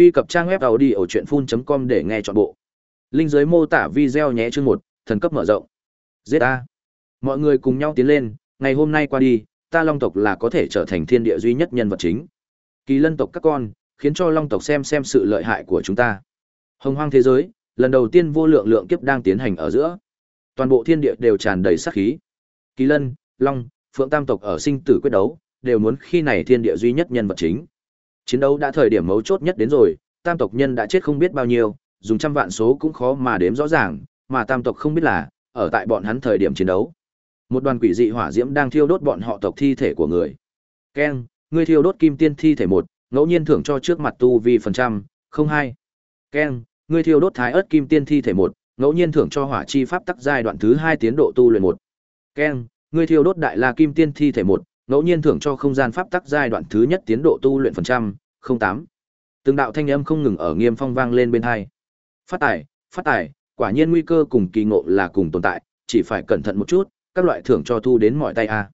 Truy cập trang web tàu đi ở truyện com để nghe chọn bộ. Linh dưới mô tả video nhé chương một, thần cấp mở rộng. Giết a. Mọi người cùng nhau tiến lên, ngày hôm nay qua đi, ta Long tộc là có thể trở thành thiên địa duy nhất nhân vật chính. Kỳ Lân tộc các con, khiến cho Long tộc xem xem sự lợi hại của chúng ta. Hồng hoang thế giới, lần đầu tiên vô lượng lượng kiếp đang tiến hành ở giữa. Toàn bộ thiên địa đều tràn đầy sát khí. Kỳ Lân, Long, Phượng Tam tộc ở sinh tử quyết đấu, đều muốn khi này thiên địa duy nhất nhân vật chính. Chiến đấu đã thời điểm mấu chốt nhất đến rồi, Tam tộc nhân đã chết không biết bao nhiêu, dùng trăm vạn số cũng khó mà đếm rõ ràng, mà Tam tộc không biết là, ở tại bọn hắn thời điểm chiến đấu. Một đoàn quỷ dị hỏa diễm đang thiêu đốt bọn họ tộc thi thể của người. Ken, ngươi thiêu đốt kim tiên thi thể một, ngẫu nhiên thưởng cho trước mặt tu vi phần trăm, không hai. Ken, ngươi thiêu đốt thái ớt kim tiên thi thể một, ngẫu nhiên thưởng cho hỏa chi pháp tắc giai đoạn thứ hai tiến độ tu luyện một. Ken, ngươi thiêu đốt đại la kim tiên thi thể một, ngẫu nhiên thưởng cho không gian pháp tắc giai đoạn thứ nhất tiến độ tu luyện phần trăm, không tám. Từng đạo thanh âm không ngừng ở nghiêm phong vang lên bên hai. Phát tài, phát tài, quả nhiên nguy cơ cùng kỳ ngộ là cùng tồn tại, chỉ phải cẩn thận một chút, các loại thưởng cho thu đến mọi tay a.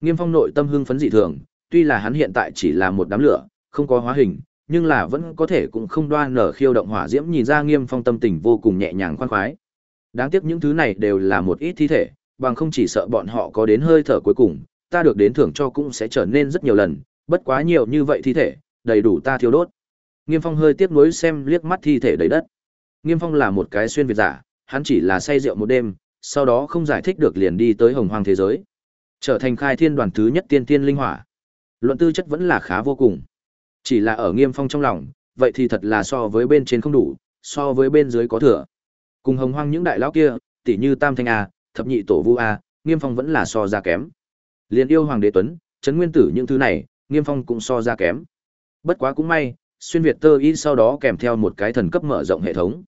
Nghiêm phong nội tâm hưng phấn dị thường, tuy là hắn hiện tại chỉ là một đám lửa, không có hóa hình, nhưng là vẫn có thể cũng không đoan nở khiêu động hỏa diễm nhìn ra Nghiêm Phong tâm tình vô cùng nhẹ nhàng khoan khoái. Đáng tiếc những thứ này đều là một ít thi thể, bằng không chỉ sợ bọn họ có đến hơi thở cuối cùng, ta được đến thưởng cho cũng sẽ trở nên rất nhiều lần, bất quá nhiều như vậy thi thể, đầy đủ ta thiêu đốt. Nghiêm Phong hơi tiếc nuối xem liếc mắt thi thể đầy đất. Nghiêm Phong là một cái xuyên việt giả, hắn chỉ là say rượu một đêm, sau đó không giải thích được liền đi tới Hồng Hoang thế giới, trở thành khai thiên đoàn thứ nhất tiên tiên linh hỏa. Luận tư chất vẫn là khá vô cùng. Chỉ là ở Nghiêm Phong trong lòng, vậy thì thật là so với bên trên không đủ, so với bên dưới có thừa. Cùng Hồng Hoang những đại lão kia, tỷ như Tam Thanh a, Thập Nhị Tổ Vu a, Nghiêm Phong vẫn là so ra kém. Liên yêu Hoàng Đế Tuấn, Trấn Nguyên Tử những thứ này, Nghiêm Phong cũng so ra kém. Bất quá cũng may, xuyên Việt tơ y sau đó kèm theo một cái thần cấp mở rộng hệ thống.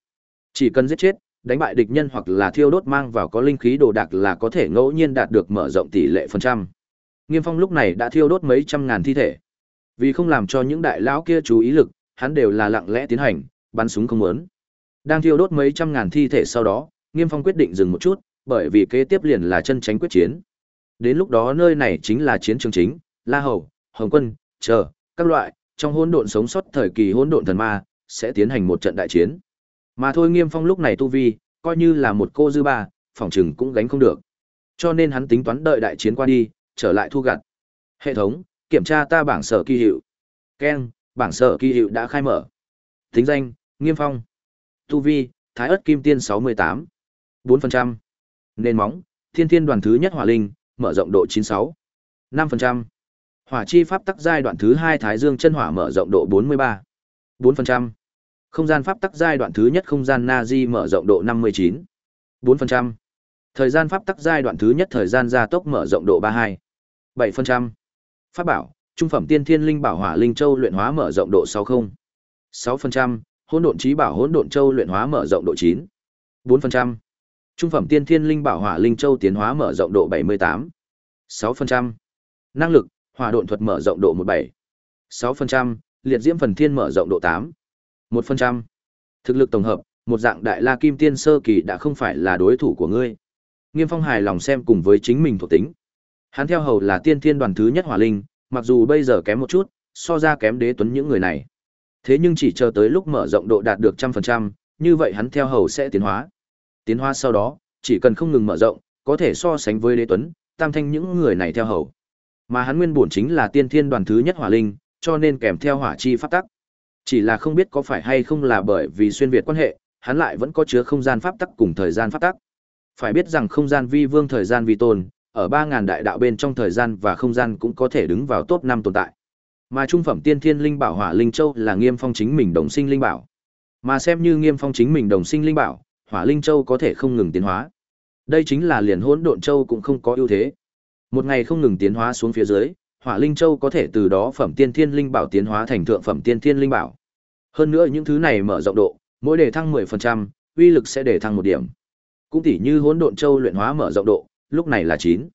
Chỉ cần giết chết, đánh bại địch nhân hoặc là thiêu đốt mang vào có linh khí đồ đạc là có thể ngẫu nhiên đạt được mở rộng tỷ lệ phần trăm. Nghiêm Phong lúc này đã thiêu đốt mấy trăm ngàn thi thể. Vì không làm cho những đại lão kia chú ý lực, hắn đều là lặng lẽ tiến hành, bắn súng không muốn. Đang thiêu đốt mấy trăm ngàn thi thể sau đó, Nghiêm Phong quyết định dừng một chút, bởi vì kế tiếp liền là chân tránh quyết chiến. Đến lúc đó nơi này chính là chiến trường chính, La Hầu, Hồng Quân, chờ, các loại, trong hỗn độn sống sót thời kỳ hỗn độn thần ma, sẽ tiến hành một trận đại chiến. Mà thôi Nghiêm Phong lúc này tu vi, coi như là một cô dư ba, phòng trừng cũng gánh không được. Cho nên hắn tính toán đợi đại chiến qua đi, trở lại thu gặt. Hệ thống, kiểm tra ta bảng sở kỳ hiệu. Ken, bảng sở kỳ hiệu đã khai mở. Tính danh, Nghiêm Phong. Tu vi, Thái ất kim tiên 68. 4%. Nền móng, Thiên Thiên đoàn thứ nhất hỏa linh, mở rộng độ 96. 5%. Hỏa chi pháp tắc giai đoạn thứ 2 Thái Dương chân hỏa mở rộng độ 43. 4%. Không gian pháp tắc giai đoạn thứ nhất không gian Nazi mở rộng độ 59. 4%. Thời gian pháp tắc giai đoạn thứ nhất thời gian gia tốc mở rộng độ 32. 7%. Pháp bảo, trung phẩm tiên thiên linh bảo hỏa linh châu luyện hóa mở rộng độ 60. 6%. Hỗn độn trí bảo hỗn độn châu luyện hóa mở rộng độ 9. 4%. Trung phẩm tiên thiên linh bảo hỏa linh châu tiến hóa mở rộng độ 78. 6%. Năng lực, hỏa độn thuật mở rộng độ 17. 6%. Liệt diễm phần thiên mở rộng độ 8. 1%. Thực lực tổng hợp, một dạng đại la kim tiên sơ kỳ đã không phải là đối thủ của ngươi. Nghiêm Phong hài lòng xem cùng với chính mình thuộc tính. Hắn theo hầu là tiên thiên đoàn thứ nhất hỏa linh, mặc dù bây giờ kém một chút, so ra kém đế tuấn những người này. Thế nhưng chỉ chờ tới lúc mở rộng độ đạt được trăm phần trăm, như vậy hắn theo hầu sẽ tiến hóa. Tiến hóa sau đó, chỉ cần không ngừng mở rộng, có thể so sánh với đế tuấn, tam thanh những người này theo hầu. Mà hắn nguyên bổn chính là tiên thiên đoàn thứ nhất hỏa linh, cho nên kèm theo hỏa chi pháp tắc. Chỉ là không biết có phải hay không là bởi vì xuyên việt quan hệ, hắn lại vẫn có chứa không gian pháp tắc cùng thời gian pháp tắc. Phải biết rằng không gian vi vương thời gian vi tôn, ở 3000 đại đạo bên trong thời gian và không gian cũng có thể đứng vào top 5 tồn tại. Mà trung phẩm tiên thiên linh bảo hỏa linh châu là Nghiêm Phong chính mình đồng sinh linh bảo. Mà xem như Nghiêm Phong chính mình đồng sinh linh bảo, hỏa linh châu có thể không ngừng tiến hóa. Đây chính là liền hỗn độn châu cũng không có ưu thế. Một ngày không ngừng tiến hóa xuống phía dưới, hỏa linh châu có thể từ đó phẩm tiên thiên linh bảo tiến hóa thành thượng phẩm tiên thiên linh bảo. Hơn nữa những thứ này mở rộng độ, mỗi đề thăng 10%, uy lực sẽ đề thăng một điểm. Cũng tỉ như hỗn độn châu luyện hóa mở rộng độ, lúc này là 9.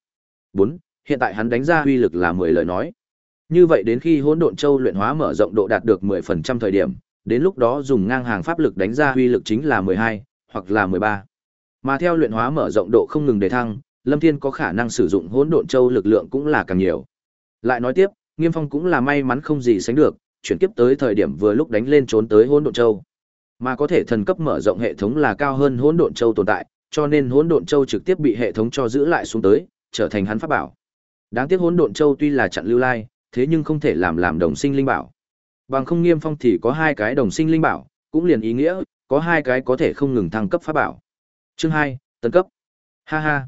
4, hiện tại hắn đánh ra uy lực là 10 lời nói. Như vậy đến khi hỗn độn châu luyện hóa mở rộng độ đạt được 10% thời điểm, đến lúc đó dùng ngang hàng pháp lực đánh ra uy lực chính là 12 hoặc là 13. Mà theo luyện hóa mở rộng độ không ngừng đề thăng, Lâm Thiên có khả năng sử dụng hỗn độn châu lực lượng cũng là càng nhiều. Lại nói tiếp, Nghiêm Phong cũng là may mắn không gì sánh được, chuyển tiếp tới thời điểm vừa lúc đánh lên trốn tới hỗn độn châu. Mà có thể thần cấp mở rộng hệ thống là cao hơn hỗn độn châu tồn tại, cho nên hỗn độn châu trực tiếp bị hệ thống cho giữ lại xuống tới, trở thành hắn pháp bảo. Đáng tiếc hỗn độn châu tuy là chặn lưu lai, thế nhưng không thể làm làm đồng sinh linh bảo. Bằng không nghiêm phong thì có hai cái đồng sinh linh bảo, cũng liền ý nghĩa, có hai cái có thể không ngừng thăng cấp pháp bảo. Chương hai tấn cấp. Ha ha.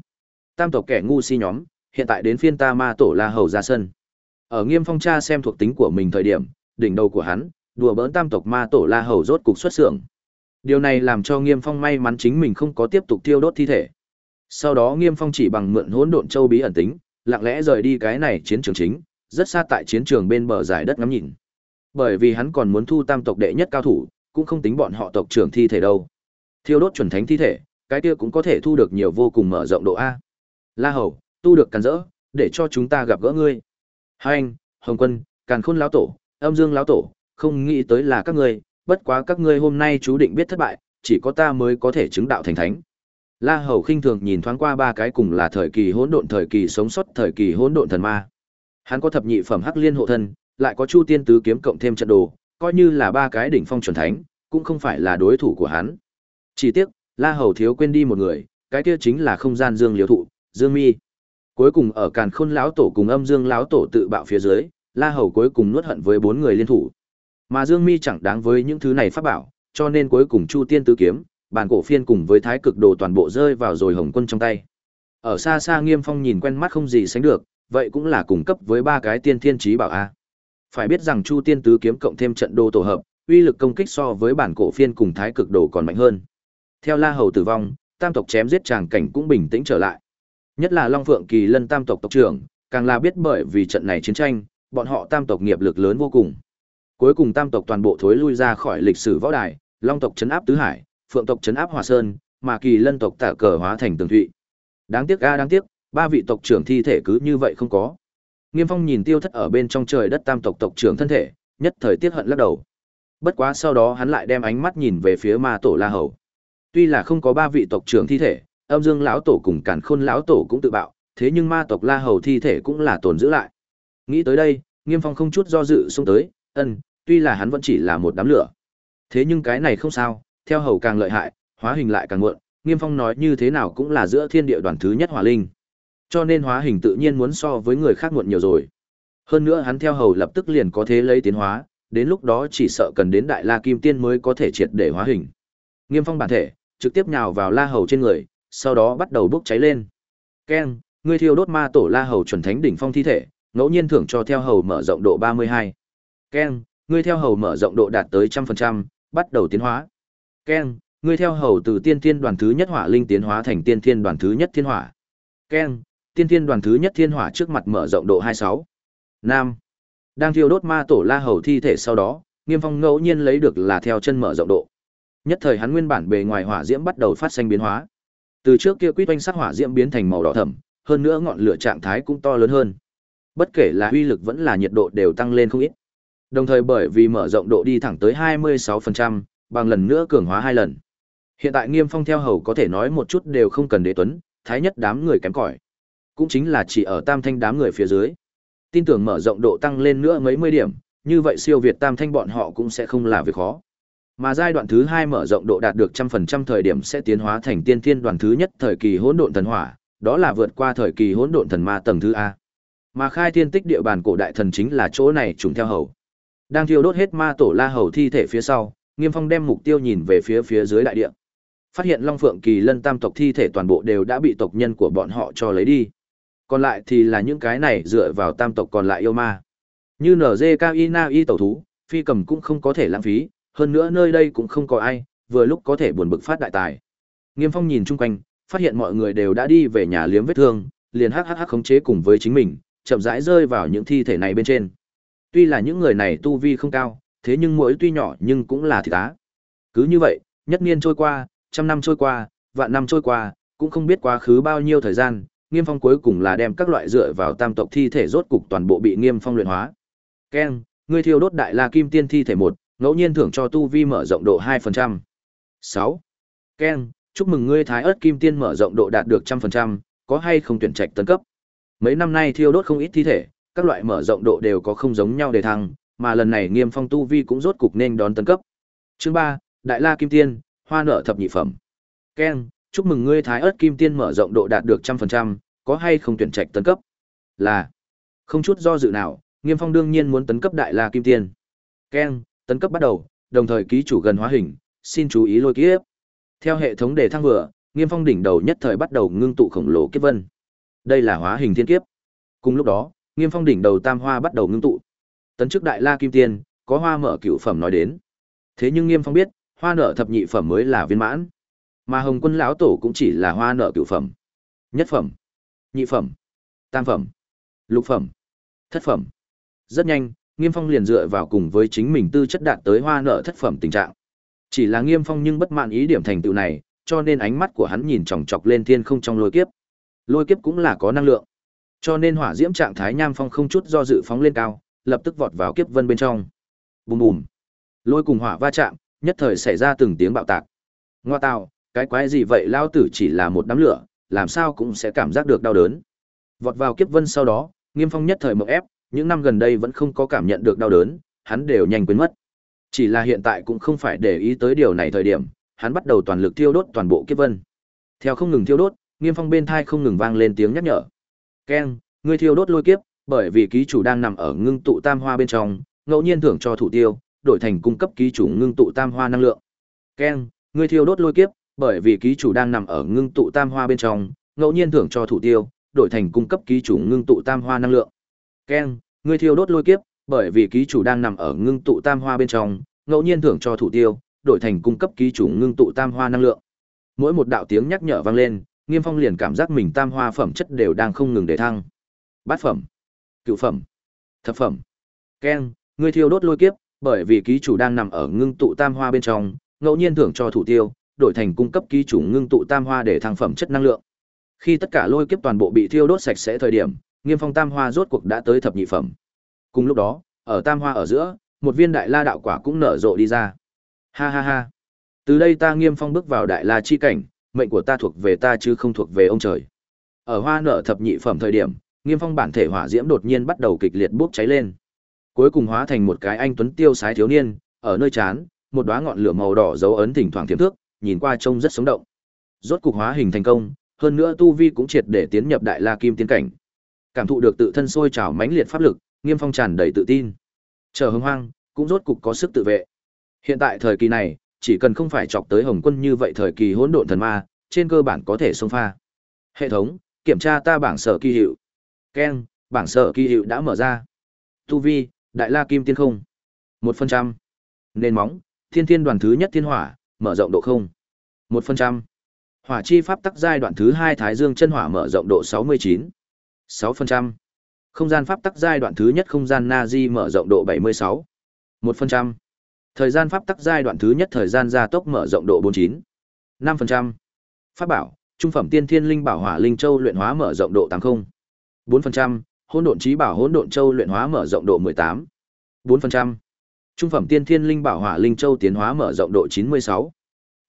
Tam tộc kẻ ngu si nhóm, hiện tại đến phiên ta ma tổ La Hầu ra sân. Ở Nghiêm Phong tra xem thuộc tính của mình thời điểm, đỉnh đầu của hắn, đùa bỡn tam tộc ma tổ La Hầu rốt cục xuất xưởng. Điều này làm cho Nghiêm Phong may mắn chính mình không có tiếp tục tiêu đốt thi thể. Sau đó Nghiêm Phong chỉ bằng mượn hỗn độn châu bí ẩn tính, lặng lẽ rời đi cái này chiến trường chính, rất xa tại chiến trường bên bờ giải đất ngắm nhìn. Bởi vì hắn còn muốn thu tam tộc đệ nhất cao thủ, cũng không tính bọn họ tộc trưởng thi thể đâu. Thiêu đốt chuẩn thánh thi thể, cái kia cũng có thể thu được nhiều vô cùng mở rộng độ a. La Hầu, tu được càn rỡ, để cho chúng ta gặp gỡ ngươi. Hai anh, Hồng Quân, Càn Khôn lão tổ, Âm Dương lão tổ, không nghĩ tới là các ngươi, bất quá các ngươi hôm nay chú định biết thất bại, chỉ có ta mới có thể chứng đạo thành thánh. La Hầu khinh thường nhìn thoáng qua ba cái cùng là thời kỳ hỗn độn thời kỳ sống sót thời kỳ hỗn độn thần ma. Hắn có thập nhị phẩm hắc liên hộ thân, lại có Chu Tiên tứ kiếm cộng thêm trận đồ, coi như là ba cái đỉnh phong chuẩn thánh, cũng không phải là đối thủ của hắn. Chỉ tiếc, La Hầu thiếu quên đi một người, cái kia chính là không gian Dương Liễu thụ, Dương Mi. Cuối cùng ở Càn Khôn lão tổ cùng Âm Dương lão tổ tự bạo phía dưới, La Hầu cuối cùng nuốt hận với bốn người liên thủ. Mà Dương Mi chẳng đáng với những thứ này pháp bảo, cho nên cuối cùng Chu Tiên tứ kiếm, bản cổ phiên cùng với Thái Cực đồ toàn bộ rơi vào rồi Hồng Quân trong tay. Ở xa xa Nghiêm Phong nhìn quen mắt không gì sánh được, vậy cũng là cùng cấp với ba cái tiên thiên chí bảo a. Phải biết rằng Chu Tiên tứ kiếm cộng thêm trận đồ tổ hợp, uy lực công kích so với bản cổ phiên cùng Thái Cực đồ còn mạnh hơn. Theo La Hầu tử vong, tam tộc chém giết tràng cảnh cũng bình tĩnh trở lại. Nhất là Long Phượng Kỳ Lân tam tộc tộc trưởng, càng là biết bởi vì trận này chiến tranh, bọn họ tam tộc nghiệp lực lớn vô cùng. Cuối cùng tam tộc toàn bộ thối lui ra khỏi lịch sử võ đài, Long tộc trấn áp tứ hải, Phượng tộc trấn áp Hòa Sơn, mà Kỳ Lân tộc tạ cờ hóa thành tường thụy. Đáng tiếc a đáng tiếc, ba vị tộc trưởng thi thể cứ như vậy không có. Nghiêm Phong nhìn tiêu thất ở bên trong trời đất tam tộc tộc trưởng thân thể, nhất thời tiết hận lắc đầu. Bất quá sau đó hắn lại đem ánh mắt nhìn về phía Ma tổ La Hầu. Tuy là không có ba vị tộc trưởng thi thể, Âm Dương lão tổ cùng Càn Khôn lão tổ cũng tự bạo, thế nhưng Ma tộc La Hầu thi thể cũng là tồn giữ lại. Nghĩ tới đây, Nghiêm Phong không chút do dự xông tới, ân, tuy là hắn vẫn chỉ là một đám lửa. Thế nhưng cái này không sao, theo hầu càng lợi hại, hóa hình lại càng muộn, Nghiêm Phong nói như thế nào cũng là giữa thiên địa đoàn thứ nhất hỏa linh. Cho nên hóa hình tự nhiên muốn so với người khác muộn nhiều rồi. Hơn nữa hắn theo hầu lập tức liền có thế lấy tiến hóa, đến lúc đó chỉ sợ cần đến Đại La Kim Tiên mới có thể triệt để hóa hình. Nghiêm Phong bản thể, trực tiếp nhào vào La Hầu trên người, sau đó bắt đầu bốc cháy lên. Keng, ngươi thiêu đốt ma tổ La Hầu chuẩn thánh đỉnh phong thi thể, ngẫu nhiên thưởng cho theo hầu mở rộng độ 32. Keng, ngươi theo hầu mở rộng độ đạt tới 100%, bắt đầu tiến hóa. Keng, ngươi theo hầu từ tiên thiên đoàn thứ nhất hỏa linh tiến hóa thành tiên thiên đoàn thứ nhất thiên hỏa. Keng, tiên thiên đoàn thứ nhất thiên hỏa trước mặt mở rộng độ 26. Nam. Đang thiêu đốt ma tổ la hầu thi thể sau đó, Nghiêm Phong ngẫu nhiên lấy được là theo chân mở rộng độ. Nhất thời hắn nguyên bản bề ngoài hỏa diễm bắt đầu phát sinh biến hóa. Từ trước kia quýt quanh sắc hỏa diễm biến thành màu đỏ thẫm, hơn nữa ngọn lửa trạng thái cũng to lớn hơn. Bất kể là uy lực vẫn là nhiệt độ đều tăng lên không ít. Đồng thời bởi vì mở rộng độ đi thẳng tới 26%, bằng lần nữa cường hóa hai lần. Hiện tại Nghiêm Phong theo hầu có thể nói một chút đều không cần đế tuấn, thái nhất đám người kém cỏi. Cũng chính là chỉ ở tam thanh đám người phía dưới. Tin tưởng mở rộng độ tăng lên nữa mấy mươi điểm, như vậy siêu việt tam thanh bọn họ cũng sẽ không là việc khó. Mà giai đoạn thứ hai mở rộng độ đạt được trăm phần trăm thời điểm sẽ tiến hóa thành tiên thiên đoàn thứ nhất thời kỳ hỗn độn thần hỏa, đó là vượt qua thời kỳ hỗn độn thần ma tầng thứ A. Mà khai thiên tích địa bàn cổ đại thần chính là chỗ này trùng theo hầu. Đang thiêu đốt hết ma tổ la hầu thi thể phía sau, Nghiêm Phong đem mục tiêu nhìn về phía phía dưới đại địa. Phát hiện Long Phượng Kỳ Lân Tam tộc thi thể toàn bộ đều đã bị tộc nhân của bọn họ cho lấy đi. Còn lại thì là những cái này dựa vào tam tộc còn lại yêu ma. Như NZKINA y tẩu thú, phi cầm cũng không có thể lãng phí, hơn nữa nơi đây cũng không có ai, vừa lúc có thể buồn bực phát đại tài. Nghiêm Phong nhìn chung quanh, phát hiện mọi người đều đã đi về nhà liếm vết thương, liền hắc hắc hắc khống chế cùng với chính mình, chậm rãi rơi vào những thi thể này bên trên. Tuy là những người này tu vi không cao, thế nhưng mỗi tuy nhỏ nhưng cũng là thịt tá. Cứ như vậy, nhất niên trôi qua, trăm năm trôi qua, vạn năm trôi qua, cũng không biết quá khứ bao nhiêu thời gian, Nghiêm Phong cuối cùng là đem các loại dựa vào tam tộc thi thể rốt cục toàn bộ bị Nghiêm Phong luyện hóa. Ken, ngươi thiêu đốt đại la kim tiên thi thể một, ngẫu nhiên thưởng cho tu vi mở rộng độ 2%. 6. Ken, chúc mừng ngươi thái ớt kim tiên mở rộng độ đạt được 100%, có hay không tuyển trạch tấn cấp. Mấy năm nay thiêu đốt không ít thi thể, các loại mở rộng độ đều có không giống nhau để thăng, mà lần này Nghiêm Phong tu vi cũng rốt cục nên đón tấn cấp. Chương 3, Đại La Kim Tiên, hoa nợ thập nhị phẩm. Ken, chúc mừng ngươi Thái ớt Kim Tiên mở rộng độ đạt được trăm phần trăm, có hay không tuyển trạch tấn cấp? Là. Không chút do dự nào, Nghiêm Phong đương nhiên muốn tấn cấp Đại La Kim Tiên. Keng, tấn cấp bắt đầu, đồng thời ký chủ gần hóa hình, xin chú ý lôi kiếp. Theo hệ thống đề thăng vừa, Nghiêm Phong đỉnh đầu nhất thời bắt đầu ngưng tụ khổng lồ kiếp vân. Đây là hóa hình thiên kiếp. Cùng lúc đó, Nghiêm Phong đỉnh đầu tam hoa bắt đầu ngưng tụ. Tấn chức Đại La Kim Tiên, có hoa mở cửu phẩm nói đến. Thế nhưng Nghiêm Phong biết, hoa nở thập nhị phẩm mới là viên mãn. Mà Hồng Quân lão tổ cũng chỉ là hoa nợ cựu phẩm. Nhất phẩm, nhị phẩm, tam phẩm, lục phẩm, thất phẩm. Rất nhanh, Nghiêm Phong liền dựa vào cùng với chính mình tư chất đạt tới hoa nợ thất phẩm tình trạng. Chỉ là Nghiêm Phong nhưng bất mãn ý điểm thành tựu này, cho nên ánh mắt của hắn nhìn chòng chọc lên thiên không trong lôi kiếp. Lôi kiếp cũng là có năng lượng. Cho nên hỏa diễm trạng thái nham phong không chút do dự phóng lên cao, lập tức vọt vào kiếp vân bên trong. Bùm bùm. Lôi cùng hỏa va chạm, nhất thời xảy ra từng tiếng bạo tạc. Ngoa tạo, cái quái gì vậy lao tử chỉ là một đám lửa, làm sao cũng sẽ cảm giác được đau đớn. Vọt vào kiếp vân sau đó, Nghiêm Phong nhất thời mộng ép, những năm gần đây vẫn không có cảm nhận được đau đớn, hắn đều nhanh quên mất. Chỉ là hiện tại cũng không phải để ý tới điều này thời điểm, hắn bắt đầu toàn lực thiêu đốt toàn bộ kiếp vân. Theo không ngừng thiêu đốt, Nghiêm Phong bên thai không ngừng vang lên tiếng nhắc nhở. "Keng, ngươi thiêu đốt lôi kiếp, bởi vì ký chủ đang nằm ở ngưng tụ tam hoa bên trong, ngẫu nhiên thưởng cho thủ tiêu, đổi thành cung cấp ký chủ ngưng tụ tam hoa năng lượng." "Keng, ngươi thiêu đốt lôi kiếp, bởi vì ký chủ đang nằm ở ngưng tụ tam hoa bên trong, ngẫu nhiên thưởng cho thủ tiêu, đổi thành cung cấp ký chủ ngưng tụ tam hoa năng lượng." "Keng, ngươi thiêu đốt lôi kiếp, bởi vì ký chủ đang nằm ở ngưng tụ tam hoa bên trong, ngẫu nhiên thưởng cho thủ tiêu, đổi thành cung cấp ký chủ ngưng tụ tam hoa năng lượng. Mỗi một đạo tiếng nhắc nhở vang lên, Nghiêm Phong liền cảm giác mình tam hoa phẩm chất đều đang không ngừng để thăng. Bát phẩm, cửu phẩm, thập phẩm. Ken, ngươi thiêu đốt lôi kiếp, bởi vì ký chủ đang nằm ở ngưng tụ tam hoa bên trong, ngẫu nhiên thưởng cho thủ tiêu, đổi thành cung cấp ký chủ ngưng tụ tam hoa để thăng phẩm chất năng lượng. Khi tất cả lôi kiếp toàn bộ bị thiêu đốt sạch sẽ thời điểm, Nghiêm Phong tam hoa rốt cuộc đã tới thập nhị phẩm. Cùng lúc đó, ở tam hoa ở giữa, một viên đại la đạo quả cũng nở rộ đi ra. Ha ha ha. Từ đây ta Nghiêm Phong bước vào đại la chi cảnh, mệnh của ta thuộc về ta chứ không thuộc về ông trời. Ở hoa nở thập nhị phẩm thời điểm, Nghiêm Phong bản thể hỏa diễm đột nhiên bắt đầu kịch liệt bốc cháy lên. Cuối cùng hóa thành một cái anh tuấn tiêu sái thiếu niên, ở nơi chán, một đóa ngọn lửa màu đỏ dấu ấn thỉnh thoảng tiềm thước, nhìn qua trông rất sống động. Rốt cục hóa hình thành công, hơn nữa tu vi cũng triệt để tiến nhập đại la kim tiên cảnh. Cảm thụ được tự thân sôi trào mãnh liệt pháp lực, Nghiêm Phong tràn đầy tự tin. Chờ hưng hoang, cũng rốt cục có sức tự vệ. Hiện tại thời kỳ này, chỉ cần không phải chọc tới Hồng Quân như vậy thời kỳ hỗn độn thần ma, trên cơ bản có thể xông pha. Hệ thống, kiểm tra ta bảng sở kỳ hiệu. Ken, bảng sở kỳ hiệu đã mở ra. Tu vi, Đại La Kim Tiên không. một phần trăm Nền móng, Thiên Thiên đoàn thứ nhất thiên hỏa, mở rộng độ không. một phần trăm Hỏa chi pháp tắc giai đoạn thứ hai Thái Dương chân hỏa mở rộng độ sáu mươi chín sáu phần trăm Không gian pháp tắc giai đoạn thứ nhất không gian na di mở rộng độ bảy mươi sáu một phần trăm Thời gian pháp tắc giai đoạn thứ nhất thời gian gia tốc mở rộng độ 49. 5%. Pháp bảo, trung phẩm tiên thiên linh bảo hỏa linh châu luyện hóa mở rộng độ 80. 4%. Hỗn độn trí bảo hỗn độn châu luyện hóa mở rộng độ 18. 4%. Trung phẩm tiên thiên linh bảo hỏa linh châu tiến hóa mở rộng độ 96.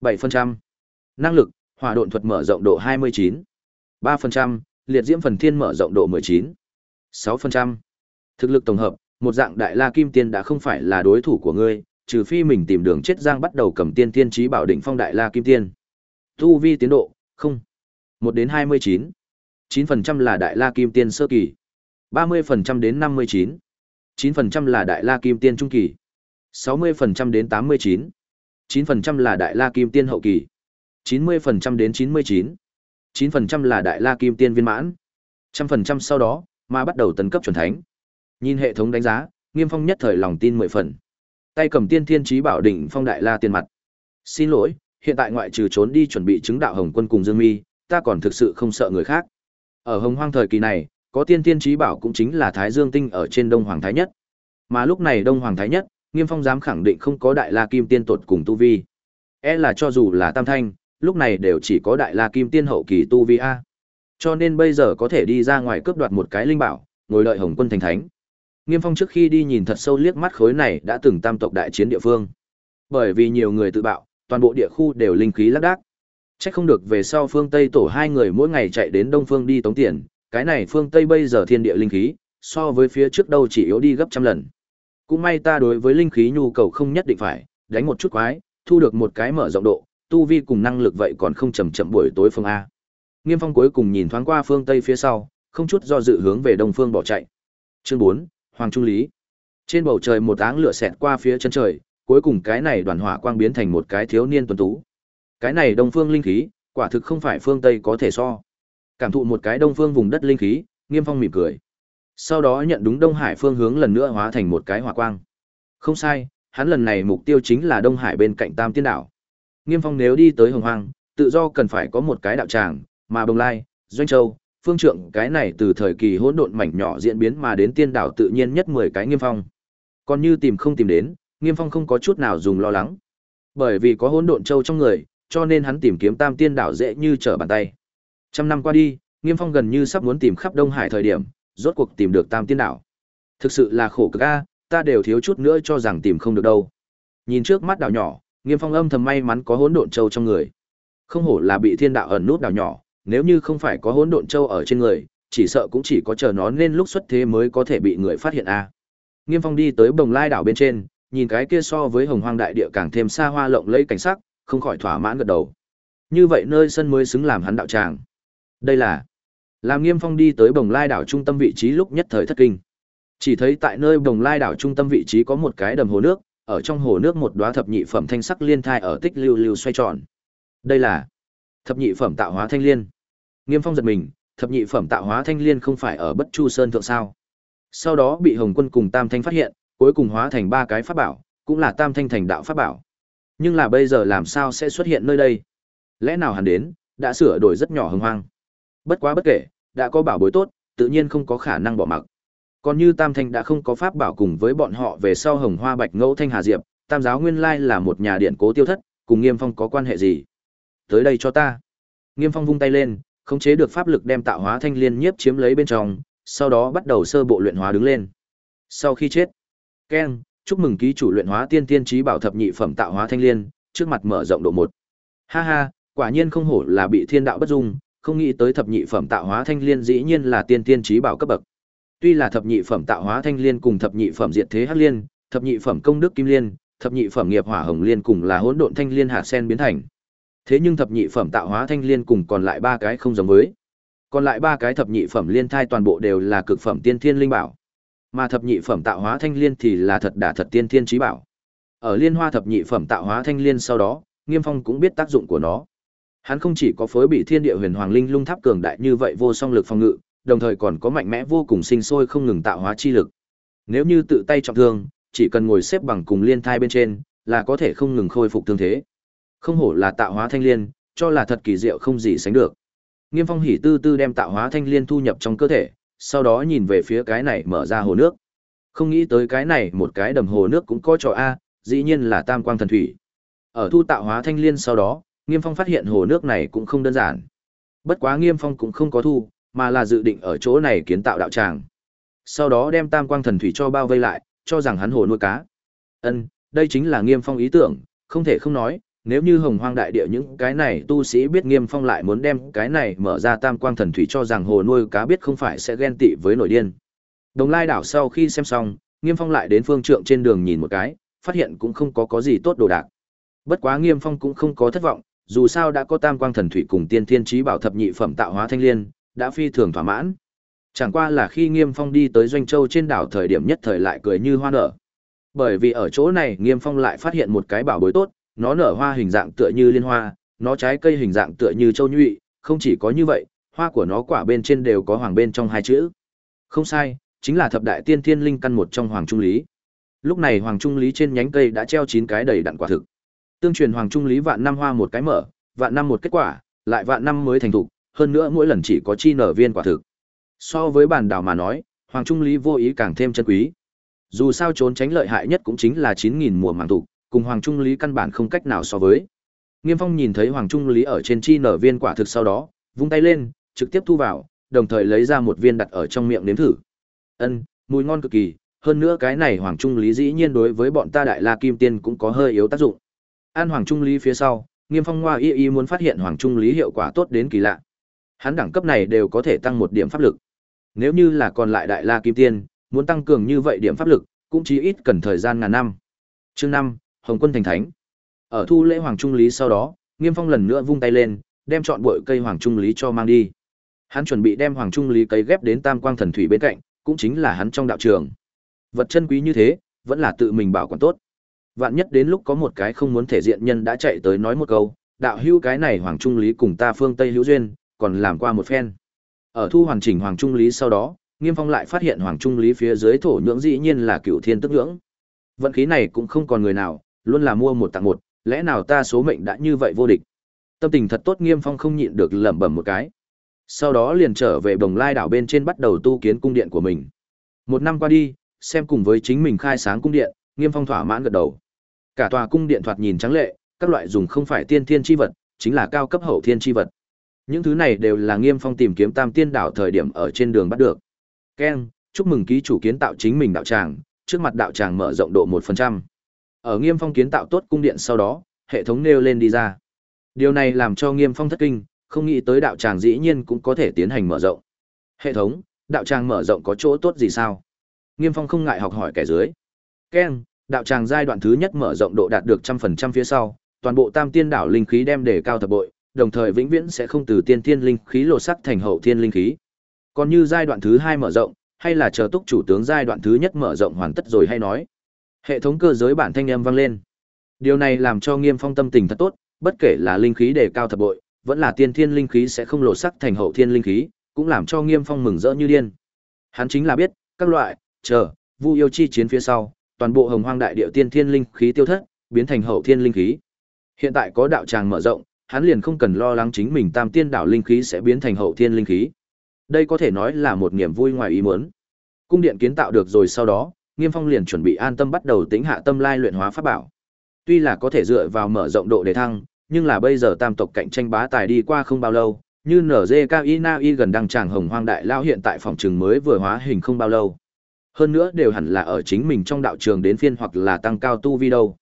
7%. Năng lực, hỏa độn thuật mở rộng độ 29. 3%. Liệt diễm phần thiên mở rộng độ 19. 6%. Thực lực tổng hợp, một dạng đại la kim tiên đã không phải là đối thủ của ngươi, trừ phi mình tìm đường chết giang bắt đầu cầm tiên tiên trí bảo đỉnh phong đại la kim tiên. Tu vi tiến độ, không. một đến hai mươi chín chín phần trăm là đại la kim tiên sơ kỳ. ba mươi phần trăm đến năm mươi chín chín phần trăm là đại la kim tiên trung kỳ sáu mươi phần trăm đến tám mươi chín chín phần trăm là đại la kim tiên hậu kỳ. chín mươi phần trăm đến chín mươi chín chín phần trăm là đại la kim tiên viên mãn. trăm phần trăm sau đó, mà bắt đầu tấn cấp chuẩn thánh. Nhìn hệ thống đánh giá, Nghiêm Phong nhất thời lòng tin mười phần tay cầm tiên thiên chí bảo đỉnh phong đại la tiền mặt xin lỗi hiện tại ngoại trừ trốn đi chuẩn bị chứng đạo hồng quân cùng dương mi ta còn thực sự không sợ người khác ở hồng hoang thời kỳ này có tiên thiên chí bảo cũng chính là thái dương tinh ở trên đông hoàng thái nhất mà lúc này đông hoàng thái nhất nghiêm phong dám khẳng định không có đại la kim tiên tột cùng tu vi e là cho dù là tam thanh lúc này đều chỉ có đại la kim tiên hậu kỳ tu vi a cho nên bây giờ có thể đi ra ngoài cướp đoạt một cái linh bảo ngồi đợi hồng quân thành thánh Nghiêm Phong trước khi đi nhìn thật sâu liếc mắt khối này đã từng tam tộc đại chiến địa phương. Bởi vì nhiều người tự bạo, toàn bộ địa khu đều linh khí lác đác. Chắc không được về sau phương Tây tổ hai người mỗi ngày chạy đến Đông Phương đi tống tiền, cái này phương Tây bây giờ thiên địa linh khí, so với phía trước đâu chỉ yếu đi gấp trăm lần. Cũng may ta đối với linh khí nhu cầu không nhất định phải, đánh một chút quái, thu được một cái mở rộng độ, tu vi cùng năng lực vậy còn không chậm chậm buổi tối phương a. Nghiêm Phong cuối cùng nhìn thoáng qua phương tây phía sau, không chút do dự hướng về đông phương bỏ chạy. Chương bốn Hoàng Trung Lý. Trên bầu trời một áng lửa xẹt qua phía chân trời, cuối cùng cái này đoàn hỏa quang biến thành một cái thiếu niên tuấn tú. Cái này đông phương linh khí, quả thực không phải phương tây có thể so. Cảm thụ một cái đông phương vùng đất linh khí, Nghiêm Phong mỉm cười. Sau đó nhận đúng Đông Hải phương hướng lần nữa hóa thành một cái hỏa quang. Không sai, hắn lần này mục tiêu chính là Đông Hải bên cạnh Tam Tiên đảo. Nghiêm Phong nếu đi tới Hồng Hoang, tự do cần phải có một cái đạo tràng, mà Bồng Lai, Doanh Châu, Phương Trượng cái này từ thời kỳ hỗn độn mảnh nhỏ diễn biến mà đến tiên đảo tự nhiên nhất 10 cái Nghiêm Phong. Còn như tìm không tìm đến, Nghiêm Phong không có chút nào dùng lo lắng. Bởi vì có hỗn độn châu trong người, cho nên hắn tìm kiếm Tam Tiên đảo dễ như trở bàn tay. Trăm năm qua đi, Nghiêm Phong gần như sắp muốn tìm khắp Đông Hải thời điểm, rốt cuộc tìm được Tam Tiên đảo. Thực sự là khổ cực a, ta đều thiếu chút nữa cho rằng tìm không được đâu. Nhìn trước mắt đảo nhỏ, Nghiêm Phong âm thầm may mắn có hỗn độn châu trong người. Không hổ là bị thiên đạo ẩn nút đảo nhỏ, nếu như không phải có hỗn độn châu ở trên người, chỉ sợ cũng chỉ có chờ nó nên lúc xuất thế mới có thể bị người phát hiện a. Nghiêm Phong đi tới Bồng Lai đảo bên trên, nhìn cái kia so với Hồng Hoang đại địa càng thêm xa hoa lộng lẫy cảnh sắc, không khỏi thỏa mãn gật đầu. Như vậy nơi sân mới xứng làm hắn đạo tràng. Đây là làm Nghiêm Phong đi tới Bồng Lai đảo trung tâm vị trí lúc nhất thời thất kinh. Chỉ thấy tại nơi Bồng Lai đảo trung tâm vị trí có một cái đầm hồ nước, ở trong hồ nước một đóa thập nhị phẩm thanh sắc liên thai ở tích lưu lưu xoay tròn. Đây là thập nhị phẩm tạo hóa thanh liên. Nghiêm Phong giật mình, thập nhị phẩm tạo hóa thanh liên không phải ở Bất Chu Sơn thượng sao? Sau đó bị Hồng Quân cùng Tam Thanh phát hiện, cuối cùng hóa thành ba cái pháp bảo, cũng là Tam Thanh thành đạo pháp bảo. Nhưng là bây giờ làm sao sẽ xuất hiện nơi đây? Lẽ nào hắn đến, đã sửa đổi rất nhỏ hưng hoang. Bất quá bất kể, đã có bảo bối tốt, tự nhiên không có khả năng bỏ mặc. Còn như Tam Thanh đã không có pháp bảo cùng với bọn họ về sau Hồng Hoa Bạch Ngẫu Thanh Hà Diệp, Tam giáo nguyên lai là một nhà điện cố tiêu thất, cùng Nghiêm Phong có quan hệ gì? Tới đây cho ta. Nghiêm Phong vung tay lên, khống chế được pháp lực đem tạo hóa thanh liên nhiếp chiếm lấy bên trong, sau đó bắt đầu sơ bộ luyện hóa đứng lên. Sau khi chết, keng, chúc mừng ký chủ luyện hóa tiên tiên trí bảo thập nhị phẩm tạo hóa thanh liên, trước mặt mở rộng độ một. Ha ha, quả nhiên không hổ là bị thiên đạo bất dung, không nghĩ tới thập nhị phẩm tạo hóa thanh liên dĩ nhiên là tiên tiên trí bảo cấp bậc. Tuy là thập nhị phẩm tạo hóa thanh liên cùng thập nhị phẩm diệt thế hắc liên, thập nhị phẩm công đức kim liên, thập nhị phẩm nghiệp hỏa hồng liên cùng là hỗn độn thanh liên hạt sen biến thành. Thế nhưng thập nhị phẩm tạo hóa thanh liên cùng còn lại ba cái không giống với. Còn lại ba cái thập nhị phẩm liên thai toàn bộ đều là cực phẩm tiên thiên linh bảo. Mà thập nhị phẩm tạo hóa thanh liên thì là thật đả thật tiên thiên trí bảo. Ở liên hoa thập nhị phẩm tạo hóa thanh liên sau đó, Nghiêm Phong cũng biết tác dụng của nó. Hắn không chỉ có phối bị thiên địa huyền hoàng linh lung tháp cường đại như vậy vô song lực phòng ngự, đồng thời còn có mạnh mẽ vô cùng sinh sôi không ngừng tạo hóa chi lực. Nếu như tự tay trọng thương, chỉ cần ngồi xếp bằng cùng liên thai bên trên, là có thể không ngừng khôi phục thương thế. Không hổ là tạo hóa thanh liên, cho là thật kỳ diệu không gì sánh được. Nghiêm Phong hỉ tư tư đem tạo hóa thanh liên thu nhập trong cơ thể, sau đó nhìn về phía cái này mở ra hồ nước. Không nghĩ tới cái này một cái đầm hồ nước cũng có trò a, dĩ nhiên là Tam Quang Thần Thủy. Ở thu tạo hóa thanh liên sau đó, Nghiêm Phong phát hiện hồ nước này cũng không đơn giản. Bất quá Nghiêm Phong cũng không có thu, mà là dự định ở chỗ này kiến tạo đạo tràng. Sau đó đem Tam Quang Thần Thủy cho bao vây lại, cho rằng hắn hồ nuôi cá. Ân, đây chính là Nghiêm Phong ý tưởng, không thể không nói, nếu như hồng hoang đại địa những cái này tu sĩ biết nghiêm phong lại muốn đem cái này mở ra tam quang thần thủy cho rằng hồ nuôi cá biết không phải sẽ ghen tị với nội điên đồng lai đảo sau khi xem xong nghiêm phong lại đến phương trượng trên đường nhìn một cái phát hiện cũng không có có gì tốt đồ đạc bất quá nghiêm phong cũng không có thất vọng dù sao đã có tam quang thần thủy cùng tiên thiên trí bảo thập nhị phẩm tạo hóa thanh liên đã phi thường thỏa mãn chẳng qua là khi nghiêm phong đi tới doanh châu trên đảo thời điểm nhất thời lại cười như hoa nở bởi vì ở chỗ này nghiêm phong lại phát hiện một cái bảo bối tốt nó nở hoa hình dạng tựa như liên hoa, nó trái cây hình dạng tựa như châu nhụy, không chỉ có như vậy, hoa của nó quả bên trên đều có hoàng bên trong hai chữ. Không sai, chính là thập đại tiên thiên linh căn một trong hoàng trung lý. Lúc này hoàng trung lý trên nhánh cây đã treo chín cái đầy đặn quả thực. Tương truyền hoàng trung lý vạn năm hoa một cái mở, vạn năm một kết quả, lại vạn năm mới thành thục, hơn nữa mỗi lần chỉ có chi nở viên quả thực. So với bản đảo mà nói, hoàng trung lý vô ý càng thêm chân quý. Dù sao trốn tránh lợi hại nhất cũng chính là 9000 mùa màng thục, cùng Hoàng Trung Lý căn bản không cách nào so với. Nghiêm Phong nhìn thấy Hoàng Trung Lý ở trên chi nở viên quả thực sau đó, vung tay lên, trực tiếp thu vào, đồng thời lấy ra một viên đặt ở trong miệng nếm thử. Ân, mùi ngon cực kỳ, hơn nữa cái này Hoàng Trung Lý dĩ nhiên đối với bọn ta Đại La Kim Tiên cũng có hơi yếu tác dụng. An Hoàng Trung Lý phía sau, Nghiêm Phong ngoa y y muốn phát hiện Hoàng Trung Lý hiệu quả tốt đến kỳ lạ. Hắn đẳng cấp này đều có thể tăng một điểm pháp lực. Nếu như là còn lại Đại La Kim Tiên, muốn tăng cường như vậy điểm pháp lực, cũng chí ít cần thời gian ngàn năm. Chương năm, Hồng Quân thành thánh. Ở thu lễ hoàng trung lý sau đó, Nghiêm Phong lần nữa vung tay lên, đem chọn bội cây hoàng trung lý cho mang đi. Hắn chuẩn bị đem hoàng trung lý cấy ghép đến Tam Quang Thần Thủy bên cạnh, cũng chính là hắn trong đạo trường. Vật chân quý như thế, vẫn là tự mình bảo quản tốt. Vạn nhất đến lúc có một cái không muốn thể diện nhân đã chạy tới nói một câu, đạo hữu cái này hoàng trung lý cùng ta phương Tây hữu duyên, còn làm qua một phen. Ở thu hoàn chỉnh hoàng trung lý sau đó, Nghiêm Phong lại phát hiện hoàng trung lý phía dưới thổ nhưỡng dĩ nhiên là cựu thiên tức nhưỡng. Vận khí này cũng không còn người nào, luôn là mua một tặng một, lẽ nào ta số mệnh đã như vậy vô địch. Tâm tình thật tốt Nghiêm Phong không nhịn được lẩm bẩm một cái. Sau đó liền trở về bồng Lai đảo bên trên bắt đầu tu kiến cung điện của mình. Một năm qua đi, xem cùng với chính mình khai sáng cung điện, Nghiêm Phong thỏa mãn gật đầu. Cả tòa cung điện thoạt nhìn trắng lệ, các loại dùng không phải tiên thiên chi vật, chính là cao cấp hậu thiên chi vật. Những thứ này đều là Nghiêm Phong tìm kiếm Tam Tiên đảo thời điểm ở trên đường bắt được. Ken, chúc mừng ký chủ kiến tạo chính mình đạo tràng, trước mặt đạo tràng mở rộng độ 1%. Ở Nghiêm Phong kiến tạo tốt cung điện sau đó, hệ thống nêu lên đi ra. Điều này làm cho Nghiêm Phong thất kinh, không nghĩ tới đạo tràng dĩ nhiên cũng có thể tiến hành mở rộng. Hệ thống, đạo tràng mở rộng có chỗ tốt gì sao? Nghiêm Phong không ngại học hỏi kẻ dưới. Ken, đạo tràng giai đoạn thứ nhất mở rộng độ đạt được trăm phần trăm phía sau, toàn bộ Tam Tiên đảo linh khí đem đề cao thập bội, đồng thời vĩnh viễn sẽ không từ tiên thiên linh khí lột sắc thành hậu thiên linh khí. Còn như giai đoạn thứ hai mở rộng, hay là chờ túc chủ tướng giai đoạn thứ nhất mở rộng hoàn tất rồi hay nói. Hệ thống cơ giới bản thanh âm vang lên. Điều này làm cho Nghiêm Phong tâm tình thật tốt, bất kể là linh khí đề cao thập bội, vẫn là tiên thiên linh khí sẽ không lột sắc thành hậu thiên linh khí, cũng làm cho Nghiêm Phong mừng rỡ như điên. Hắn chính là biết, các loại, chờ, Vu yêu chi chiến phía sau, toàn bộ Hồng Hoang đại địa tiên thiên linh khí tiêu thất, biến thành hậu thiên linh khí. Hiện tại có đạo tràng mở rộng, hắn liền không cần lo lắng chính mình Tam Tiên đảo linh khí sẽ biến thành hậu thiên linh khí. Đây có thể nói là một niềm vui ngoài ý muốn. Cung điện kiến tạo được rồi sau đó, Nghiêm Phong liền chuẩn bị an tâm bắt đầu tính hạ tâm lai luyện hóa pháp bảo. Tuy là có thể dựa vào mở rộng độ để thăng, nhưng là bây giờ tam tộc cạnh tranh bá tài đi qua không bao lâu, như NZKI Na Y gần đăng tràng hồng hoang đại lao hiện tại phòng trường mới vừa hóa hình không bao lâu. Hơn nữa đều hẳn là ở chính mình trong đạo trường đến phiên hoặc là tăng cao tu vi đâu.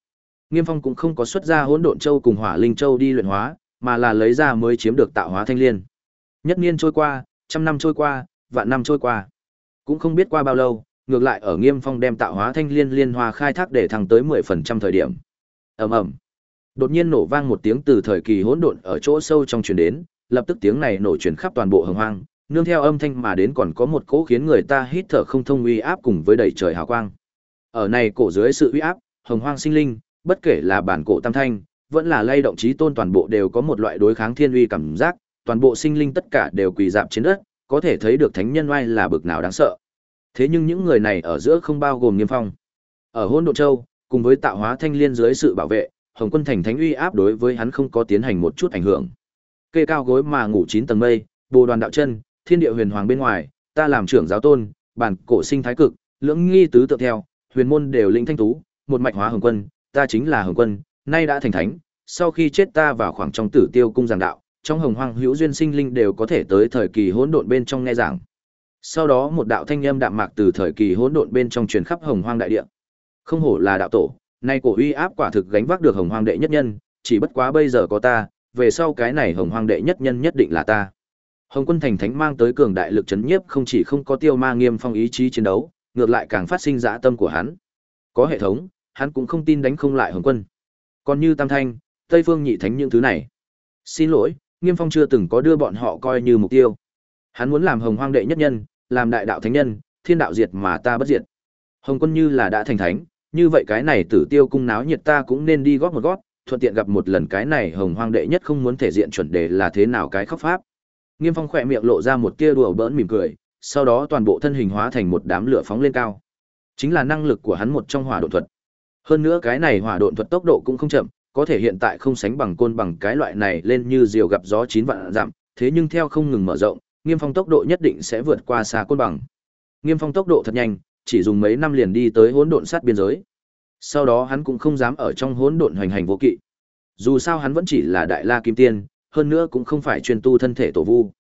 Nghiêm Phong cũng không có xuất ra hỗn độn châu cùng hỏa linh châu đi luyện hóa, mà là lấy ra mới chiếm được tạo hóa thanh liên. Nhất niên trôi qua, trăm năm trôi qua, vạn năm trôi qua. Cũng không biết qua bao lâu, ngược lại ở Nghiêm Phong đem tạo hóa thanh liên liên hoa khai thác để thăng tới 10% thời điểm. Ầm ầm. Đột nhiên nổ vang một tiếng từ thời kỳ hỗn độn ở chỗ sâu trong truyền đến, lập tức tiếng này nổ truyền khắp toàn bộ hồng hoang, nương theo âm thanh mà đến còn có một cỗ khiến người ta hít thở không thông uy áp cùng với đầy trời hào quang. Ở này cổ dưới sự uy áp, hồng hoang sinh linh, bất kể là bản cổ tam thanh, vẫn là lay động trí tôn toàn bộ đều có một loại đối kháng thiên uy cảm giác, toàn bộ sinh linh tất cả đều quỳ dạp trên đất, có thể thấy được thánh nhân oai là bực nào đáng sợ. Thế nhưng những người này ở giữa không bao gồm Nghiêm Phong. Ở Hỗn Độn Châu, cùng với tạo hóa thanh liên dưới sự bảo vệ, Hồng Quân Thành Thánh uy áp đối với hắn không có tiến hành một chút ảnh hưởng. Kê cao gối mà ngủ chín tầng mây, Bồ Đoàn đạo chân, Thiên địa huyền hoàng bên ngoài, ta làm trưởng giáo tôn, bản cổ sinh thái cực, lưỡng nghi tứ tự theo, huyền môn đều linh thanh tú, một mạch hóa Hồng Quân, ta chính là Hồng Quân, nay đã thành thánh, sau khi chết ta vào khoảng trong Tử Tiêu cung giảng đạo, trong Hồng Hoang hữu duyên sinh linh đều có thể tới thời kỳ hỗn độn bên trong nghe giảng. Sau đó một đạo thanh âm đạm mạc từ thời kỳ hỗn độn bên trong truyền khắp Hồng Hoang đại địa. Không hổ là đạo tổ, nay cổ uy áp quả thực gánh vác được Hồng Hoang đệ nhất nhân, chỉ bất quá bây giờ có ta, về sau cái này Hồng Hoang đệ nhất nhân nhất định là ta. Hồng Quân Thành Thánh mang tới cường đại lực chấn nhiếp không chỉ không có tiêu ma nghiêm phong ý chí chiến đấu, ngược lại càng phát sinh dã tâm của hắn. Có hệ thống, hắn cũng không tin đánh không lại Hồng Quân. Còn như Tam Thanh, Tây Phương Nhị Thánh những thứ này. Xin lỗi, Nghiêm Phong chưa từng có đưa bọn họ coi như mục tiêu. Hắn muốn làm Hồng Hoang đệ nhất nhân, làm đại đạo thánh nhân, thiên đạo diệt mà ta bất diệt. Hồng Quân như là đã thành thánh, như vậy cái này Tử Tiêu cung náo nhiệt ta cũng nên đi góp một góp, thuận tiện gặp một lần cái này Hồng Hoang đệ nhất không muốn thể diện chuẩn đề là thế nào cái khóc pháp. Nghiêm Phong khỏe miệng lộ ra một tia đùa bỡn mỉm cười, sau đó toàn bộ thân hình hóa thành một đám lửa phóng lên cao. Chính là năng lực của hắn một trong hỏa độn thuật. Hơn nữa cái này hỏa độn thuật tốc độ cũng không chậm, có thể hiện tại không sánh bằng côn bằng cái loại này lên như diều gặp gió chín vạn dặm, thế nhưng theo không ngừng mở rộng, Nghiêm Phong tốc độ nhất định sẽ vượt qua xa côn bằng. Nghiêm Phong tốc độ thật nhanh, chỉ dùng mấy năm liền đi tới hỗn độn sát biên giới. Sau đó hắn cũng không dám ở trong hỗn độn hoành hành vô kỵ. Dù sao hắn vẫn chỉ là đại la kim tiên, hơn nữa cũng không phải chuyên tu thân thể tổ vu.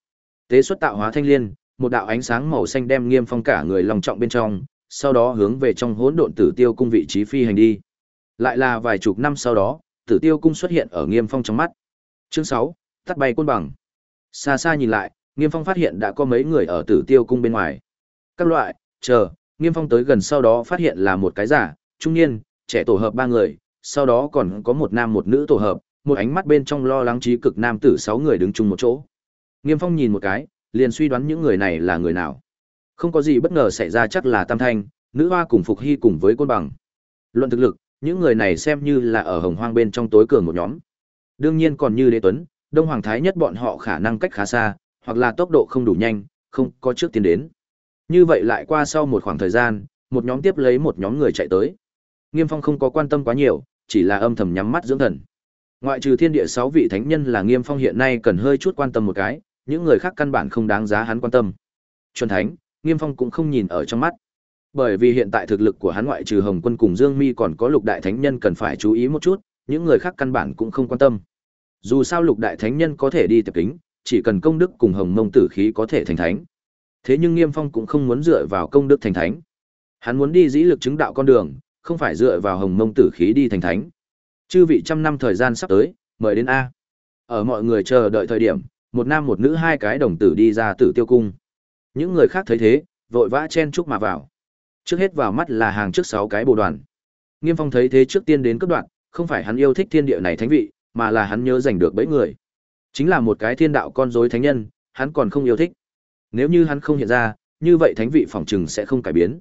Tế xuất tạo hóa thanh liên, một đạo ánh sáng màu xanh đem Nghiêm Phong cả người lòng trọng bên trong, sau đó hướng về trong hỗn độn tử tiêu cung vị trí phi hành đi. Lại là vài chục năm sau đó, tử tiêu cung xuất hiện ở Nghiêm Phong trong mắt. Chương sáu tắt bay côn bằng. Xa xa nhìn lại, Nghiêm Phong phát hiện đã có mấy người ở tử tiêu cung bên ngoài. Các loại, chờ, Nghiêm Phong tới gần sau đó phát hiện là một cái giả, trung niên, trẻ tổ hợp ba người, sau đó còn có một nam một nữ tổ hợp, một ánh mắt bên trong lo lắng trí cực nam tử sáu người đứng chung một chỗ. Nghiêm Phong nhìn một cái, liền suy đoán những người này là người nào. Không có gì bất ngờ xảy ra chắc là Tam Thanh, nữ hoa cùng Phục Hy cùng với Côn Bằng. Luận thực lực, những người này xem như là ở hồng hoang bên trong tối cường một nhóm. Đương nhiên còn như Đế Tuấn, Đông Hoàng Thái nhất bọn họ khả năng cách khá xa, hoặc là tốc độ không đủ nhanh, không có trước tiến đến. Như vậy lại qua sau một khoảng thời gian, một nhóm tiếp lấy một nhóm người chạy tới. Nghiêm Phong không có quan tâm quá nhiều, chỉ là âm thầm nhắm mắt dưỡng thần. Ngoại trừ thiên địa sáu vị thánh nhân là Nghiêm Phong hiện nay cần hơi chút quan tâm một cái, những người khác căn bản không đáng giá hắn quan tâm. Chuẩn thánh, Nghiêm Phong cũng không nhìn ở trong mắt. Bởi vì hiện tại thực lực của hắn ngoại trừ Hồng Quân cùng Dương Mi còn có Lục Đại Thánh Nhân cần phải chú ý một chút, những người khác căn bản cũng không quan tâm. Dù sao Lục Đại Thánh Nhân có thể đi tập kính, chỉ cần công đức cùng Hồng Mông Tử khí có thể thành thánh. Thế nhưng Nghiêm Phong cũng không muốn dựa vào công đức thành thánh. Hắn muốn đi dĩ lực chứng đạo con đường, không phải dựa vào Hồng Mông Tử khí đi thành thánh. Chư vị trăm năm thời gian sắp tới, mời đến a. Ở mọi người chờ đợi thời điểm, một nam một nữ hai cái đồng tử đi ra tử tiêu cung. Những người khác thấy thế, vội vã chen chúc mà vào. Trước hết vào mắt là hàng trước sáu cái bồ đoàn. Nghiêm Phong thấy thế trước tiên đến cấp đoạn, không phải hắn yêu thích thiên địa này thánh vị, mà là hắn nhớ giành được bấy người. Chính là một cái thiên đạo con rối thánh nhân, hắn còn không yêu thích. Nếu như hắn không hiện ra, như vậy thánh vị phòng trừng sẽ không cải biến.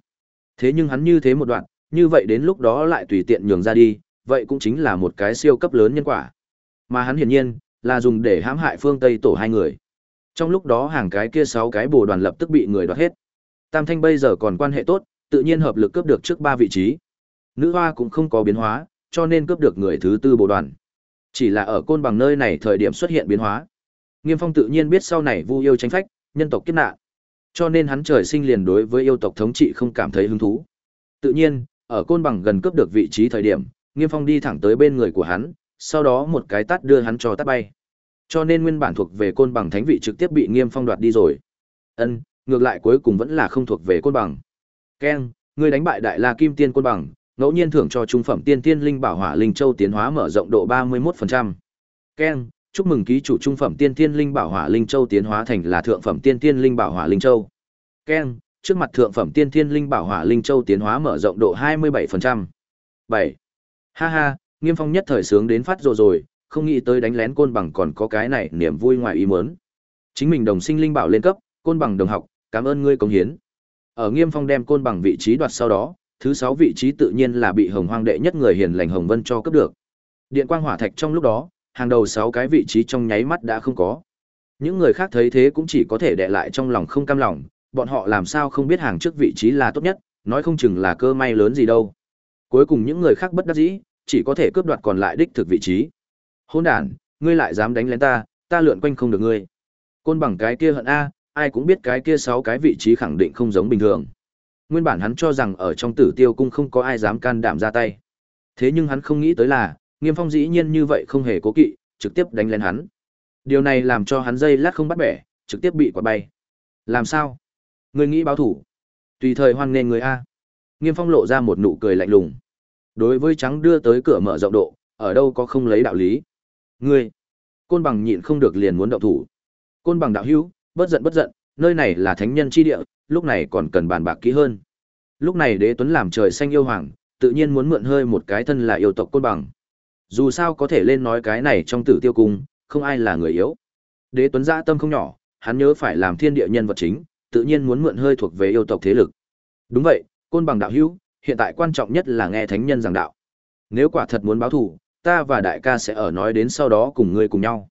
Thế nhưng hắn như thế một đoạn, như vậy đến lúc đó lại tùy tiện nhường ra đi, vậy cũng chính là một cái siêu cấp lớn nhân quả. Mà hắn hiển nhiên là dùng để hãm hại phương Tây tổ hai người. Trong lúc đó hàng cái kia sáu cái bồ đoàn lập tức bị người đoạt hết. Tam Thanh bây giờ còn quan hệ tốt, tự nhiên hợp lực cướp được trước ba vị trí. Nữ hoa cũng không có biến hóa, cho nên cướp được người thứ tư bồ đoàn. Chỉ là ở côn bằng nơi này thời điểm xuất hiện biến hóa. Nghiêm Phong tự nhiên biết sau này Vu yêu tranh phách, nhân tộc kiếp nạn. Cho nên hắn trời sinh liền đối với yêu tộc thống trị không cảm thấy hứng thú. Tự nhiên, ở côn bằng gần cướp được vị trí thời điểm, Nghiêm Phong đi thẳng tới bên người của hắn, sau đó một cái tát đưa hắn cho tát bay. Cho nên nguyên bản thuộc về côn bằng thánh vị trực tiếp bị Nghiêm Phong đoạt đi rồi. Ân, ngược lại cuối cùng vẫn là không thuộc về côn bằng. Ken, người đánh bại Đại La Kim Tiên côn bằng, ngẫu nhiên thưởng cho trung phẩm tiên tiên linh bảo hỏa linh châu tiến hóa mở rộng độ 31%. Ken, chúc mừng ký chủ trung phẩm tiên tiên linh bảo hỏa linh châu tiến hóa thành là thượng phẩm tiên tiên linh bảo hỏa linh châu. Ken, trước mặt thượng phẩm tiên tiên linh bảo hỏa linh châu tiến hóa mở rộng độ 27%. 7. Ha ha, Nghiêm Phong nhất thời sướng đến phát rồi rồi, không nghĩ tới đánh lén côn bằng còn có cái này niềm vui ngoài ý muốn. Chính mình đồng sinh linh bảo lên cấp, côn bằng đồng học, cảm ơn ngươi công hiến. Ở Nghiêm Phong đem côn bằng vị trí đoạt sau đó, thứ sáu vị trí tự nhiên là bị Hồng Hoang đệ nhất người hiền lành Hồng Vân cho cấp được. Điện quang hỏa thạch trong lúc đó, hàng đầu sáu cái vị trí trong nháy mắt đã không có. Những người khác thấy thế cũng chỉ có thể đè lại trong lòng không cam lòng, bọn họ làm sao không biết hàng trước vị trí là tốt nhất, nói không chừng là cơ may lớn gì đâu. Cuối cùng những người khác bất đắc dĩ, chỉ có thể cướp đoạt còn lại đích thực vị trí. Hôn đản, ngươi lại dám đánh lén ta, ta lượn quanh không được ngươi. Côn bằng cái kia hận a, ai cũng biết cái kia sáu cái vị trí khẳng định không giống bình thường. Nguyên bản hắn cho rằng ở trong Tử Tiêu cung không có ai dám can đảm ra tay. Thế nhưng hắn không nghĩ tới là, Nghiêm Phong dĩ nhiên như vậy không hề cố kỵ, trực tiếp đánh lên hắn. Điều này làm cho hắn dây lát không bắt bẻ, trực tiếp bị quả bay. Làm sao? Ngươi nghĩ báo thủ? Tùy thời hoan nghênh người a. Nghiêm Phong lộ ra một nụ cười lạnh lùng. Đối với trắng đưa tới cửa mở rộng độ, ở đâu có không lấy đạo lý. Ngươi, côn bằng nhịn không được liền muốn động thủ. Côn bằng đạo hữu, bất giận bất giận, nơi này là thánh nhân chi địa, lúc này còn cần bàn bạc kỹ hơn. Lúc này đế tuấn làm trời xanh yêu hoàng, tự nhiên muốn mượn hơi một cái thân là yêu tộc côn bằng. Dù sao có thể lên nói cái này trong tử tiêu cung, không ai là người yếu. Đế tuấn dã tâm không nhỏ, hắn nhớ phải làm thiên địa nhân vật chính, tự nhiên muốn mượn hơi thuộc về yêu tộc thế lực. Đúng vậy, côn bằng đạo hữu, hiện tại quan trọng nhất là nghe thánh nhân giảng đạo. Nếu quả thật muốn báo thù, ta và đại ca sẽ ở nói đến sau đó cùng ngươi cùng nhau.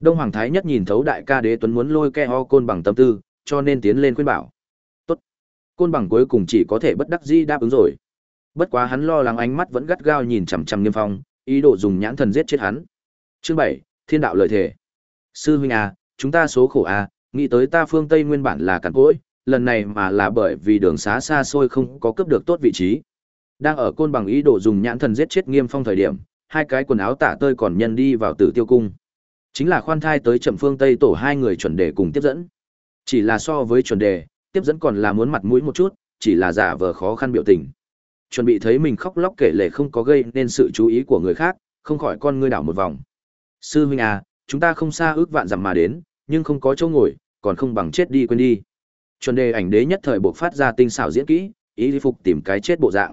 Đông Hoàng Thái nhất nhìn thấu đại ca đế tuấn muốn lôi ke ho côn bằng tâm tư, cho nên tiến lên khuyên bảo. Tốt. Côn bằng cuối cùng chỉ có thể bất đắc dĩ đáp ứng rồi. Bất quá hắn lo lắng ánh mắt vẫn gắt gao nhìn chằm chằm Nghiêm Phong, ý đồ dùng nhãn thần giết chết hắn. Chương bảy Thiên đạo lợi thể. Sư huynh à, chúng ta số khổ à, nghĩ tới ta phương Tây nguyên bản là cản cỗi, lần này mà là bởi vì đường xá xa xôi không có cướp được tốt vị trí. Đang ở côn bằng ý đồ dùng nhãn thần giết chết Nghiêm Phong thời điểm, hai cái quần áo tả tơi còn nhân đi vào Tử Tiêu cung. Chính là khoan thai tới Trầm Phương Tây tổ hai người chuẩn đề cùng tiếp dẫn. Chỉ là so với chuẩn đề, tiếp dẫn còn là muốn mặt mũi một chút, chỉ là giả vờ khó khăn biểu tình. Chuẩn bị thấy mình khóc lóc kể lể không có gây nên sự chú ý của người khác, không khỏi con ngươi đảo một vòng. Sư huynh à, chúng ta không xa ước vạn dặm mà đến, nhưng không có chỗ ngồi, còn không bằng chết đi quên đi. Chuẩn đề ảnh đế nhất thời buộc phát ra tinh xảo diễn kỹ, ý phục tìm cái chết bộ dạng.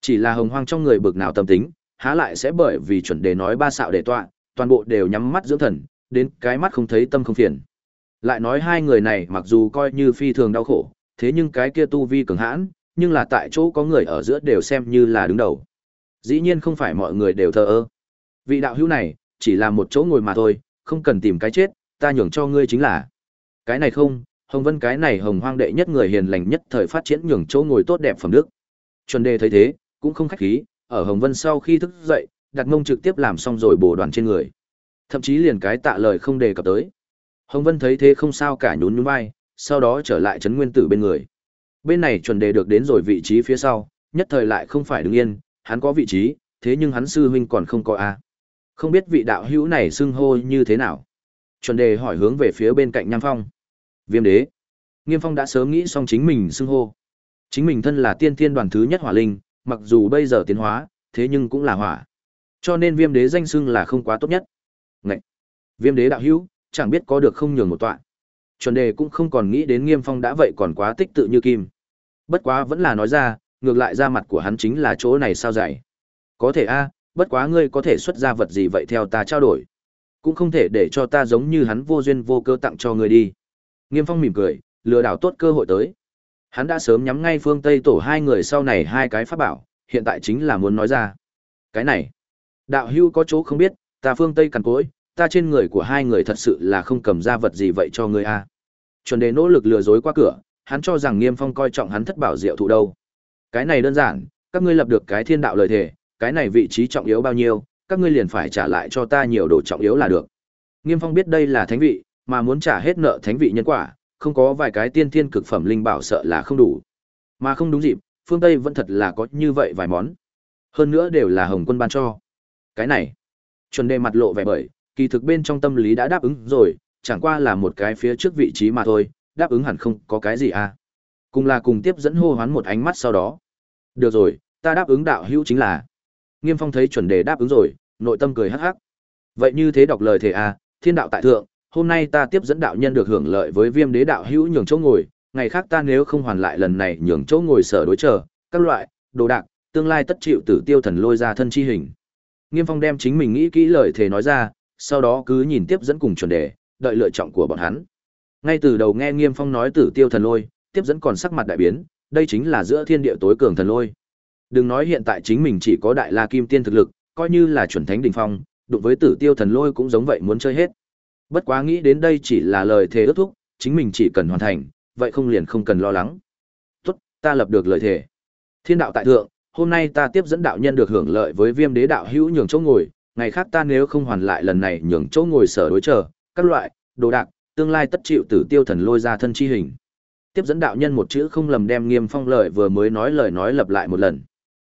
Chỉ là hồng hoang trong người bực nào tâm tính, há lại sẽ bởi vì chuẩn đề nói ba xạo để tọa, toàn bộ đều nhắm mắt dưỡng thần, đến cái mắt không thấy tâm không phiền. Lại nói hai người này mặc dù coi như phi thường đau khổ, thế nhưng cái kia tu vi cường hãn, nhưng là tại chỗ có người ở giữa đều xem như là đứng đầu. Dĩ nhiên không phải mọi người đều thờ ơ. Vị đạo hữu này, chỉ là một chỗ ngồi mà thôi, không cần tìm cái chết, ta nhường cho ngươi chính là. Cái này không, Hồng Vân cái này hồng hoang đệ nhất người hiền lành nhất thời phát triển nhường chỗ ngồi tốt đẹp phẩm đức. Chuẩn đề thấy thế, cũng không khách khí, ở Hồng Vân sau khi thức dậy, đặt mông trực tiếp làm xong rồi bổ đoàn trên người. Thậm chí liền cái tạ lời không đề cập tới. Hồng Vân thấy thế không sao cả nhún nhún vai, sau đó trở lại trấn nguyên tử bên người. Bên này chuẩn đề được đến rồi vị trí phía sau, nhất thời lại không phải đứng yên, hắn có vị trí, thế nhưng hắn sư huynh còn không có a. Không biết vị đạo hữu này xưng hô như thế nào. Chuẩn đề hỏi hướng về phía bên cạnh Nham Phong. Viêm đế. Nghiêm Phong đã sớm nghĩ xong chính mình xưng hô. Chính mình thân là tiên thiên đoàn thứ nhất hỏa linh, mặc dù bây giờ tiến hóa, thế nhưng cũng là hỏa. Cho nên viêm đế danh xưng là không quá tốt nhất. Ngậy! Viêm đế đạo hữu, chẳng biết có được không nhường một tọa. Chuẩn đề cũng không còn nghĩ đến nghiêm phong đã vậy còn quá tích tự như kim. Bất quá vẫn là nói ra, ngược lại ra mặt của hắn chính là chỗ này sao dạy. Có thể a, bất quá ngươi có thể xuất ra vật gì vậy theo ta trao đổi. Cũng không thể để cho ta giống như hắn vô duyên vô cơ tặng cho ngươi đi. Nghiêm phong mỉm cười, lừa đảo tốt cơ hội tới. Hắn đã sớm nhắm ngay phương Tây tổ hai người sau này hai cái pháp bảo, hiện tại chính là muốn nói ra. Cái này, đạo hưu có chỗ không biết, ta phương Tây cằn cối, ta trên người của hai người thật sự là không cầm ra vật gì vậy cho ngươi a. Chuẩn đề nỗ lực lừa dối qua cửa, hắn cho rằng Nghiêm Phong coi trọng hắn thất bảo diệu thụ đâu. Cái này đơn giản, các ngươi lập được cái thiên đạo lời thề, cái này vị trí trọng yếu bao nhiêu, các ngươi liền phải trả lại cho ta nhiều đồ trọng yếu là được. Nghiêm Phong biết đây là thánh vị, mà muốn trả hết nợ thánh vị nhân quả, không có vài cái tiên thiên cực phẩm linh bảo sợ là không đủ. Mà không đúng dịp, phương Tây vẫn thật là có như vậy vài món. Hơn nữa đều là Hồng Quân ban cho. Cái này, chuẩn đề mặt lộ vẻ bởi, kỳ thực bên trong tâm lý đã đáp ứng rồi, chẳng qua là một cái phía trước vị trí mà thôi, đáp ứng hẳn không có cái gì à. Cùng là cùng tiếp dẫn hô hoán một ánh mắt sau đó. Được rồi, ta đáp ứng đạo hữu chính là. Nghiêm Phong thấy chuẩn đề đáp ứng rồi, nội tâm cười hắc hắc. Vậy như thế đọc lời thề à, thiên đạo tại thượng, hôm nay ta tiếp dẫn đạo nhân được hưởng lợi với viêm đế đạo hữu nhường chỗ ngồi, ngày khác ta nếu không hoàn lại lần này nhường chỗ ngồi sở đối chờ, các loại, đồ đạc, tương lai tất chịu tử tiêu thần lôi ra thân chi hình. Nghiêm Phong đem chính mình nghĩ kỹ lời thề nói ra, sau đó cứ nhìn tiếp dẫn cùng chuẩn đề, đợi lựa chọn của bọn hắn. Ngay từ đầu nghe Nghiêm Phong nói tử tiêu thần lôi, tiếp dẫn còn sắc mặt đại biến, đây chính là giữa thiên địa tối cường thần lôi. Đừng nói hiện tại chính mình chỉ có đại la kim tiên thực lực, coi như là chuẩn thánh đình phong, đụng với tử tiêu thần lôi cũng giống vậy muốn chơi hết. Bất quá nghĩ đến đây chỉ là lời thề ước thúc, chính mình chỉ cần hoàn thành, vậy không liền không cần lo lắng. Tốt, ta lập được lời thề. Thiên đạo tại thượng, hôm nay ta tiếp dẫn đạo nhân được hưởng lợi với viêm đế đạo hữu nhường chỗ ngồi, ngày khác ta nếu không hoàn lại lần này nhường chỗ ngồi sở đối chờ, các loại, đồ đạc, tương lai tất chịu tử tiêu thần lôi ra thân chi hình. Tiếp dẫn đạo nhân một chữ không lầm đem nghiêm phong lời vừa mới nói lời nói lặp lại một lần.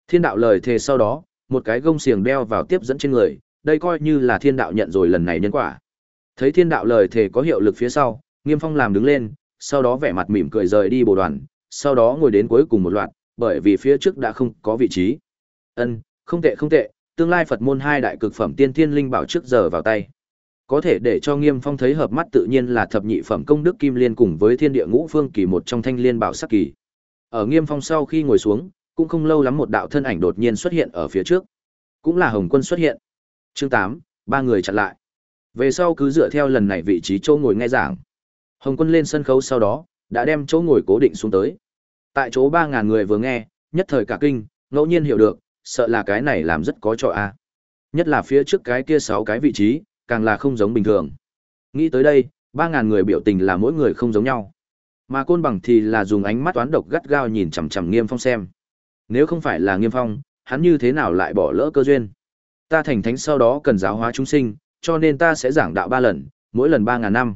Thiên đạo lời thề sau đó, một cái gông xiềng đeo vào tiếp dẫn trên người, đây coi như là thiên đạo nhận rồi lần này nhân quả. Thấy thiên đạo lời thề có hiệu lực phía sau, Nghiêm Phong làm đứng lên, sau đó vẻ mặt mỉm cười rời đi bồ đoàn, sau đó ngồi đến cuối cùng một loạt, bởi vì phía trước đã không có vị trí. Ân, không tệ không tệ, tương lai Phật môn hai đại cực phẩm tiên thiên linh bảo trước giờ vào tay. Có thể để cho Nghiêm Phong thấy hợp mắt tự nhiên là thập nhị phẩm công đức kim liên cùng với thiên địa ngũ phương kỳ một trong thanh liên bảo sắc kỳ. Ở Nghiêm Phong sau khi ngồi xuống, cũng không lâu lắm một đạo thân ảnh đột nhiên xuất hiện ở phía trước. Cũng là Hồng Quân xuất hiện. Chương 8, ba người chặn lại. Về sau cứ dựa theo lần này vị trí chỗ ngồi nghe giảng. Hồng Quân lên sân khấu sau đó, đã đem chỗ ngồi cố định xuống tới. Tại chỗ 3000 người vừa nghe, nhất thời cả kinh, ngẫu nhiên hiểu được, sợ là cái này làm rất có cho a. Nhất là phía trước cái kia 6 cái vị trí, càng là không giống bình thường. Nghĩ tới đây, 3000 người biểu tình là mỗi người không giống nhau. Mà côn bằng thì là dùng ánh mắt toán độc gắt gao nhìn chằm chằm Nghiêm Phong xem. Nếu không phải là Nghiêm Phong, hắn như thế nào lại bỏ lỡ cơ duyên? Ta thành thánh sau đó cần giáo hóa chúng sinh, cho nên ta sẽ giảng đạo ba lần, mỗi lần ba ngàn năm.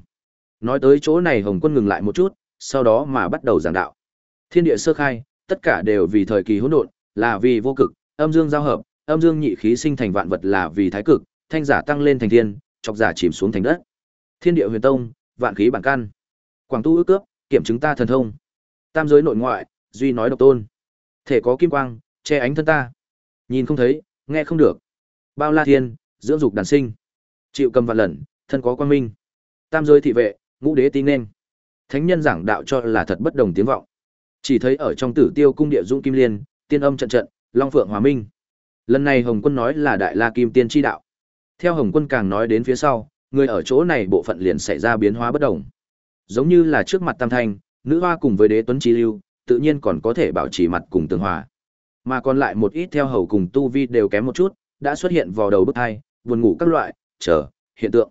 Nói tới chỗ này Hồng Quân ngừng lại một chút, sau đó mà bắt đầu giảng đạo. Thiên địa sơ khai, tất cả đều vì thời kỳ hỗn độn, là vì vô cực, âm dương giao hợp, âm dương nhị khí sinh thành vạn vật là vì thái cực, thanh giả tăng lên thành thiên, chọc giả chìm xuống thành đất. Thiên địa huyền tông, vạn khí bản căn. Quảng tu ước cướp, kiểm chứng ta thần thông. Tam giới nội ngoại, duy nói độc tôn. Thể có kim quang, che ánh thân ta. Nhìn không thấy, nghe không được. Bao la thiên, dưỡng dục đàn sinh chịu cầm vạn lần thân có quan minh tam giới thị vệ ngũ đế tin nên thánh nhân giảng đạo cho là thật bất đồng tiếng vọng Chỉ thấy ở trong Tử Tiêu cung địa dũng kim liên, tiên âm trận trận, long phượng hòa minh. Lần này Hồng Quân nói là Đại La Kim Tiên chi đạo. Theo Hồng Quân càng nói đến phía sau, người ở chỗ này bộ phận liền xảy ra biến hóa bất đồng. Giống như là trước mặt Tam Thanh, nữ hoa cùng với đế tuấn trí lưu, tự nhiên còn có thể bảo trì mặt cùng tương hòa. Mà còn lại một ít theo hầu cùng tu vi đều kém một chút, đã xuất hiện vào đầu bức hai, buồn ngủ các loại, chờ, hiện tượng.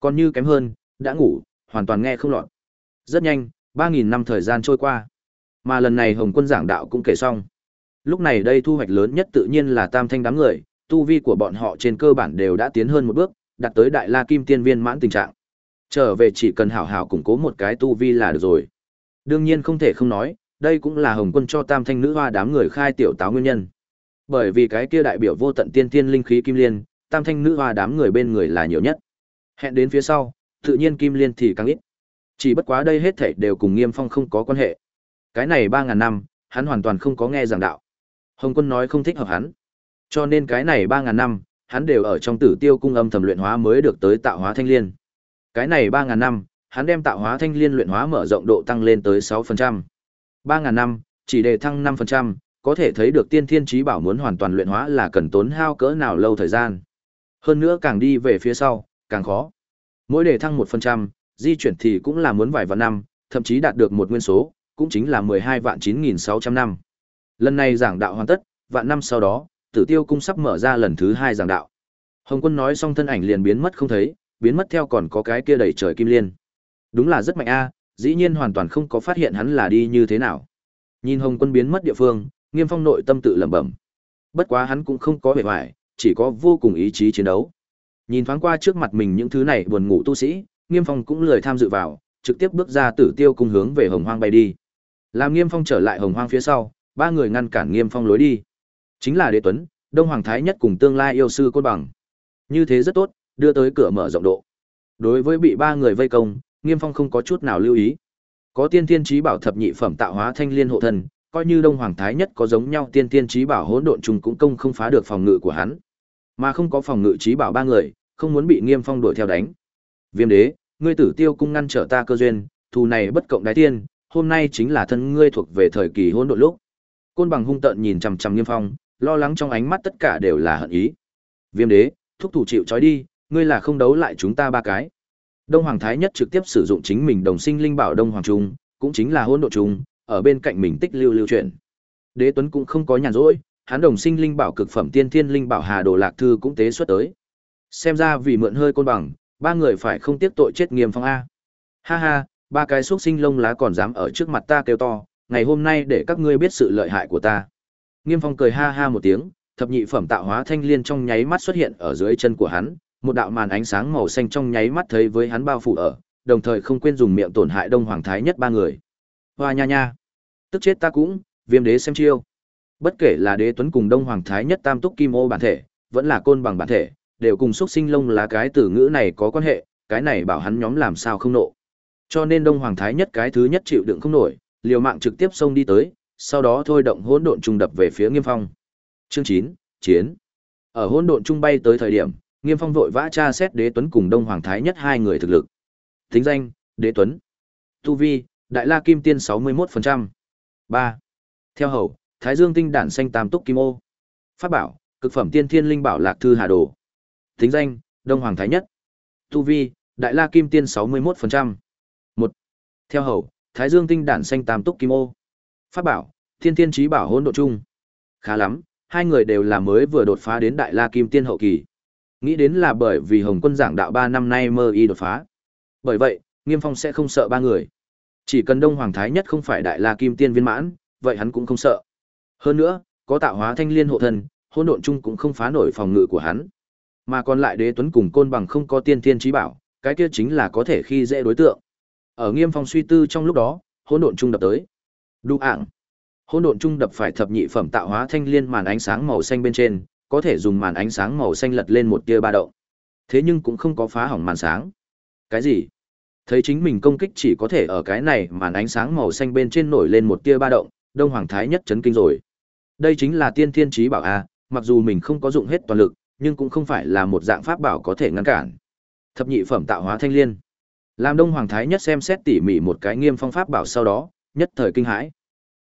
Còn như kém hơn, đã ngủ, hoàn toàn nghe không lọt. Rất nhanh, 3.000 năm thời gian trôi qua. Mà lần này Hồng quân giảng đạo cũng kể xong. Lúc này đây thu hoạch lớn nhất tự nhiên là tam thanh đám người, tu vi của bọn họ trên cơ bản đều đã tiến hơn một bước, đạt tới đại la kim tiên viên mãn tình trạng. Trở về chỉ cần hảo hảo củng cố một cái tu vi là được rồi. Đương nhiên không thể không nói, đây cũng là Hồng Quân cho Tam Thanh nữ hoa đám người khai tiểu táo nguyên nhân. Bởi vì cái kia đại biểu vô tận tiên tiên linh khí kim liên, Tam Thanh nữ hoa đám người bên người là nhiều nhất. Hẹn đến phía sau, tự nhiên kim liên thì càng ít. Chỉ bất quá đây hết thảy đều cùng Nghiêm Phong không có quan hệ. Cái này ba ngàn năm, hắn hoàn toàn không có nghe giảng đạo. Hồng Quân nói không thích hợp hắn. Cho nên cái này ba ngàn năm, hắn đều ở trong Tử Tiêu cung âm thầm luyện hóa mới được tới tạo hóa thanh liên. Cái này ba ngàn năm, hắn đem tạo hóa thanh liên luyện hóa mở rộng độ tăng lên tới sáu phần trăm ba ngàn năm, chỉ đề thăng năm phần trăm, có thể thấy được tiên thiên trí bảo muốn hoàn toàn luyện hóa là cần tốn hao cỡ nào lâu thời gian. Hơn nữa càng đi về phía sau, càng khó. Mỗi đề thăng một phần trăm, di chuyển thì cũng là muốn vài vạn năm, thậm chí đạt được một nguyên số, cũng chính là mười hai vạn chín nghìn sáu trăm năm. Lần này giảng đạo hoàn tất, vạn năm sau đó, Tử Tiêu cung sắp mở ra lần thứ hai giảng đạo. Hồng Quân nói xong thân ảnh liền biến mất không thấy, biến mất theo còn có cái kia đầy trời kim liên. Đúng là rất mạnh a, dĩ nhiên hoàn toàn không có phát hiện hắn là đi như thế nào. Nhìn Hồng Quân biến mất địa phương, Nghiêm Phong nội tâm tự lẩm bẩm. Bất quá hắn cũng không có vẻ vải, chỉ có vô cùng ý chí chiến đấu. Nhìn thoáng qua trước mặt mình những thứ này buồn ngủ tu sĩ, Nghiêm Phong cũng lười tham dự vào, trực tiếp bước ra Tử Tiêu cung hướng về Hồng Hoang bay đi. Làm Nghiêm Phong trở lại Hồng Hoang phía sau, ba người ngăn cản Nghiêm Phong lối đi. Chính là Đế Tuấn, Đông Hoàng Thái Nhất cùng tương lai yêu sư Côn Bằng. Như thế rất tốt, đưa tới cửa mở rộng độ. Đối với bị ba người vây công, Nghiêm Phong không có chút nào lưu ý. Có tiên tiên trí bảo thập nhị phẩm tạo hóa thanh liên hộ thần, coi như Đông Hoàng Thái nhất có giống nhau tiên tiên trí bảo hỗn độn trùng cũng công không phá được phòng ngự của hắn. Mà không có phòng ngự trí bảo ba người, không muốn bị Nghiêm Phong đuổi theo đánh. Viêm đế, ngươi tử tiêu cung ngăn trở ta cơ duyên, thù này bất cộng đái tiên, hôm nay chính là thân ngươi thuộc về thời kỳ hỗn độn lúc. Côn bằng hung tợn nhìn chằm chằm Nghiêm Phong, lo lắng trong ánh mắt tất cả đều là hận ý. Viêm đế, thúc thủ chịu trói đi, ngươi là không đấu lại chúng ta ba cái. Đông Hoàng Thái Nhất trực tiếp sử dụng chính mình đồng sinh linh bảo Đông Hoàng Trung, cũng chính là hỗn đội trung, ở bên cạnh mình tích lưu lưu chuyển. Đế Tuấn cũng không có nhàn rỗi, hắn đồng sinh linh bảo cực phẩm tiên thiên linh bảo Hà Đồ Lạc Thư cũng tế xuất tới. Xem ra vì mượn hơi côn bằng, ba người phải không tiếp tội chết nghiêm phong a. Ha ha, ba cái xúc sinh lông lá còn dám ở trước mặt ta kêu to, ngày hôm nay để các ngươi biết sự lợi hại của ta. Nghiêm phong cười ha ha một tiếng, thập nhị phẩm tạo hóa thanh liên trong nháy mắt xuất hiện ở dưới chân của hắn, một đạo màn ánh sáng màu xanh trong nháy mắt thấy với hắn bao phủ ở, đồng thời không quên dùng miệng tổn hại Đông Hoàng Thái nhất ba người. Hoa nha nha, tức chết ta cũng, Viêm Đế xem chiêu. Bất kể là Đế Tuấn cùng Đông Hoàng Thái nhất Tam Túc Kim Ô bản thể, vẫn là côn bằng bản thể, đều cùng xuất sinh lông lá cái từ ngữ này có quan hệ, cái này bảo hắn nhóm làm sao không nộ. Cho nên Đông Hoàng Thái nhất cái thứ nhất chịu đựng không nổi, liều mạng trực tiếp xông đi tới, sau đó thôi động hỗn độn trung đập về phía Nghiêm Phong. Chương chín chiến. Ở hỗn độn trung bay tới thời điểm, Nghiêm Phong vội vã tra xét Đế Tuấn cùng Đông Hoàng Thái nhất hai người thực lực. Tính danh: Đế Tuấn. Tu vi: Đại La Kim Tiên 61%. 3. Theo hầu: Thái Dương tinh đản xanh tam túc kim ô. Pháp bảo: Cực phẩm tiên thiên linh bảo Lạc thư Hà Đồ. Tính danh: Đông Hoàng Thái nhất. Tu vi: Đại La Kim Tiên 61%. 1. Theo hầu: Thái Dương tinh đản xanh tam túc kim ô. Pháp bảo: Thiên Thiên Chí Bảo Hỗn Độ Trung. Khá lắm, hai người đều là mới vừa đột phá đến Đại La Kim Tiên hậu kỳ. Nghĩ đến là bởi vì Hồng Quân giảng đạo 3 năm nay mơ y đột phá. Bởi vậy, Nghiêm Phong sẽ không sợ ba người. Chỉ cần Đông Hoàng Thái nhất không phải Đại La Kim Tiên viên mãn, vậy hắn cũng không sợ. Hơn nữa, có tạo hóa thanh liên hộ thân, hỗn độn chung cũng không phá nổi phòng ngự của hắn. Mà còn lại Đế Tuấn cùng Côn Bằng không có tiên thiên trí bảo, cái kia chính là có thể khi dễ đối tượng. Ở Nghiêm Phong suy tư trong lúc đó, hỗn độn chung đập tới. Đu ạng. Hỗn độn chung đập phải thập nhị phẩm tạo hóa thanh liên màn ánh sáng màu xanh bên trên, có thể dùng màn ánh sáng màu xanh lật lên một tia ba động. Thế nhưng cũng không có phá hỏng màn sáng. Cái gì? Thấy chính mình công kích chỉ có thể ở cái này màn ánh sáng màu xanh bên trên nổi lên một tia ba động, Đông Hoàng Thái nhất chấn kinh rồi. Đây chính là tiên thiên trí bảo a, mặc dù mình không có dụng hết toàn lực, nhưng cũng không phải là một dạng pháp bảo có thể ngăn cản. Thập nhị phẩm tạo hóa thanh liên. Làm Đông Hoàng Thái nhất xem xét tỉ mỉ một cái nghiêm phong pháp bảo sau đó, nhất thời kinh hãi.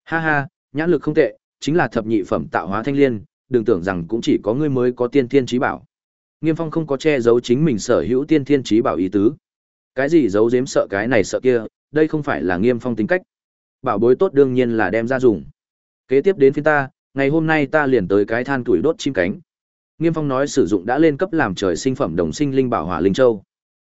Ha ha, nhãn lực không tệ, chính là thập nhị phẩm tạo hóa thanh liên, đừng tưởng rằng cũng chỉ có ngươi mới có tiên thiên trí bảo. Nghiêm Phong không có che giấu chính mình sở hữu tiên thiên trí bảo ý tứ. Cái gì giấu giếm sợ cái này sợ kia, đây không phải là Nghiêm Phong tính cách. Bảo bối tốt đương nhiên là đem ra dùng. Kế tiếp đến phía ta, ngày hôm nay ta liền tới cái than tuổi đốt chim cánh. Nghiêm Phong nói sử dụng đã lên cấp làm trời sinh phẩm đồng sinh linh bảo hỏa linh châu.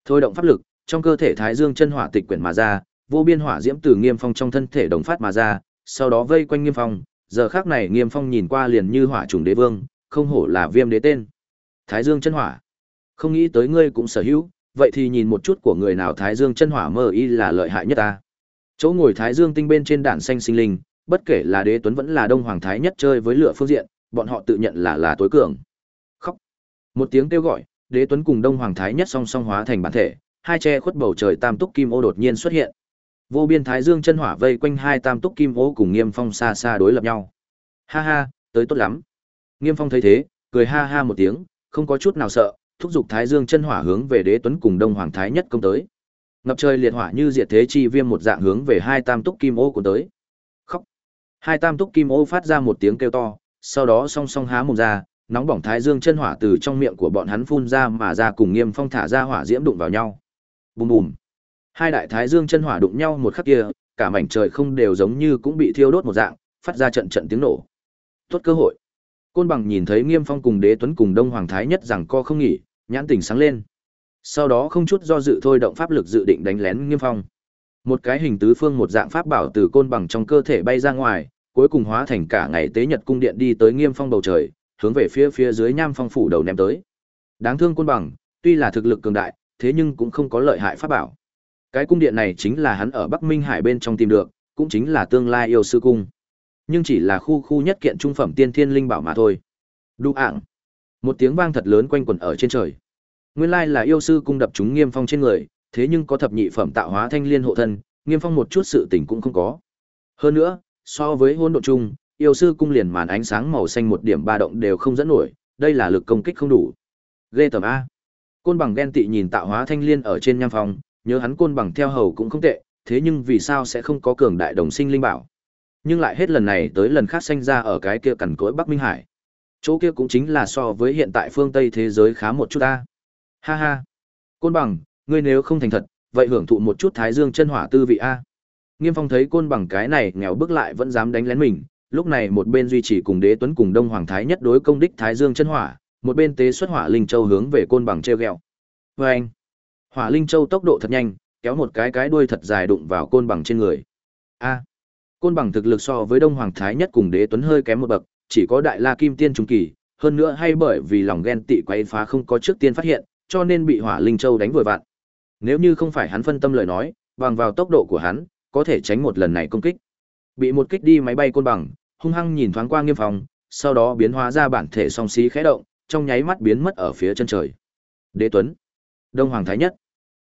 Thôi động pháp lực, trong cơ thể Thái Dương chân hỏa tịch quyển mà ra, vô biên hỏa diễm từ Nghiêm Phong trong thân thể đồng phát mà ra, sau đó vây quanh Nghiêm Phong, giờ khác này Nghiêm Phong nhìn qua liền như hỏa trùng đế vương, không hổ là viêm đế tên. Thái Dương chân hỏa. Không nghĩ tới ngươi cũng sở hữu, vậy thì nhìn một chút của người nào Thái Dương chân hỏa mơ y là lợi hại nhất ta. Chỗ ngồi Thái Dương tinh bên trên đạn xanh sinh linh, bất kể là đế tuấn vẫn là đông hoàng thái nhất chơi với lửa phương diện, bọn họ tự nhận là là tối cường. Khóc. Một tiếng kêu gọi, đế tuấn cùng đông hoàng thái nhất song song hóa thành bản thể, hai che khuất bầu trời tam túc kim ô đột nhiên xuất hiện. Vô biên thái dương chân hỏa vây quanh hai tam túc kim ô cùng Nghiêm Phong xa xa đối lập nhau. Ha ha, tới tốt lắm. Nghiêm Phong thấy thế, cười ha ha một tiếng, không có chút nào sợ, thúc giục thái dương chân hỏa hướng về đế tuấn cùng đông hoàng thái nhất công tới. Ngập trời liệt hỏa như diệt thế chi viêm một dạng hướng về hai tam túc kim ô của tới. Hai tam túc kim ô phát ra một tiếng kêu to, sau đó song song há mồm ra, nóng bỏng thái dương chân hỏa từ trong miệng của bọn hắn phun ra mà ra cùng Nghiêm Phong thả ra hỏa diễm đụng vào nhau. Bùm bùm. Hai đại thái dương chân hỏa đụng nhau một khắc kia, cả mảnh trời không đều giống như cũng bị thiêu đốt một dạng, phát ra trận trận tiếng nổ. Tốt cơ hội. Côn Bằng nhìn thấy Nghiêm Phong cùng Đế Tuấn cùng Đông Hoàng Thái nhất rằng co không nghỉ, nhãn tình sáng lên. Sau đó không chút do dự thôi động pháp lực dự định đánh lén Nghiêm Phong. Một cái hình tứ phương một dạng pháp bảo từ côn bằng trong cơ thể bay ra ngoài, cuối cùng hóa thành cả ngày tế nhật cung điện đi tới Nghiêm Phong bầu trời, hướng về phía phía dưới Nham Phong phủ đầu ném tới. Đáng thương côn bằng, tuy là thực lực cường đại, thế nhưng cũng không có lợi hại pháp bảo. Cái cung điện này chính là hắn ở Bắc Minh Hải bên trong tìm được, cũng chính là tương lai yêu sư cung. Nhưng chỉ là khu khu nhất kiện trung phẩm tiên thiên linh bảo mà thôi. Đu ạng. Một tiếng vang thật lớn quanh quẩn ở trên trời. Nguyên lai là yêu sư cung đập chúng Nghiêm Phong trên người, thế nhưng có thập nhị phẩm tạo hóa thanh liên hộ thân, Nghiêm Phong một chút sự tình cũng không có. Hơn nữa, so với hỗn độ chung, yêu sư cung liền màn ánh sáng màu xanh một điểm ba động đều không dẫn nổi, đây là lực công kích không đủ. Ghê tầm a. Côn bằng ghen tị nhìn tạo hóa thanh liên ở trên nham phòng, nhớ hắn côn bằng theo hầu cũng không tệ, thế nhưng vì sao sẽ không có cường đại đồng sinh linh bảo? Nhưng lại hết lần này tới lần khác sinh ra ở cái kia cằn cỗi Bắc Minh Hải. Chỗ kia cũng chính là so với hiện tại phương Tây thế giới khá một chút ta. Ha ha. Côn bằng, ngươi nếu không thành thật, vậy hưởng thụ một chút thái dương chân hỏa tư vị a. Nghiêm Phong thấy côn bằng cái này nghèo bước lại vẫn dám đánh lén mình, lúc này một bên duy trì cùng đế tuấn cùng đông hoàng thái nhất đối công đích thái dương chân hỏa, một bên tế xuất hỏa linh châu hướng về côn bằng treo gẹo. Và anh, hỏa linh châu tốc độ thật nhanh, kéo một cái cái đuôi thật dài đụng vào côn bằng trên người. A, côn bằng thực lực so với đông hoàng thái nhất cùng đế tuấn hơi kém một bậc, chỉ có đại la kim tiên trung kỳ, hơn nữa hay bởi vì lòng ghen tị quay phá không có trước tiên phát hiện, cho nên bị hỏa linh châu đánh vội vặn. Nếu như không phải hắn phân tâm lời nói, bằng vào tốc độ của hắn, có thể tránh một lần này công kích. Bị một kích đi máy bay côn bằng, hung hăng nhìn thoáng qua Nghiêm Phong, sau đó biến hóa ra bản thể song xí khẽ động, trong nháy mắt biến mất ở phía chân trời. Đế Tuấn, Đông Hoàng Thái Nhất,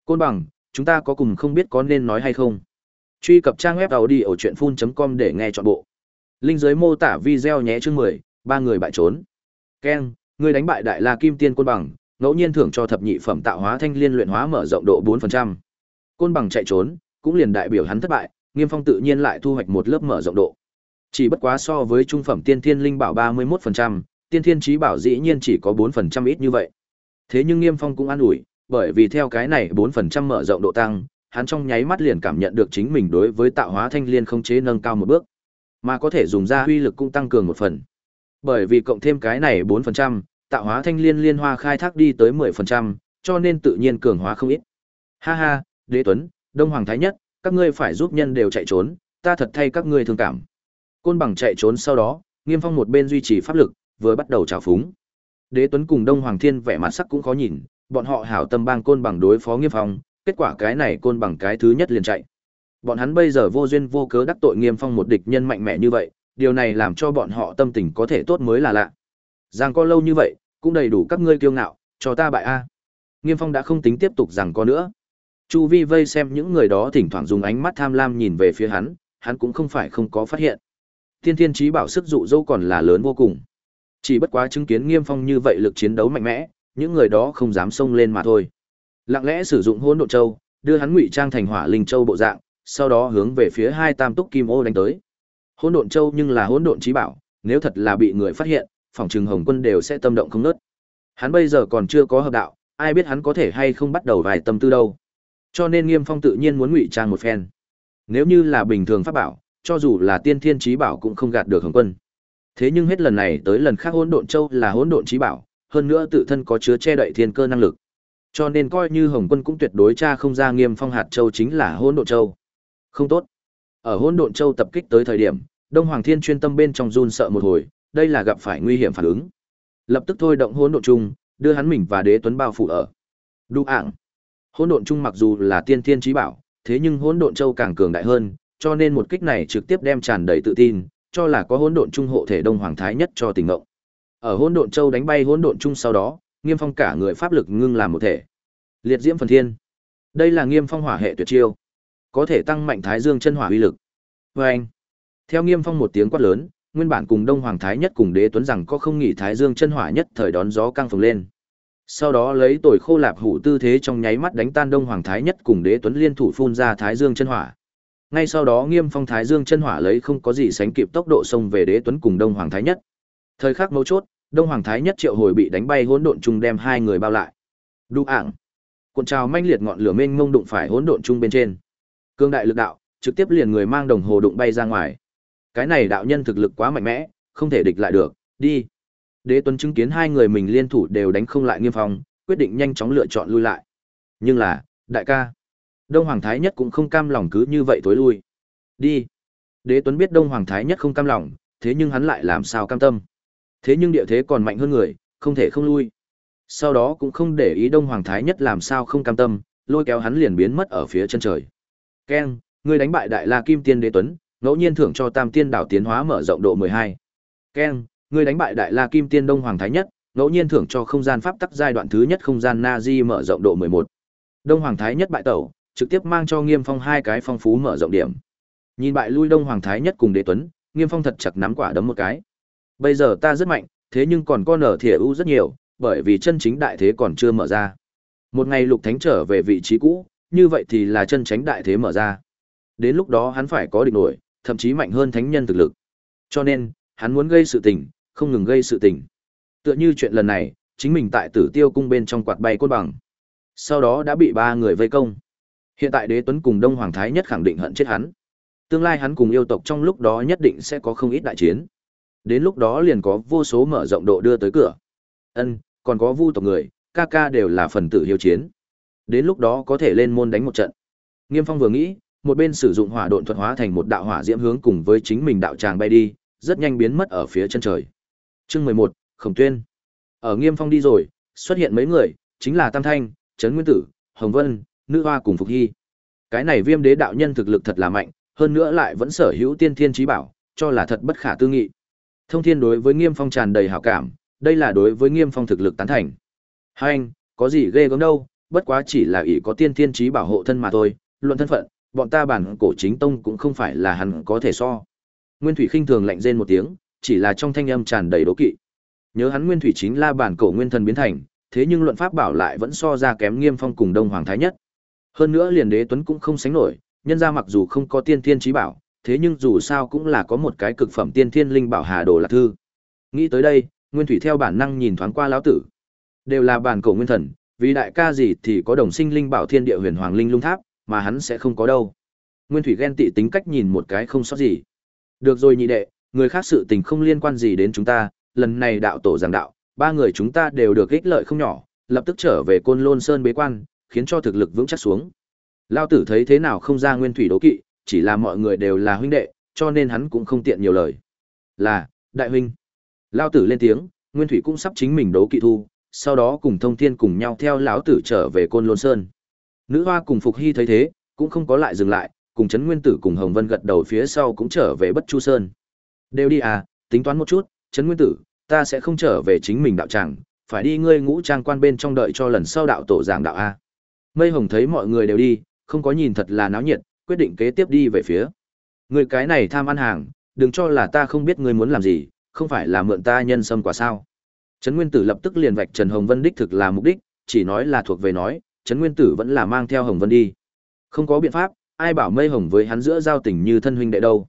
Côn Bằng, chúng ta có cùng không biết có nên nói hay không. Truy cập trang web đầu đi ở chuyện com để nghe trọn bộ. Linh dưới mô tả video nhé chương 10, ba người bại trốn. Ken, người đánh bại Đại La Kim Tiên Côn Bằng, ngẫu nhiên thưởng cho thập nhị phẩm tạo hóa thanh liên luyện hóa mở rộng độ 4%. Côn Bằng chạy trốn, cũng liền đại biểu hắn thất bại, Nghiêm Phong tự nhiên lại thu hoạch một lớp mở rộng độ. Chỉ bất quá so với trung phẩm tiên thiên linh bảo 31%, tiên thiên trí bảo dĩ nhiên chỉ có 4% ít như vậy. Thế nhưng Nghiêm Phong cũng an ủi, bởi vì theo cái này 4% mở rộng độ tăng, hắn trong nháy mắt liền cảm nhận được chính mình đối với tạo hóa thanh liên không chế nâng cao một bước, mà có thể dùng ra huy lực cũng tăng cường một phần. Bởi vì cộng thêm cái này 4%, tạo hóa thanh liên liên hoa khai thác đi tới 10%, cho nên tự nhiên cường hóa không ít. Ha ha, Đế Tuấn, Đông Hoàng Thái Nhất, các ngươi phải giúp nhân đều chạy trốn, ta thật thay các ngươi thương cảm. Côn bằng chạy trốn sau đó, Nghiêm Phong một bên duy trì pháp lực, vừa bắt đầu trào phúng. Đế Tuấn cùng Đông Hoàng Thiên vẻ mặt sắc cũng khó nhìn, bọn họ hảo tâm bang côn bằng đối phó Nghiêm Phong, kết quả cái này côn bằng cái thứ nhất liền chạy. Bọn hắn bây giờ vô duyên vô cớ đắc tội Nghiêm Phong một địch nhân mạnh mẽ như vậy, điều này làm cho bọn họ tâm tình có thể tốt mới là lạ. Giang có lâu như vậy, cũng đầy đủ các ngươi kiêu ngạo, cho ta bại a. Nghiêm Phong đã không tính tiếp tục rằng có nữa. Chu Vi vây xem những người đó thỉnh thoảng dùng ánh mắt tham lam nhìn về phía hắn, hắn cũng không phải không có phát hiện. Tiên Thiên Chí Bảo sức dụ dỗ còn là lớn vô cùng. Chỉ bất quá chứng kiến Nghiêm Phong như vậy lực chiến đấu mạnh mẽ, những người đó không dám xông lên mà thôi. Lặng lẽ sử dụng Hỗn Độn Châu, đưa hắn ngụy trang thành Hỏa Linh Châu bộ dạng, sau đó hướng về phía hai Tam Túc Kim Ô đánh tới. Hỗn độn châu nhưng là hỗn độn trí bảo, nếu thật là bị người phát hiện, phòng trừng Hồng Quân đều sẽ tâm động không nớt. Hắn bây giờ còn chưa có hợp đạo, ai biết hắn có thể hay không bắt đầu vài tâm tư đâu. Cho nên Nghiêm Phong tự nhiên muốn ngụy trang một phen. Nếu như là bình thường pháp bảo, cho dù là tiên thiên trí bảo cũng không gạt được Hồng Quân. Thế nhưng hết lần này tới lần khác hỗn độn châu là hỗn độn trí bảo, hơn nữa tự thân có chứa che đậy thiên cơ năng lực. Cho nên coi như Hồng Quân cũng tuyệt đối tra không ra Nghiêm Phong hạt châu chính là hỗn độn châu. Không tốt. Ở hỗn độn châu tập kích tới thời điểm, Đông Hoàng Thiên chuyên tâm bên trong run sợ một hồi, đây là gặp phải nguy hiểm phản ứng. Lập tức thôi động hỗn độn chung, đưa hắn mình và Đế Tuấn bao phủ ở. Đu ạng. Hỗn độn chung mặc dù là tiên thiên trí bảo, thế nhưng hỗn độn châu càng cường đại hơn, cho nên một kích này trực tiếp đem tràn đầy tự tin, cho là có hỗn độn chung hộ thể Đông Hoàng Thái nhất cho tình ngộng. Ở hỗn độn châu đánh bay hỗn độn chung sau đó, Nghiêm Phong cả người pháp lực ngưng làm một thể. Liệt diễm phần thiên. Đây là Nghiêm Phong hỏa hệ tuyệt chiêu, có thể tăng mạnh Thái Dương chân hỏa uy lực. vê anh. Theo Nghiêm Phong một tiếng quát lớn, nguyên bản cùng Đông Hoàng Thái nhất cùng Đế Tuấn rằng có không nghỉ Thái Dương chân hỏa nhất thời đón gió căng phồng lên. Sau đó lấy tồi khô lạp hủ tư thế trong nháy mắt đánh tan Đông Hoàng Thái nhất cùng Đế Tuấn liên thủ phun ra Thái Dương chân hỏa. Ngay sau đó Nghiêm Phong Thái Dương chân hỏa lấy không có gì sánh kịp tốc độ xông về Đế Tuấn cùng Đông Hoàng Thái nhất. Thời khắc mấu chốt, Đông Hoàng Thái nhất triệu hồi bị đánh bay hỗn độn chung đem hai người bao lại. Đu ảng. Cuộn trào manh liệt ngọn lửa mênh mông đụng phải hỗn độn chung bên trên. Cương đại lực đạo, trực tiếp liền người mang đồng hồ đụng bay ra ngoài. Cái này đạo nhân thực lực quá mạnh mẽ, không thể địch lại được, đi. Đế Tuấn chứng kiến hai người mình liên thủ đều đánh không lại Nghiêm Phong, quyết định nhanh chóng lựa chọn lui lại. Nhưng là, đại ca, Đông Hoàng Thái Nhất cũng không cam lòng cứ như vậy tối lui. Đi. Đế Tuấn biết Đông Hoàng Thái Nhất không cam lòng, thế nhưng hắn lại làm sao cam tâm. Thế nhưng địa thế còn mạnh hơn người, không thể không lui. Sau đó cũng không để ý Đông Hoàng Thái Nhất làm sao không cam tâm, lôi kéo hắn liền biến mất ở phía chân trời. Keng, ngươi đánh bại Đại La Kim Tiên Đế Tuấn, ngẫu nhiên thưởng cho Tam Tiên Đảo tiến hóa mở rộng độ 12. Keng, ngươi đánh bại Đại La Kim Tiên Đông Hoàng Thái Nhất, ngẫu nhiên thưởng cho không gian pháp tắc giai đoạn thứ nhất không gian na di mở rộng độ 11. Đông Hoàng Thái Nhất bại tẩu, trực tiếp mang cho Nghiêm Phong hai cái phong phú mở rộng điểm. Nhìn bại lui Đông Hoàng Thái Nhất cùng Đế Tuấn, Nghiêm Phong thật chặt nắm quả đấm một cái. Bây giờ ta rất mạnh, thế nhưng còn con ở thìa ưu rất nhiều, bởi vì chân chính đại thế còn chưa mở ra. Một ngày Lục Thánh trở về vị trí cũ, như vậy thì là chân chính đại thế mở ra. Đến lúc đó hắn phải có địch nổi, thậm chí mạnh hơn thánh nhân thực lực. Cho nên, hắn muốn gây sự tình, không ngừng gây sự tình. Tựa như chuyện lần này, chính mình tại Tử Tiêu cung bên trong quạt bay côn bằng. Sau đó đã bị ba người vây công. Hiện tại Đế Tuấn cùng Đông Hoàng Thái nhất khẳng định hận chết hắn. Tương lai hắn cùng yêu tộc trong lúc đó nhất định sẽ có không ít đại chiến. Đến lúc đó liền có vô số mở rộng độ đưa tới cửa. Ân, còn có vu tộc người, ca ca đều là phần tử hiếu chiến. Đến lúc đó có thể lên môn đánh một trận. Nghiêm Phong vừa nghĩ, một bên sử dụng hỏa độn thuật hóa thành một đạo hỏa diễm hướng cùng với chính mình đạo tràng bay đi, rất nhanh biến mất ở phía chân trời. Chương mười một Khổng Tuyên. Ở Nghiêm Phong đi rồi, xuất hiện mấy người, chính là Tam Thanh, Trấn Nguyên Tử, Hồng Vân, Nữ Hoa cùng Phục Hy. Cái này Viêm Đế đạo nhân thực lực thật là mạnh, hơn nữa lại vẫn sở hữu tiên thiên chí bảo, cho là thật bất khả tư nghị. Thông Thiên đối với Nghiêm Phong tràn đầy hảo cảm, đây là đối với Nghiêm Phong thực lực tán thành. Hai anh, có gì ghê gớm đâu, bất quá chỉ là ỷ có tiên thiên chí bảo hộ thân mà thôi, luận thân phận, bọn ta bản cổ chính tông cũng không phải là hắn có thể so. Nguyên Thủy khinh thường lạnh rên một tiếng, chỉ là trong thanh âm tràn đầy đố kỵ. Nhớ hắn Nguyên Thủy chính là bản cổ nguyên thần biến thành, thế nhưng luận pháp bảo lại vẫn so ra kém Nghiêm Phong cùng Đông Hoàng Thái Nhất. Hơn nữa liền đế tuấn cũng không sánh nổi, nhân ra mặc dù không có tiên thiên trí bảo, thế nhưng dù sao cũng là có một cái cực phẩm tiên thiên linh bảo hà đồ lạc thư. Nghĩ tới đây, Nguyên Thủy theo bản năng nhìn thoáng qua lão tử. Đều là bản cổ nguyên thần, vì đại ca gì thì có đồng sinh linh bảo thiên địa huyền hoàng linh lung tháp, mà hắn sẽ không có đâu. Nguyên Thủy ghen tị tính cách nhìn một cái không sót gì. Được rồi nhị đệ, người khác sự tình không liên quan gì đến chúng ta, lần này đạo tổ giảng đạo, ba người chúng ta đều được ích lợi không nhỏ, lập tức trở về Côn Lôn Sơn bế quan, khiến cho thực lực vững chắc xuống. Lao tử thấy thế nào không ra Nguyên Thủy đố kỵ, chỉ là mọi người đều là huynh đệ, cho nên hắn cũng không tiện nhiều lời. Là, đại huynh. Lao tử lên tiếng, Nguyên Thủy cũng sắp chính mình đố kỵ thu, sau đó cùng Thông Thiên cùng nhau theo lão tử trở về Côn Lôn Sơn. Nữ hoa cùng Phục Hy thấy thế, cũng không có lại dừng lại, cùng Trấn Nguyên Tử cùng Hồng Vân gật đầu phía sau cũng trở về Bất Chu Sơn. Đều đi à, tính toán một chút, Trấn Nguyên Tử, ta sẽ không trở về chính mình đạo tràng, phải đi ngươi ngũ trang quan bên trong đợi cho lần sau đạo tổ giảng đạo a. Mây Hồng thấy mọi người đều đi, không có nhìn thật là náo nhiệt, quyết định kế tiếp đi về phía. Người cái này tham ăn hàng, đừng cho là ta không biết ngươi muốn làm gì, không phải là mượn ta nhân sâm quả sao. Trấn Nguyên Tử lập tức liền vạch Trần Hồng Vân đích thực là mục đích, chỉ nói là thuộc về nói, Trấn Nguyên Tử vẫn là mang theo Hồng Vân đi. Không có biện pháp, ai bảo Mây Hồng với hắn giữa giao tình như thân huynh đệ đâu.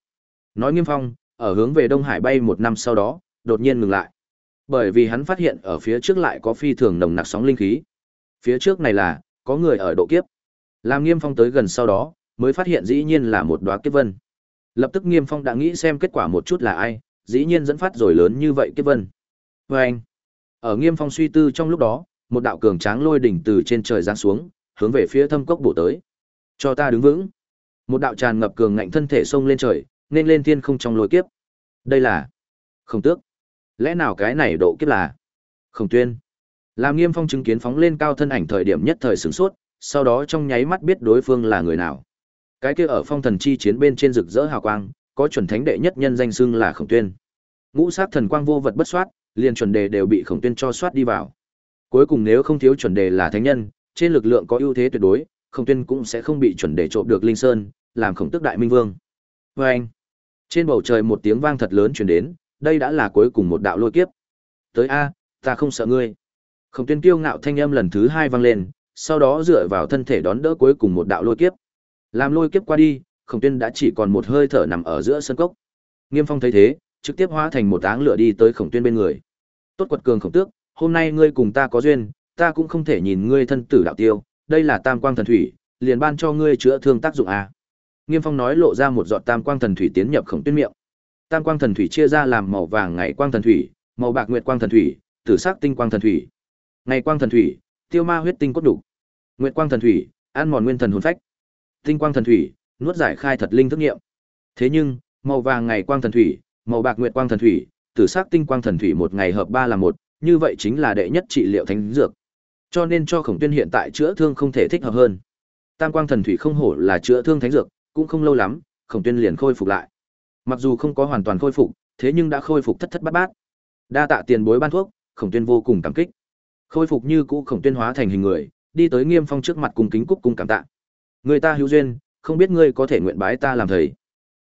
Nói Nghiêm Phong, ở hướng về Đông Hải bay một năm sau đó, đột nhiên ngừng lại. Bởi vì hắn phát hiện ở phía trước lại có phi thường nồng nặc sóng linh khí. Phía trước này là, có người ở độ kiếp. Làm Nghiêm Phong tới gần sau đó, mới phát hiện dĩ nhiên là một đóa kiếp vân. Lập tức Nghiêm Phong đã nghĩ xem kết quả một chút là ai, dĩ nhiên dẫn phát rồi lớn như vậy kiếp vân. Và anh, ở Nghiêm Phong suy tư trong lúc đó, một đạo cường tráng lôi đỉnh từ trên trời giáng xuống, hướng về phía thâm cốc bổ tới. Cho ta đứng vững. Một đạo tràn ngập cường ngạnh thân thể xông lên trời, nên lên thiên không trong lôi kiếp. Đây là Khổng Tước. Lẽ nào cái này độ kiếp là Khổng Tuyên? Làm Nghiêm Phong chứng kiến phóng lên cao thân ảnh thời điểm nhất thời sửng sốt, sau đó trong nháy mắt biết đối phương là người nào. Cái kia ở phong thần chi chiến bên trên rực rỡ hào quang, có chuẩn thánh đệ nhất nhân danh xưng là Khổng Tuyên. Ngũ sát thần quang vô vật bất soát, liền chuẩn đề đều bị Khổng Tuyên cho soát đi vào. Cuối cùng nếu không thiếu chuẩn đề là thánh nhân, trên lực lượng có ưu thế tuyệt đối, Khổng Tuyên cũng sẽ không bị chuẩn đề trộm được Linh Sơn, làm Khổng Tước đại minh vương. Và anh, trên bầu trời một tiếng vang thật lớn truyền đến, đây đã là cuối cùng một đạo lôi kiếp. Tới a, ta không sợ ngươi. Khổng Tuyên kiêu ngạo thanh âm lần thứ hai vang lên, sau đó dựa vào thân thể đón đỡ cuối cùng một đạo lôi kiếp. Làm lôi kiếp qua đi, Khổng Tuyên đã chỉ còn một hơi thở nằm ở giữa sân cốc. Nghiêm Phong thấy thế, trực tiếp hóa thành một áng lửa đi tới Khổng Tuyên bên người. Tốt quật cường Khổng Tước, hôm nay ngươi cùng ta có duyên, ta cũng không thể nhìn ngươi thân tử đạo tiêu, đây là Tam Quang Thần Thủy, liền ban cho ngươi chữa thương tác dụng a. Nghiêm Phong nói lộ ra một giọt Tam Quang Thần Thủy tiến nhập Khổng Tuyên miệng. Tam Quang Thần Thủy chia ra làm màu vàng ngày quang thần thủy, màu bạc nguyệt quang thần thủy, tử sắc tinh quang thần thủy. Ngày quang thần thủy, tiêu ma huyết tinh cốt đủ. Nguyệt quang thần thủy, ăn mòn nguyên thần hồn phách. Tinh quang thần thủy, nuốt giải khai thật linh thức nghiệm. Thế nhưng, màu vàng ngày quang thần thủy, màu bạc nguyệt quang thần thủy, tử sắc tinh quang thần thủy một ngày hợp ba là một, như vậy chính là đệ nhất trị liệu thánh dược. Cho nên cho Khổng Tuyên hiện tại chữa thương không thể thích hợp hơn. Tam quang thần thủy không hổ là chữa thương thánh dược, cũng không lâu lắm, Khổng Tuyên liền khôi phục lại. Mặc dù không có hoàn toàn khôi phục, thế nhưng đã khôi phục thất thất bát bát. Đa tạ tiền bối ban thuốc, Khổng Tuyên vô cùng cảm kích. Khôi phục như cũ Khổng Tuyên hóa thành hình người, đi tới Nghiêm Phong trước mặt cùng kính cúc cung cảm tạ. Người ta hữu duyên, không biết ngươi có thể nguyện bái ta làm thầy.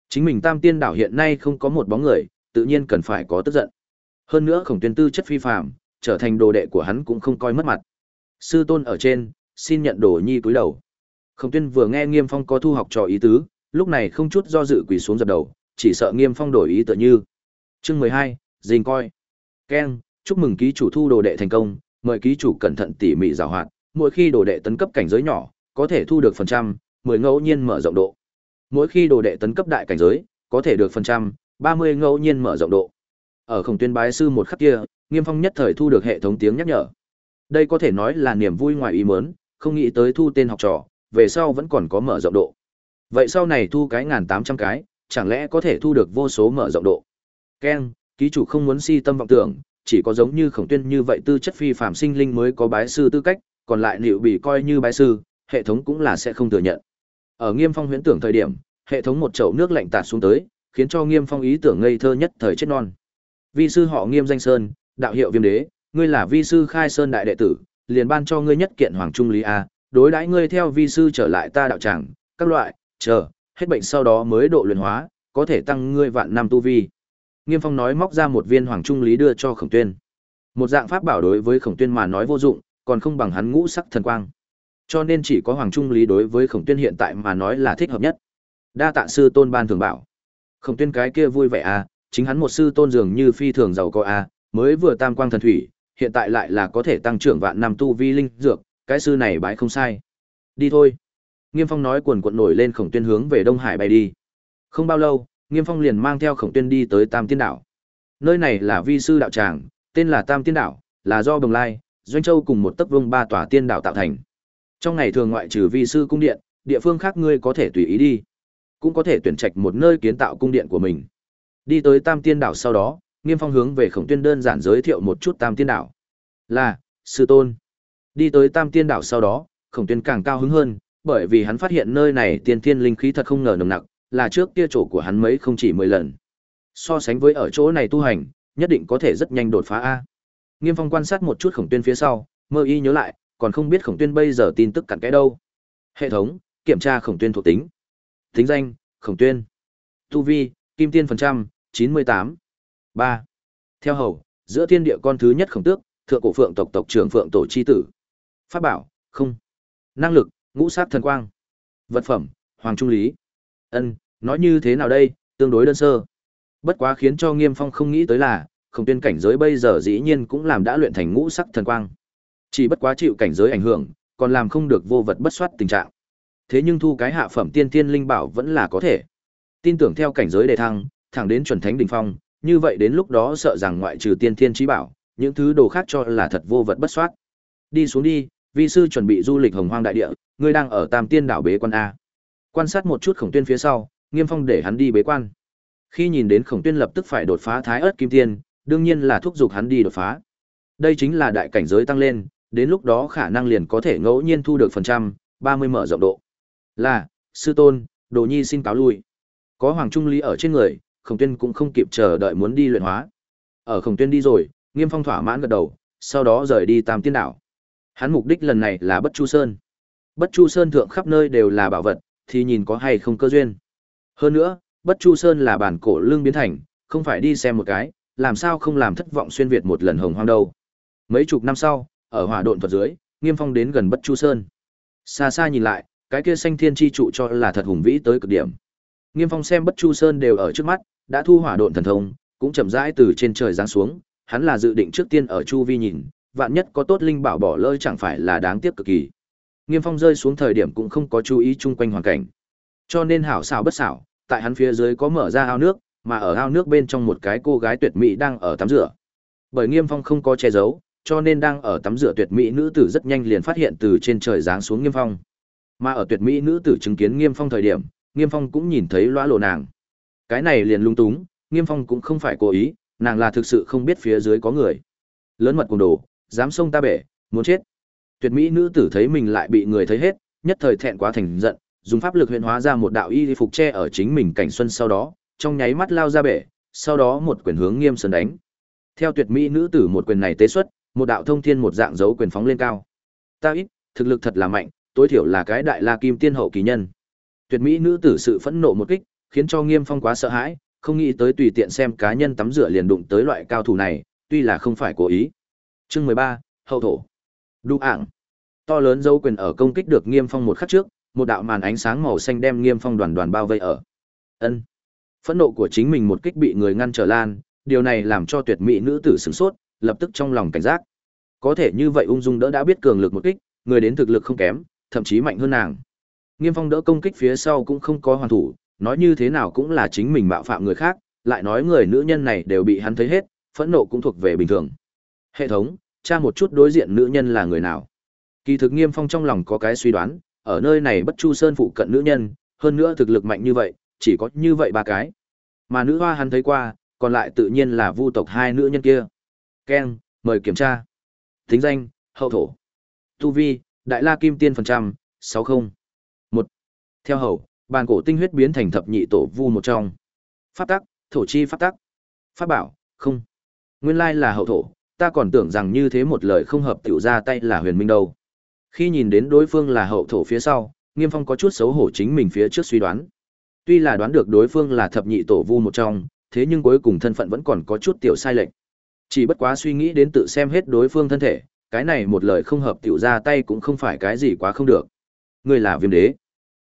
Chính mình Tam Tiên đảo hiện nay không có một bóng người, tự nhiên cần phải có tức giận. Hơn nữa Khổng Tuyên tư chất phi phàm, trở thành đồ đệ của hắn cũng không coi mất mặt. Sư tôn ở trên, xin nhận đồ nhi cúi đầu. Khổng Tuyên vừa nghe Nghiêm Phong có thu học trò ý tứ, lúc này không chút do dự quỳ xuống dập đầu, chỉ sợ Nghiêm Phong đổi ý tựa như. Chương mười hai, Dình coi. Ken, chúc mừng ký chủ thu đồ đệ thành công, mời ký chủ cẩn thận tỉ mỉ giảo hoạt, mỗi khi đồ đệ tấn cấp cảnh giới nhỏ, có thể thu được phần trăm, mười ngẫu nhiên mở rộng độ. Mỗi khi đồ đệ tấn cấp đại cảnh giới, có thể được phần trăm, ba mươi ngẫu nhiên mở rộng độ. Ở Khổng Tuyên bái sư một khắc kia, Nghiêm Phong nhất thời thu được hệ thống tiếng nhắc nhở. Đây có thể nói là niềm vui ngoài ý muốn, không nghĩ tới thu tên học trò, về sau vẫn còn có mở rộng độ. Vậy sau này thu cái ngàn tám trăm cái, chẳng lẽ có thể thu được vô số mở rộng độ. Ken, ký chủ không muốn si tâm vọng tưởng, chỉ có giống như khổng tuyên như vậy tư chất phi phạm sinh linh mới có bái sư tư cách, còn lại liệu bị coi như bái sư, hệ thống cũng là sẽ không thừa nhận. Ở Nghiêm Phong huyễn tưởng thời điểm, hệ thống một chậu nước lạnh tạt xuống tới, khiến cho Nghiêm Phong ý tưởng ngây thơ nhất thời chết non. Vi sư họ Nghiêm danh sơn, đạo hiệu Viêm Đế, ngươi là vi sư Khai Sơn đại đệ tử, liền ban cho ngươi nhất kiện hoàng trung lý a, đối đãi ngươi theo vi sư trở lại ta đạo tràng, các loại, chờ, hết bệnh sau đó mới độ luyện hóa, có thể tăng ngươi vạn năm tu vi. Nghiêm Phong nói móc ra một viên hoàng trung lý đưa cho Khổng Tuyên. Một dạng pháp bảo đối với Khổng Tuyên mà nói vô dụng, còn không bằng hắn ngũ sắc thần quang. Cho nên chỉ có hoàng trung lý đối với Khổng Tuyên hiện tại mà nói là thích hợp nhất. Đa tạ sư tôn ban thường bảo. Khổng Tuyên cái kia vui vẻ à, chính hắn một sư tôn dường như phi thường giàu có à, mới vừa tam quang thần thủy, hiện tại lại là có thể tăng trưởng vạn năm tu vi linh dược, cái sư này bái không sai. Đi thôi. Nghiêm Phong nói cuồn cuộn nổi lên Khổng Tuyên hướng về Đông Hải bay đi. Không bao lâu, Nghiêm Phong liền mang theo Khổng Tuyên đi tới Tam Tiên Đảo. Nơi này là vi sư đạo tràng, tên là Tam Tiên Đảo, là do Bồng Lai, Doanh Châu cùng một tấc vương ba tòa tiên đảo tạo thành. Trong ngày thường ngoại trừ vi sư cung điện, địa phương khác ngươi có thể tùy ý đi, cũng có thể tuyển trạch một nơi kiến tạo cung điện của mình. Đi tới Tam Tiên Đảo sau đó, Nghiêm Phong hướng về Khổng Tuyên đơn giản giới thiệu một chút Tam Tiên Đảo. Là, sư tôn. Đi tới Tam Tiên Đảo sau đó, Khổng Tuyên càng cao hứng hơn, bởi vì hắn phát hiện nơi này tiên thiên linh khí thật không ngờ nồng nặc, là trước kia chỗ của hắn mấy không chỉ 10 lần. So sánh với ở chỗ này tu hành, nhất định có thể rất nhanh đột phá a. Nghiêm Phong quan sát một chút Khổng Tuyên phía sau, mơ y nhớ lại, còn không biết Khổng Tuyên bây giờ tin tức cặn kẽ đâu. Hệ thống, kiểm tra Khổng Tuyên thuộc tính. Tính danh, Khổng Tuyên. Tu vi, Kim Tiên phần trăm, 98. 3. Theo hầu, giữa thiên địa con thứ nhất Khổng Tước, thượng cổ phượng tộc tộc trưởng Phượng tổ chi tử. Pháp bảo, không. Năng lực, ngũ sát thần quang vật phẩm hoàng trung lý ân nói như thế nào đây tương đối đơn sơ. Bất quá khiến cho Nghiêm Phong không nghĩ tới là, Khổng Tuyên cảnh giới bây giờ dĩ nhiên cũng làm đã luyện thành ngũ sắc thần quang. Chỉ bất quá chịu cảnh giới ảnh hưởng, còn làm không được vô vật bất soát tình trạng. Thế nhưng thu cái hạ phẩm tiên tiên linh bảo vẫn là có thể. Tin tưởng theo cảnh giới đề thăng, thẳng đến chuẩn thánh đỉnh phong, như vậy đến lúc đó sợ rằng ngoại trừ tiên thiên trí bảo, những thứ đồ khác cho là thật vô vật bất soát. Đi xuống đi, vi sư chuẩn bị du lịch hồng hoang đại địa, ngươi đang ở Tam Tiên đảo bế quan a. Quan sát một chút Khổng Tuyên phía sau, Nghiêm Phong để hắn đi bế quan. Khi nhìn đến Khổng Tuyên lập tức phải đột phá Thái ớt Kim Tiên, đương nhiên là thúc giục hắn đi đột phá. Đây chính là đại cảnh giới tăng lên, đến lúc đó khả năng liền có thể ngẫu nhiên thu được phần trăm, 30 mở rộng độ. Là, sư tôn, Đồ Nhi xin cáo lui. Có Hoàng Trung Lý ở trên người, Khổng Tuyên cũng không kịp chờ đợi muốn đi luyện hóa. Ở Khổng Tuyên đi rồi, Nghiêm Phong thỏa mãn gật đầu, sau đó rời đi Tam Tiên đảo. Hắn mục đích lần này là Bất Chu Sơn. Bất Chu Sơn thượng khắp nơi đều là bảo vật, thì nhìn có hay không cơ duyên. Hơn nữa, Bất Chu Sơn là bản cổ lương biến thành, không phải đi xem một cái, làm sao không làm thất vọng xuyên việt một lần hồng hoang đâu. Mấy chục năm sau, ở hỏa độn thuật dưới, Nghiêm Phong đến gần Bất Chu Sơn. Xa xa nhìn lại, cái kia xanh thiên chi trụ cho là thật hùng vĩ tới cực điểm. Nghiêm Phong xem Bất Chu Sơn đều ở trước mắt, đã thu hỏa độn thần thông, cũng chậm rãi từ trên trời giáng xuống, hắn là dự định trước tiên ở chu vi nhìn, vạn nhất có tốt linh bảo bỏ lỡ chẳng phải là đáng tiếc cực kỳ. Nghiêm Phong rơi xuống thời điểm cũng không có chú ý chung quanh hoàn cảnh. Cho nên hảo xảo bất xảo, tại hắn phía dưới có mở ra ao nước, mà ở ao nước bên trong một cái cô gái tuyệt mỹ đang ở tắm rửa. Bởi Nghiêm Phong không có che giấu, cho nên đang ở tắm rửa tuyệt mỹ nữ tử rất nhanh liền phát hiện từ trên trời giáng xuống Nghiêm Phong. Mà ở tuyệt mỹ nữ tử chứng kiến Nghiêm Phong thời điểm, Nghiêm Phong cũng nhìn thấy lõa lộ nàng. Cái này liền lung túng, Nghiêm Phong cũng không phải cố ý, nàng là thực sự không biết phía dưới có người. Lớn mật cùng đồ, dám xông ta bể, muốn chết. Tuyệt mỹ nữ tử thấy mình lại bị người thấy hết, nhất thời thẹn quá thành giận, dùng pháp lực huyền hóa ra một đạo y phục che ở chính mình cảnh xuân sau đó, trong nháy mắt lao ra bể, sau đó một quyền hướng Nghiêm Sơn đánh. Theo tuyệt mỹ nữ tử một quyền này tế xuất, một đạo thông thiên một dạng dấu quyền phóng lên cao. Ta ít, thực lực thật là mạnh, tối thiểu là cái đại la kim tiên hậu kỳ nhân. Tuyệt mỹ nữ tử sự phẫn nộ một kích, khiến cho Nghiêm Phong quá sợ hãi, không nghĩ tới tùy tiện xem cá nhân tắm rửa liền đụng tới loại cao thủ này, tuy là không phải cố ý. Chương mười ba hậu thổ. Đu ảng. To lớn dấu quyền ở công kích được Nghiêm Phong một khắc trước, một đạo màn ánh sáng màu xanh đem Nghiêm Phong đoàn đoàn bao vây ở. Ân. Phẫn nộ của chính mình một kích bị người ngăn trở lan, điều này làm cho tuyệt mỹ nữ tử sửng sốt, lập tức trong lòng cảnh giác. Có thể như vậy ung dung đỡ đã biết cường lực một kích, người đến thực lực không kém, thậm chí mạnh hơn nàng. Nghiêm Phong đỡ công kích phía sau cũng không có hoàn thủ, nói như thế nào cũng là chính mình mạo phạm người khác, lại nói người nữ nhân này đều bị hắn thấy hết, phẫn nộ cũng thuộc về bình thường. Hệ thống, tra một chút đối diện nữ nhân là người nào. Kỳ thực Nghiêm Phong trong lòng có cái suy đoán, ở nơi này Bất Chu Sơn phụ cận nữ nhân, hơn nữa thực lực mạnh như vậy, chỉ có như vậy ba cái. Mà nữ hoa hắn thấy qua, còn lại tự nhiên là vu tộc hai nữ nhân kia. Ken, mời kiểm tra. Tính danh, hậu thổ. Tu vi, đại la kim tiên phần trăm, sáu không. Một. Theo hậu, bàn cổ tinh huyết biến thành thập nhị tổ vu một trong. Pháp tắc, thổ chi pháp tắc. Pháp bảo, không. Nguyên lai là hậu thổ, ta còn tưởng rằng như thế một lời không hợp tiểu ra tay là huyền minh đâu. Khi nhìn đến đối phương là hậu thổ phía sau, Nghiêm Phong có chút xấu hổ chính mình phía trước suy đoán. Tuy là đoán được đối phương là thập nhị tổ vu một trong, thế nhưng cuối cùng thân phận vẫn còn có chút tiểu sai lệch. Chỉ bất quá suy nghĩ đến tự xem hết đối phương thân thể, cái này một lời không hợp tiểu ra tay cũng không phải cái gì quá không được. Người là viêm đế.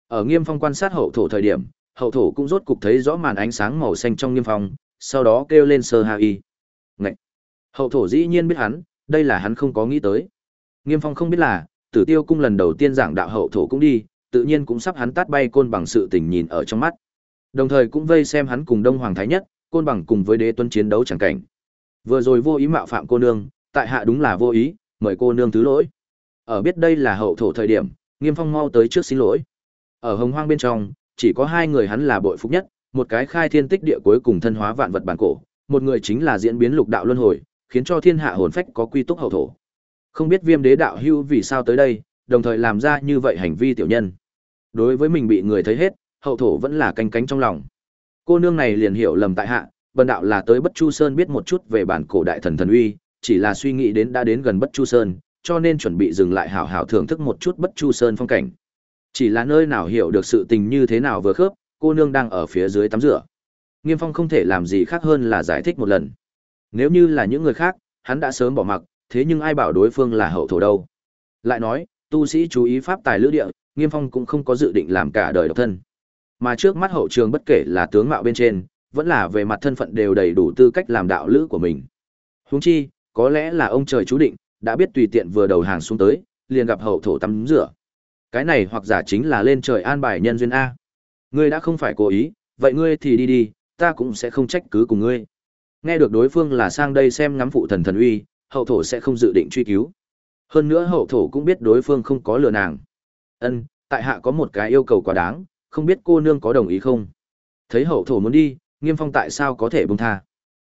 Ở Nghiêm Phong quan sát hậu thổ thời điểm, hậu thổ cũng rốt cục thấy rõ màn ánh sáng màu xanh trong Nghiêm Phong, sau đó kêu lên sơ hà y. Hậu thổ dĩ nhiên biết hắn, đây là hắn không có nghĩ tới. Nghiêm Phong không biết là, Tử Tiêu cung lần đầu tiên giảng đạo hậu thổ cũng đi, tự nhiên cũng sắp hắn tát bay côn bằng sự tình nhìn ở trong mắt. Đồng thời cũng vây xem hắn cùng Đông Hoàng Thái Nhất, côn bằng cùng với đế tuân chiến đấu chẳng cảnh. Vừa rồi vô ý mạo phạm cô nương, tại hạ đúng là vô ý, mời cô nương thứ lỗi. Ở biết đây là hậu thổ thời điểm, Nghiêm Phong mau tới trước xin lỗi. Ở Hồng Hoang bên trong, chỉ có hai người hắn là bội phúc nhất, một cái khai thiên tích địa cuối cùng thân hóa vạn vật bản cổ, một người chính là diễn biến lục đạo luân hồi, khiến cho thiên hạ hồn phách có quy túc hậu thổ. Không biết Viêm Đế đạo hưu vì sao tới đây, đồng thời làm ra như vậy hành vi tiểu nhân. Đối với mình bị người thấy hết, hậu thổ vẫn là canh cánh trong lòng. Cô nương này liền hiểu lầm tại hạ, bần đạo là tới Bất Chu Sơn biết một chút về bản cổ đại thần thần uy, chỉ là suy nghĩ đến đã đến gần Bất Chu Sơn, cho nên chuẩn bị dừng lại hảo hảo thưởng thức một chút Bất Chu Sơn phong cảnh. Chỉ là nơi nào hiểu được sự tình như thế nào vừa khớp, cô nương đang ở phía dưới tắm rửa. Nghiêm Phong không thể làm gì khác hơn là giải thích một lần. Nếu như là những người khác, hắn đã sớm bỏ mặc, thế nhưng ai bảo đối phương là hậu thổ đâu. Lại nói, tu sĩ chú ý pháp tài lữ địa, Nghiêm Phong cũng không có dự định làm cả đời độc thân. mà trước mắt hậu trường bất kể là tướng mạo bên trên, vẫn là về mặt thân phận đều đầy đủ tư cách làm đạo lữ của mình. Huống chi, có lẽ là ông trời chú định, đã biết tùy tiện vừa đầu hàng xuống tới, liền gặp hậu thổ tắm rửa. Cái này hoặc giả chính là lên trời an bài nhân duyên a. Ngươi đã không phải cố ý, vậy ngươi thì đi đi, ta cũng sẽ không trách cứ cùng ngươi. Nghe được đối phương là sang đây xem ngắm phụ thần thần uy, hậu thổ sẽ không dự định truy cứu. Hơn nữa hậu thổ cũng biết đối phương không có lừa nàng. Ân, tại hạ có một cái yêu cầu quá đáng, không biết cô nương có đồng ý không? Thấy hậu thổ muốn đi, Nghiêm Phong tại sao có thể buông tha?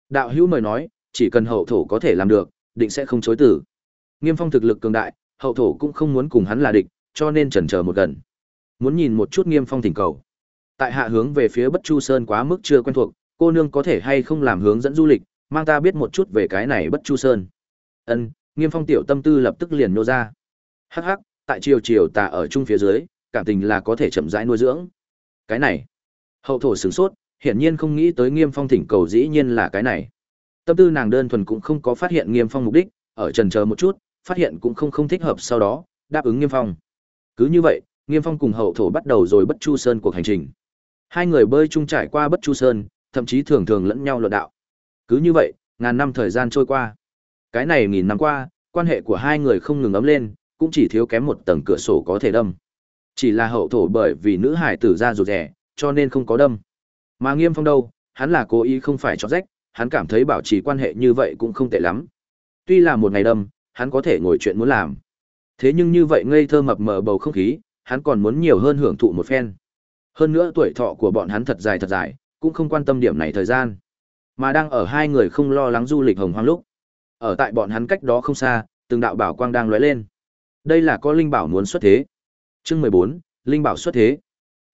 Đạo hữu mời nói, chỉ cần hậu thổ có thể làm được, định sẽ không chối từ. Nghiêm Phong thực lực cường đại, hậu thổ cũng không muốn cùng hắn là địch, cho nên chần chờ một gần. Muốn nhìn một chút Nghiêm Phong thỉnh cầu. Tại hạ hướng về phía Bất Chu Sơn quá mức chưa quen thuộc, cô nương có thể hay không làm hướng dẫn du lịch, mang ta biết một chút về cái này Bất Chu Sơn. Ân, Nghiêm Phong tiểu tâm tư lập tức liền nô ra. Hắc hắc, tại chiều chiều ta ở chung phía dưới, cảm tình là có thể chậm rãi nuôi dưỡng. Cái này, hậu thổ sửng sốt, hiển nhiên không nghĩ tới Nghiêm Phong thỉnh cầu dĩ nhiên là cái này. Tâm tư nàng đơn thuần cũng không có phát hiện Nghiêm Phong mục đích, ở trần chờ một chút, phát hiện cũng không không thích hợp sau đó, đáp ứng Nghiêm Phong. Cứ như vậy, Nghiêm Phong cùng hậu thổ bắt đầu rồi Bất Chu Sơn cuộc hành trình. Hai người bơi chung trải qua Bất Chu Sơn, thậm chí thường thường lẫn nhau luận đạo. Cứ như vậy, ngàn năm thời gian trôi qua. Cái này nghìn năm qua, quan hệ của hai người không ngừng ấm lên, cũng chỉ thiếu kém một tầng cửa sổ có thể đâm. Chỉ là hậu thổ bởi vì nữ hải tử ra rụt rẻ, cho nên không có đâm. Mà Nghiêm Phong đâu, hắn là cố ý không phải cho rách, hắn cảm thấy bảo trì quan hệ như vậy cũng không tệ lắm. Tuy là một ngày đâm, hắn có thể ngồi chuyện muốn làm. Thế nhưng như vậy ngây thơ mập mờ bầu không khí, hắn còn muốn nhiều hơn hưởng thụ một phen. Hơn nữa tuổi thọ của bọn hắn thật dài thật dài, cũng không quan tâm điểm này thời gian. Mà đang ở hai người không lo lắng du lịch hồng hoang lúc. Ở tại bọn hắn cách đó không xa, từng đạo bảo quang đang lóe lên. Đây là có linh bảo muốn xuất thế. Chương mười bốn linh bảo xuất thế.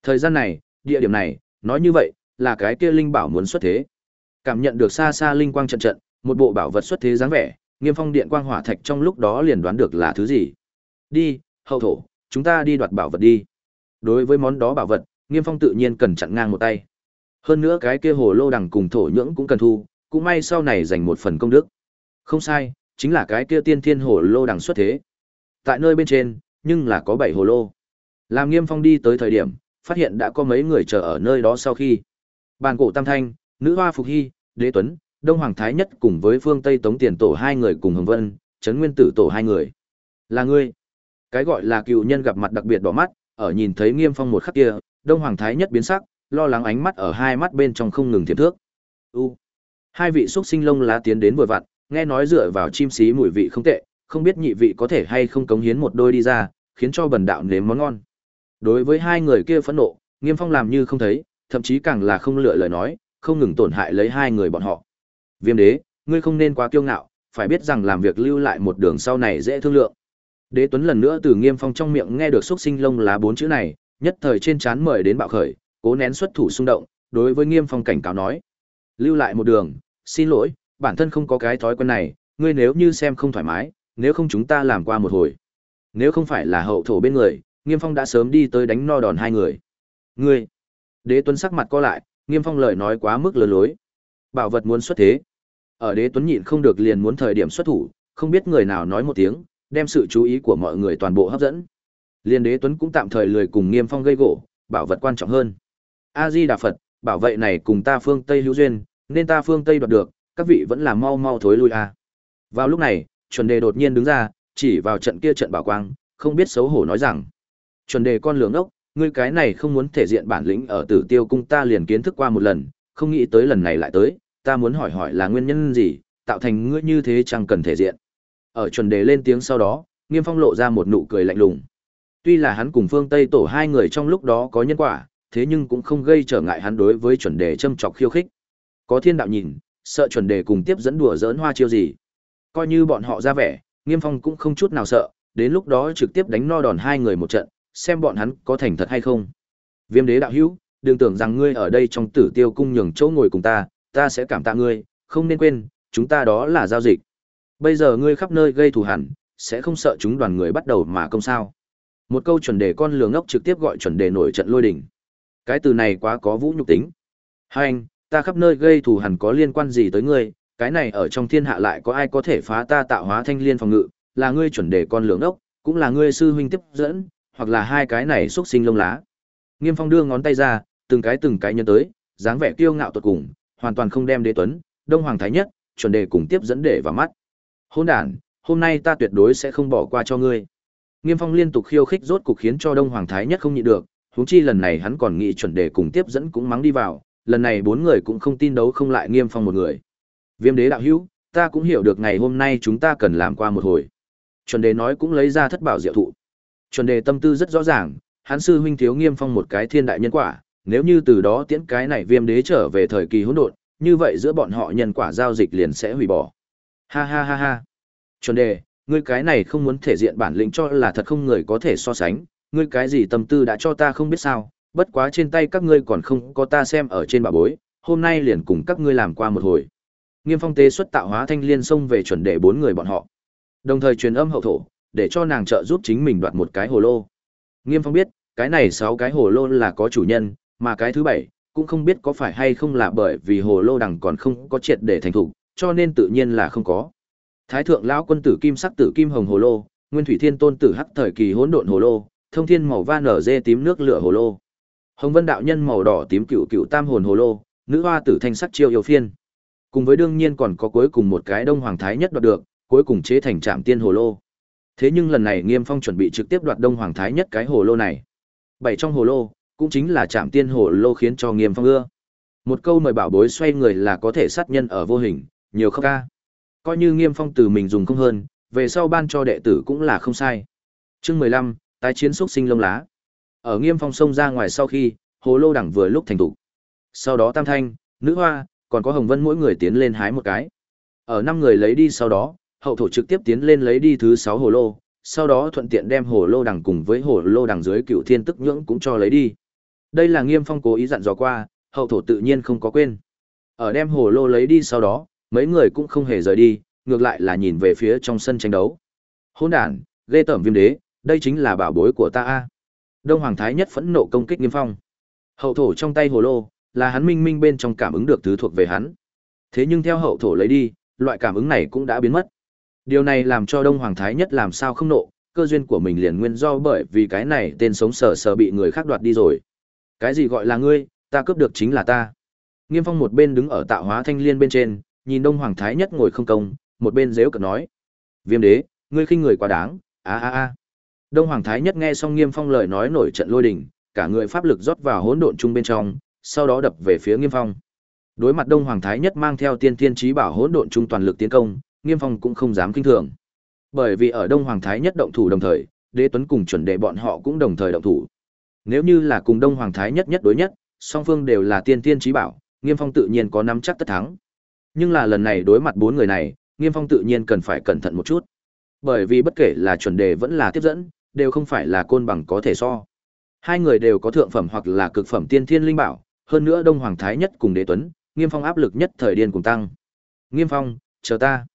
Thời gian này, địa điểm này, nói như vậy, là cái kia linh bảo muốn xuất thế. Cảm nhận được xa xa linh quang trận trận, một bộ bảo vật xuất thế dáng vẻ, Nghiêm Phong điện quang hỏa thạch trong lúc đó liền đoán được là thứ gì. Đi, hậu thổ, chúng ta đi đoạt bảo vật đi. Đối với món đó bảo vật, Nghiêm Phong tự nhiên cần chặn ngang một tay. Hơn nữa cái kia hồ lô đằng cùng thổ nhưỡng cũng cần thu, cũng may sau này dành một phần công đức. Không sai, chính là cái kia tiên thiên hồ lô đằng xuất thế. Tại nơi bên trên, nhưng là có bảy hồ lô. Làm Nghiêm Phong đi tới thời điểm, phát hiện đã có mấy người chờ ở nơi đó sau khi. Bàn cổ Tam Thanh, Nữ Hoa Phục Hy, Đế Tuấn, Đông Hoàng Thái Nhất cùng với phương Tây Tống Tiền Tổ hai người cùng Hồng Vân, Trấn Nguyên Tử Tổ hai người. Là ngươi. Cái gọi là cựu nhân gặp mặt đặc biệt đỏ mắt, ở nhìn thấy Nghiêm Phong một khắc kia, Đông Hoàng Thái Nhất biến sắc, lo lắng ánh mắt ở hai mắt bên trong không ngừng thiệp thước. U. Hai vị xuất sinh lông lá tiến đến vừa vặn, nghe nói dựa vào chim xí mùi vị không tệ, không biết nhị vị có thể hay không cống hiến một đôi đi ra, khiến cho bần đạo nếm món ngon. Đối với hai người kia phẫn nộ, Nghiêm Phong làm như không thấy, thậm chí càng là không lựa lời nói, không ngừng tổn hại lấy hai người bọn họ. Viêm đế, ngươi không nên quá kiêu ngạo, phải biết rằng làm việc lưu lại một đường sau này dễ thương lượng. Đế Tuấn lần nữa từ Nghiêm Phong trong miệng nghe được xúc sinh lông lá bốn chữ này, nhất thời trên trán mời đến bạo khởi, cố nén xuất thủ xung động, đối với Nghiêm Phong cảnh cáo nói: "Lưu lại một đường, xin lỗi, bản thân không có cái thói quen này, ngươi nếu như xem không thoải mái, nếu không chúng ta làm qua một hồi." Nếu không phải là hậu thổ bên người, Nghiêm Phong đã sớm đi tới đánh no đòn hai người. "Ngươi?" Đế Tuấn sắc mặt co lại, Nghiêm Phong lời nói quá mức lừa lối. Bảo vật muốn xuất thế. Ở Đế Tuấn nhịn không được liền muốn thời điểm xuất thủ, không biết người nào nói một tiếng, đem sự chú ý của mọi người toàn bộ hấp dẫn. Liên Đế Tuấn cũng tạm thời lười cùng Nghiêm Phong gây gỗ, bảo vật quan trọng hơn. A Di Đà Phật, bảo vệ này cùng ta phương Tây hữu duyên, nên ta phương Tây đoạt được, các vị vẫn là mau mau thối lui a. Vào lúc này, chuẩn đề đột nhiên đứng ra, chỉ vào trận kia trận bảo quang, không biết xấu hổ nói rằng: "Chuẩn đề con lường ốc, ngươi cái này không muốn thể diện bản lĩnh ở Tử Tiêu cung ta liền kiến thức qua một lần, không nghĩ tới lần này lại tới, ta muốn hỏi hỏi là nguyên nhân gì, tạo thành ngươi như thế chẳng cần thể diện." Ở chuẩn đề lên tiếng sau đó, Nghiêm Phong lộ ra một nụ cười lạnh lùng. Tuy là hắn cùng Phương Tây tổ hai người trong lúc đó có nhân quả, thế nhưng cũng không gây trở ngại hắn đối với chuẩn đề châm chọc khiêu khích. Có thiên đạo nhìn, sợ chuẩn đề cùng tiếp dẫn đùa giỡn hoa chiêu gì. Coi như bọn họ ra vẻ, Nghiêm Phong cũng không chút nào sợ, đến lúc đó trực tiếp đánh no đòn hai người một trận, xem bọn hắn có thành thật hay không. Viêm đế đạo hữu, đừng tưởng rằng ngươi ở đây trong tử tiêu cung nhường chỗ ngồi cùng ta, ta sẽ cảm tạ ngươi, không nên quên, chúng ta đó là giao dịch. Bây giờ ngươi khắp nơi gây thù hằn, sẽ không sợ chúng đoàn người bắt đầu mà công sao. Một câu chuẩn đề con lường ngốc trực tiếp gọi chuẩn đề nổi trận lôi đỉnh. Cái từ này quá có vũ nhục tính. Hai anh, ta khắp nơi gây thù hằn có liên quan gì tới ngươi, cái này ở trong thiên hạ lại có ai có thể phá ta tạo hóa thanh liên phòng ngự, là ngươi chuẩn đề con lưỡng ốc, cũng là ngươi sư huynh tiếp dẫn, hoặc là hai cái này xuất sinh lông lá. Nghiêm Phong đưa ngón tay ra, từng cái từng cái nhân tới, dáng vẻ kiêu ngạo tuyệt cùng, hoàn toàn không đem Đế Tuấn, Đông Hoàng Thái Nhất, chuẩn đề cùng tiếp dẫn để vào mắt. Hôn đản, hôm nay ta tuyệt đối sẽ không bỏ qua cho ngươi. Nghiêm Phong liên tục khiêu khích rốt cục khiến cho Đông Hoàng Thái Nhất không nhịn được, huống chi lần này hắn còn nghĩ chuẩn đề cùng tiếp dẫn cũng mắng đi vào, lần này bốn người cũng không tin đấu không lại Nghiêm Phong một người. Viêm đế đạo hữu, ta cũng hiểu được ngày hôm nay chúng ta cần làm qua một hồi. Chuẩn đề nói cũng lấy ra thất bảo diệu thụ. Chuẩn đề tâm tư rất rõ ràng, hắn sư huynh thiếu Nghiêm Phong một cái thiên đại nhân quả, nếu như từ đó tiễn cái này viêm đế trở về thời kỳ hỗn độn, như vậy giữa bọn họ nhân quả giao dịch liền sẽ hủy bỏ. Ha ha ha ha. Chuẩn đề, ngươi cái này không muốn thể diện bản lĩnh cho là thật không người có thể so sánh, ngươi cái gì tâm tư đã cho ta không biết sao, bất quá trên tay các ngươi còn không có ta xem ở trên bà bối, hôm nay liền cùng các ngươi làm qua một hồi. Nghiêm Phong tế xuất tạo hóa thanh liên xông về chuẩn đệ bốn người bọn họ. Đồng thời truyền âm hậu thổ, để cho nàng trợ giúp chính mình đoạt một cái hồ lô. Nghiêm Phong biết, cái này sáu cái hồ lô là có chủ nhân, mà cái thứ bảy cũng không biết có phải hay không là bởi vì hồ lô đằng còn không có triệt để thành thủ, cho nên tự nhiên là không có. Thái thượng lão quân tử kim sắc tử kim hồng hồ lô, Nguyên thủy thiên tôn tử hắc thời kỳ hỗn độn hồ lô, thông thiên màu va nở dê tím nước lửa hồ lô. Hồng vân đạo nhân màu đỏ tím cựu cựu tam hồn hồ lô, nữ hoa tử thanh sắc chiêu yêu phiên. Cùng với đương nhiên còn có cuối cùng một cái đông hoàng thái nhất đoạt được, cuối cùng chế thành trạm tiên hồ lô. Thế nhưng lần này Nghiêm Phong chuẩn bị trực tiếp đoạt đông hoàng thái nhất cái hồ lô này. Bảy trong hồ lô, cũng chính là trạm tiên hồ lô khiến cho Nghiêm Phong ưa. Một câu mời bảo bối xoay người là có thể sát nhân ở vô hình, nhiều không ca. Coi như Nghiêm Phong từ mình dùng không hơn, về sau ban cho đệ tử cũng là không sai. Chương mười lăm tái chiến xúc sinh lông lá. Ở Nghiêm Phong sông ra ngoài sau khi, hồ lô đẳng vừa lúc thành thủ. Sau đó Tam Thanh, Nữ Hoa, còn có Hồng Vân mỗi người tiến lên hái một cái. Ở năm người lấy đi sau đó, hậu thổ trực tiếp tiến lên lấy đi thứ sáu hồ lô, sau đó thuận tiện đem hồ lô đằng cùng với hồ lô đằng dưới cựu thiên tức nhưỡng cũng cho lấy đi. Đây là Nghiêm Phong cố ý dặn dò qua, hậu thổ tự nhiên không có quên. Ở đem hồ lô lấy đi sau đó, mấy người cũng không hề rời đi, ngược lại là nhìn về phía trong sân tranh đấu. Hỗn đản, ghê tởm viêm đế, đây chính là bảo bối của ta a. Đông Hoàng Thái nhất phẫn nộ công kích Nghiêm Phong. Hậu thổ trong tay hồ lô, là hắn minh minh bên trong cảm ứng được thứ thuộc về hắn. Thế nhưng theo hậu thổ lấy đi, loại cảm ứng này cũng đã biến mất. Điều này làm cho Đông Hoàng Thái nhất làm sao không nộ, cơ duyên của mình liền nguyên do bởi vì cái này tên sống sờ sờ bị người khác đoạt đi rồi. Cái gì gọi là ngươi, ta cướp được chính là ta. Nghiêm Phong một bên đứng ở tạo hóa thanh liên bên trên, nhìn Đông Hoàng Thái nhất ngồi không công, một bên dếu cợt nói: "Viêm đế, ngươi khinh người quá đáng." A a a. Đông Hoàng Thái nhất nghe xong Nghiêm Phong lời nói nổi trận lôi đình, cả người pháp lực rót vào hỗn độn chung bên trong, sau đó đập về phía Nghiêm Phong. Đối mặt Đông Hoàng Thái nhất mang theo tiên tiên trí bảo hỗn độn chung toàn lực tiến công, Nghiêm Phong cũng không dám kinh thường. Bởi vì ở Đông Hoàng Thái nhất động thủ đồng thời, Đế Tuấn cùng chuẩn đệ bọn họ cũng đồng thời động thủ. Nếu như là cùng Đông Hoàng Thái nhất nhất đối nhất, song phương đều là tiên tiên trí bảo, Nghiêm Phong tự nhiên có nắm chắc tất thắng. Nhưng là lần này đối mặt bốn người này, Nghiêm Phong tự nhiên cần phải cẩn thận một chút. Bởi vì bất kể là chuẩn đề vẫn là tiếp dẫn, đều không phải là côn bằng có thể so. Hai người đều có thượng phẩm hoặc là cực phẩm tiên thiên linh bảo, hơn nữa Đông Hoàng Thái nhất cùng Đế Tuấn, Nghiêm Phong áp lực nhất thời điên cùng tăng. Nghiêm Phong, chờ ta.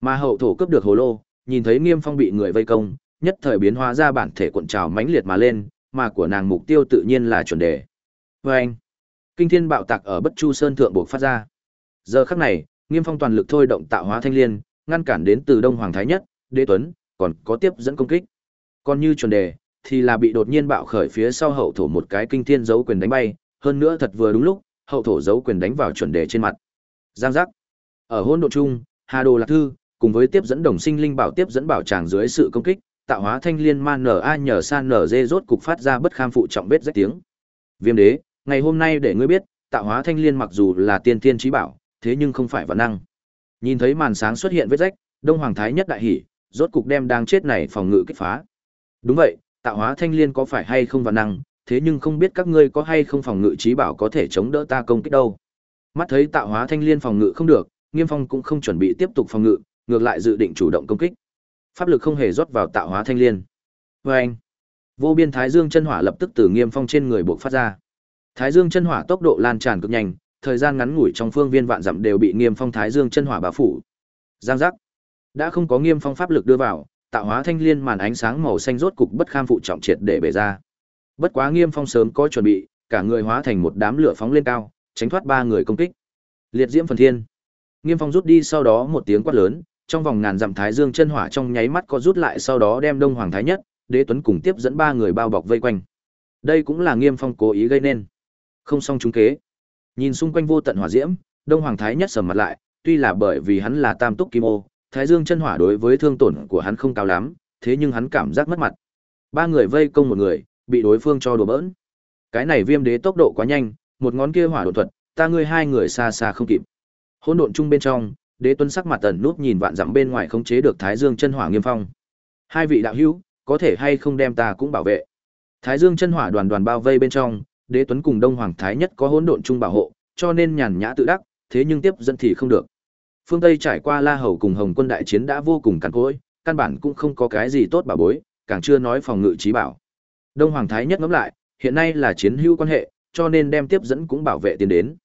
Mà hậu thổ cướp được hồ lô, nhìn thấy Nghiêm Phong bị người vây công, nhất thời biến hóa ra bản thể cuộn trào mãnh liệt mà lên, mà của nàng mục tiêu tự nhiên là chuẩn đề. Và anh, kinh thiên bạo tạc ở Bất Chu Sơn thượng buộc phát ra. Giờ khắc này, Nghiêm Phong toàn lực thôi động tạo hóa thanh liên, ngăn cản đến từ Đông Hoàng Thái Nhất, Đế Tuấn, còn có tiếp dẫn công kích. Còn như chuẩn đề, thì là bị đột nhiên bạo khởi phía sau hậu thổ một cái kinh thiên dấu quyền đánh bay, hơn nữa thật vừa đúng lúc, hậu thổ dấu quyền đánh vào chuẩn đề trên mặt. Giang giác. Ở hỗn độ chung, Hà Đồ Lạc Thư, cùng với tiếp dẫn đồng sinh linh bảo tiếp dẫn bảo tràng dưới sự công kích, tạo hóa thanh liên man nở a nhờ san nở dê rốt cục phát ra bất kham phụ trọng vết rách tiếng. Viêm đế, ngày hôm nay để ngươi biết, tạo hóa thanh liên mặc dù là tiên tiên trí bảo, thế nhưng không phải vạn năng. Nhìn thấy màn sáng xuất hiện vết rách, Đông Hoàng Thái nhất đại hỉ, rốt cục đem đang chết này phòng ngự kích phá. Đúng vậy, tạo hóa thanh liên có phải hay không vạn năng, thế nhưng không biết các ngươi có hay không phòng ngự trí bảo có thể chống đỡ ta công kích đâu. Mắt thấy tạo hóa thanh liên phòng ngự không được, Nghiêm Phong cũng không chuẩn bị tiếp tục phòng ngự, ngược lại dự định chủ động công kích. Pháp lực không hề rót vào tạo hóa thanh liên. Và anh, vô biên thái dương chân hỏa lập tức từ Nghiêm Phong trên người bộc phát ra. Thái dương chân hỏa tốc độ lan tràn cực nhanh, thời gian ngắn ngủi trong phương viên vạn dặm đều bị Nghiêm Phong thái dương chân hỏa bao phủ. Giang giác. Đã không có Nghiêm Phong pháp lực đưa vào, tạo hóa thanh liên màn ánh sáng màu xanh rốt cục bất kham phụ trọng triệt để bể ra. Bất quá Nghiêm Phong sớm có chuẩn bị, cả người hóa thành một đám lửa phóng lên cao, tránh thoát ba người công kích. Liệt diễm phần thiên. Nghiêm Phong rút đi sau đó một tiếng quát lớn, trong vòng ngàn dặm thái dương chân hỏa trong nháy mắt có rút lại sau đó đem Đông Hoàng Thái Nhất, Đế Tuấn cùng tiếp dẫn ba người bao bọc vây quanh. Đây cũng là Nghiêm Phong cố ý gây nên. Không xong chúng kế. Nhìn xung quanh vô tận hỏa diễm, Đông Hoàng Thái nhất sầm mặt lại, tuy là bởi vì hắn là tam túc kim ô, Thái Dương chân hỏa đối với thương tổn của hắn không cao lắm, thế nhưng hắn cảm giác mất mặt. Ba người vây công một người, bị đối phương cho đùa bỡn. Cái này viêm đế tốc độ quá nhanh, một ngón kia hỏa đột thuật, ta ngươi hai người xa xa không kịp. Hỗn độn chung bên trong, đế tuấn sắc mặt tần núp nhìn vạn dặm bên ngoài không chế được Thái Dương chân hỏa nghiêm phong. Hai vị đạo hữu, có thể hay không đem ta cũng bảo vệ. Thái Dương chân hỏa đoàn đoàn bao vây bên trong, đế tuấn cùng Đông Hoàng Thái nhất có hỗn độn chung bảo hộ, cho nên nhàn nhã tự đắc, thế nhưng tiếp dẫn thì không được. Phương Tây trải qua La Hầu cùng Hồng quân đại chiến đã vô cùng cằn cỗi, căn bản cũng không có cái gì tốt bảo bối, càng chưa nói phòng ngự trí bảo. Đông Hoàng Thái nhất ngẫm lại, hiện nay là chiến hữu quan hệ, cho nên đem tiếp dẫn cũng bảo vệ tiến đến.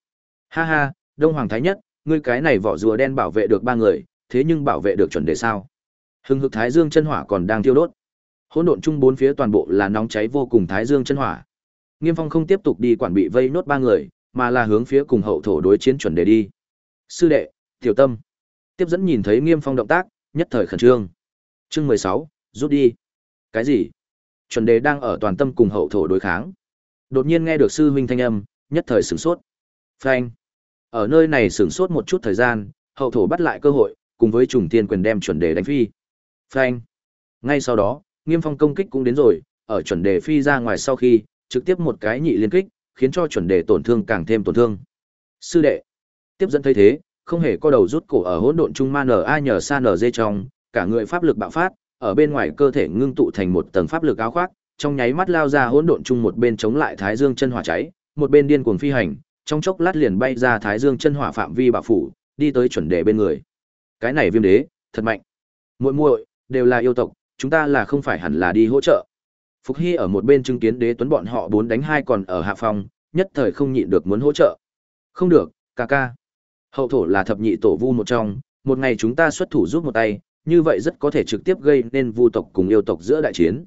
Ha ha, Đông Hoàng Thái nhất, ngươi cái này vỏ rùa đen bảo vệ được ba người, thế nhưng bảo vệ được chuẩn đề sao? Hưng hực Thái Dương chân hỏa còn đang thiêu đốt. Hỗn độn chung bốn phía toàn bộ là nóng cháy vô cùng Thái Dương chân hỏa. Nghiêm Phong không tiếp tục đi quản bị vây nốt ba người, mà là hướng phía cùng hậu thổ đối chiến chuẩn đề đi. Sư đệ, Tiểu Tâm. Tiếp dẫn nhìn thấy Nghiêm Phong động tác, nhất thời khẩn trương. Chương mười sáu, rút đi. Cái gì? Chuẩn đề đang ở toàn tâm cùng hậu thổ đối kháng. Đột nhiên nghe được sư huynh thanh âm, nhất thời sửng sốt. Phanh. Ở nơi này sửng sốt một chút thời gian, hậu thổ bắt lại cơ hội, cùng với trùng tiên quyền đem chuẩn đề đánh phi. Phanh. Ngay sau đó, Nghiêm Phong công kích cũng đến rồi, ở chuẩn đề phi ra ngoài sau khi, trực tiếp một cái nhị liên kích, khiến cho chuẩn đề tổn thương càng thêm tổn thương. Sư đệ. Tiếp dẫn thấy thế, không hề co đầu rút cổ ở hỗn độn trung ma n a nhờ sa n dê trong, cả người pháp lực bạo phát, ở bên ngoài cơ thể ngưng tụ thành một tầng pháp lực áo khoác, trong nháy mắt lao ra hỗn độn chung một bên chống lại Thái Dương chân hỏa cháy, một bên điên cuồng phi hành, trong chốc lát liền bay ra Thái Dương chân hỏa phạm vi bạo phủ, đi tới chuẩn đề bên người. Cái này viêm đế, thật mạnh. Muội muội, đều là yêu tộc, chúng ta là không phải hẳn là đi hỗ trợ. Phục Hy ở một bên chứng kiến đế tuấn bọn họ bốn đánh hai còn ở hạ phòng, nhất thời không nhịn được muốn hỗ trợ. Không được, ca ca. Hậu thổ là thập nhị tổ vu một trong, một ngày chúng ta xuất thủ giúp một tay, như vậy rất có thể trực tiếp gây nên vu tộc cùng yêu tộc giữa đại chiến.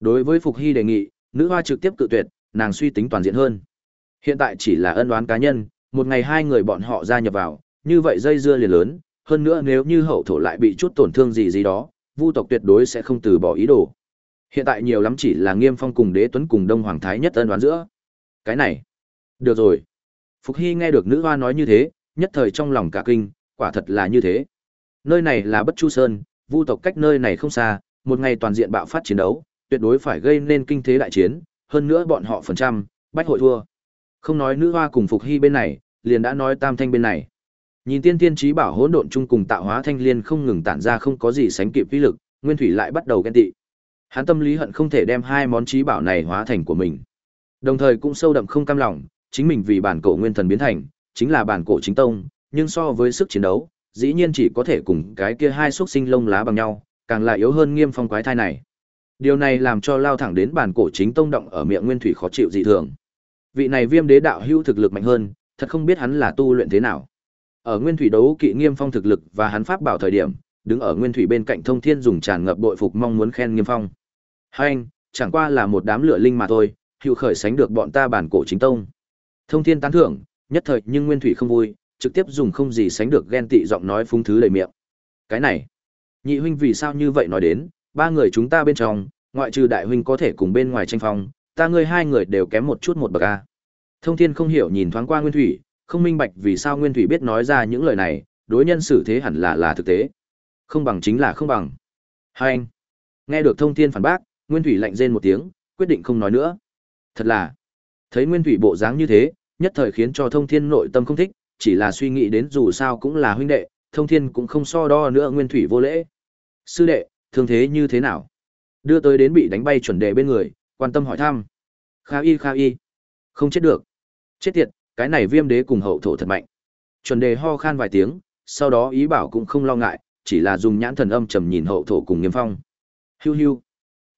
Đối với Phục Hy đề nghị, nữ hoa trực tiếp cự tuyệt, nàng suy tính toàn diện hơn. Hiện tại chỉ là ân oán cá nhân, một ngày hai người bọn họ gia nhập vào, như vậy dây dưa liền lớn, hơn nữa nếu như hậu thổ lại bị chút tổn thương gì gì đó, vu tộc tuyệt đối sẽ không từ bỏ ý đồ. Hiện tại nhiều lắm chỉ là Nghiêm Phong cùng Đế Tuấn cùng Đông Hoàng Thái nhất ân đoán giữa. Cái này, được rồi. Phục Hy nghe được nữ hoa nói như thế, nhất thời trong lòng cả kinh, quả thật là như thế. Nơi này là Bất Chu Sơn, vu tộc cách nơi này không xa, một ngày toàn diện bạo phát chiến đấu, tuyệt đối phải gây nên kinh thế đại chiến, hơn nữa bọn họ phần trăm, bách hội thua. Không nói nữ hoa cùng Phục Hy bên này, liền đã nói Tam Thanh bên này. Nhìn tiên tiên trí bảo hỗn độn chung cùng tạo hóa thanh liên không ngừng tản ra không có gì sánh kịp uy lực, Nguyên Thủy lại bắt đầu ghen tị. Hắn tâm lý hận không thể đem hai món trí bảo này hóa thành của mình. Đồng thời cũng sâu đậm không cam lòng, chính mình vì bản cổ nguyên thần biến thành, chính là bản cổ chính tông, nhưng so với sức chiến đấu, dĩ nhiên chỉ có thể cùng cái kia hai xuất sinh lông lá bằng nhau, càng lại yếu hơn nghiêm phong quái thai này. Điều này làm cho lao thẳng đến bản cổ chính tông động ở miệng nguyên thủy khó chịu dị thường. Vị này viêm đế đạo hữu thực lực mạnh hơn, thật không biết hắn là tu luyện thế nào. Ở nguyên thủy đấu kỵ nghiêm phong thực lực và hắn pháp bảo thời điểm, đứng ở nguyên thủy bên cạnh thông thiên dùng tràn ngập bội phục mong muốn khen nghiêm phong. Hai anh, chẳng qua là một đám lửa linh mà thôi, hữu khởi sánh được bọn ta bản cổ chính tông. Thông thiên tán thưởng, nhất thời nhưng nguyên thủy không vui, trực tiếp dùng không gì sánh được ghen tị giọng nói phung thứ đầy miệng. Cái này, nhị huynh vì sao như vậy nói đến, ba người chúng ta bên trong, ngoại trừ đại huynh có thể cùng bên ngoài tranh phong, ta ngươi hai người đều kém một chút một bậc a. Thông Thiên không hiểu nhìn thoáng qua Nguyên Thủy, không minh bạch vì sao Nguyên Thủy biết nói ra những lời này, đối nhân xử thế hẳn là là thực tế. Không bằng chính là không bằng. Hai anh. Nghe được Thông Thiên phản bác, Nguyên Thủy lạnh rên một tiếng, quyết định không nói nữa. Thật là, thấy Nguyên Thủy bộ dáng như thế, nhất thời khiến cho Thông Thiên nội tâm không thích, chỉ là suy nghĩ đến dù sao cũng là huynh đệ, Thông Thiên cũng không so đo nữa Nguyên Thủy vô lễ. Sư đệ, thương thế như thế nào? Đưa tới đến bị đánh bay chuẩn đề bên người, quan tâm hỏi thăm. Kha y kha y. Không chết được. Chết tiệt, cái này viêm đế cùng hậu thổ thật mạnh. Chuẩn đề ho khan vài tiếng, sau đó ý bảo cũng không lo ngại, chỉ là dùng nhãn thần âm trầm nhìn hậu thổ cùng nghiêm phong. Hiu hiu.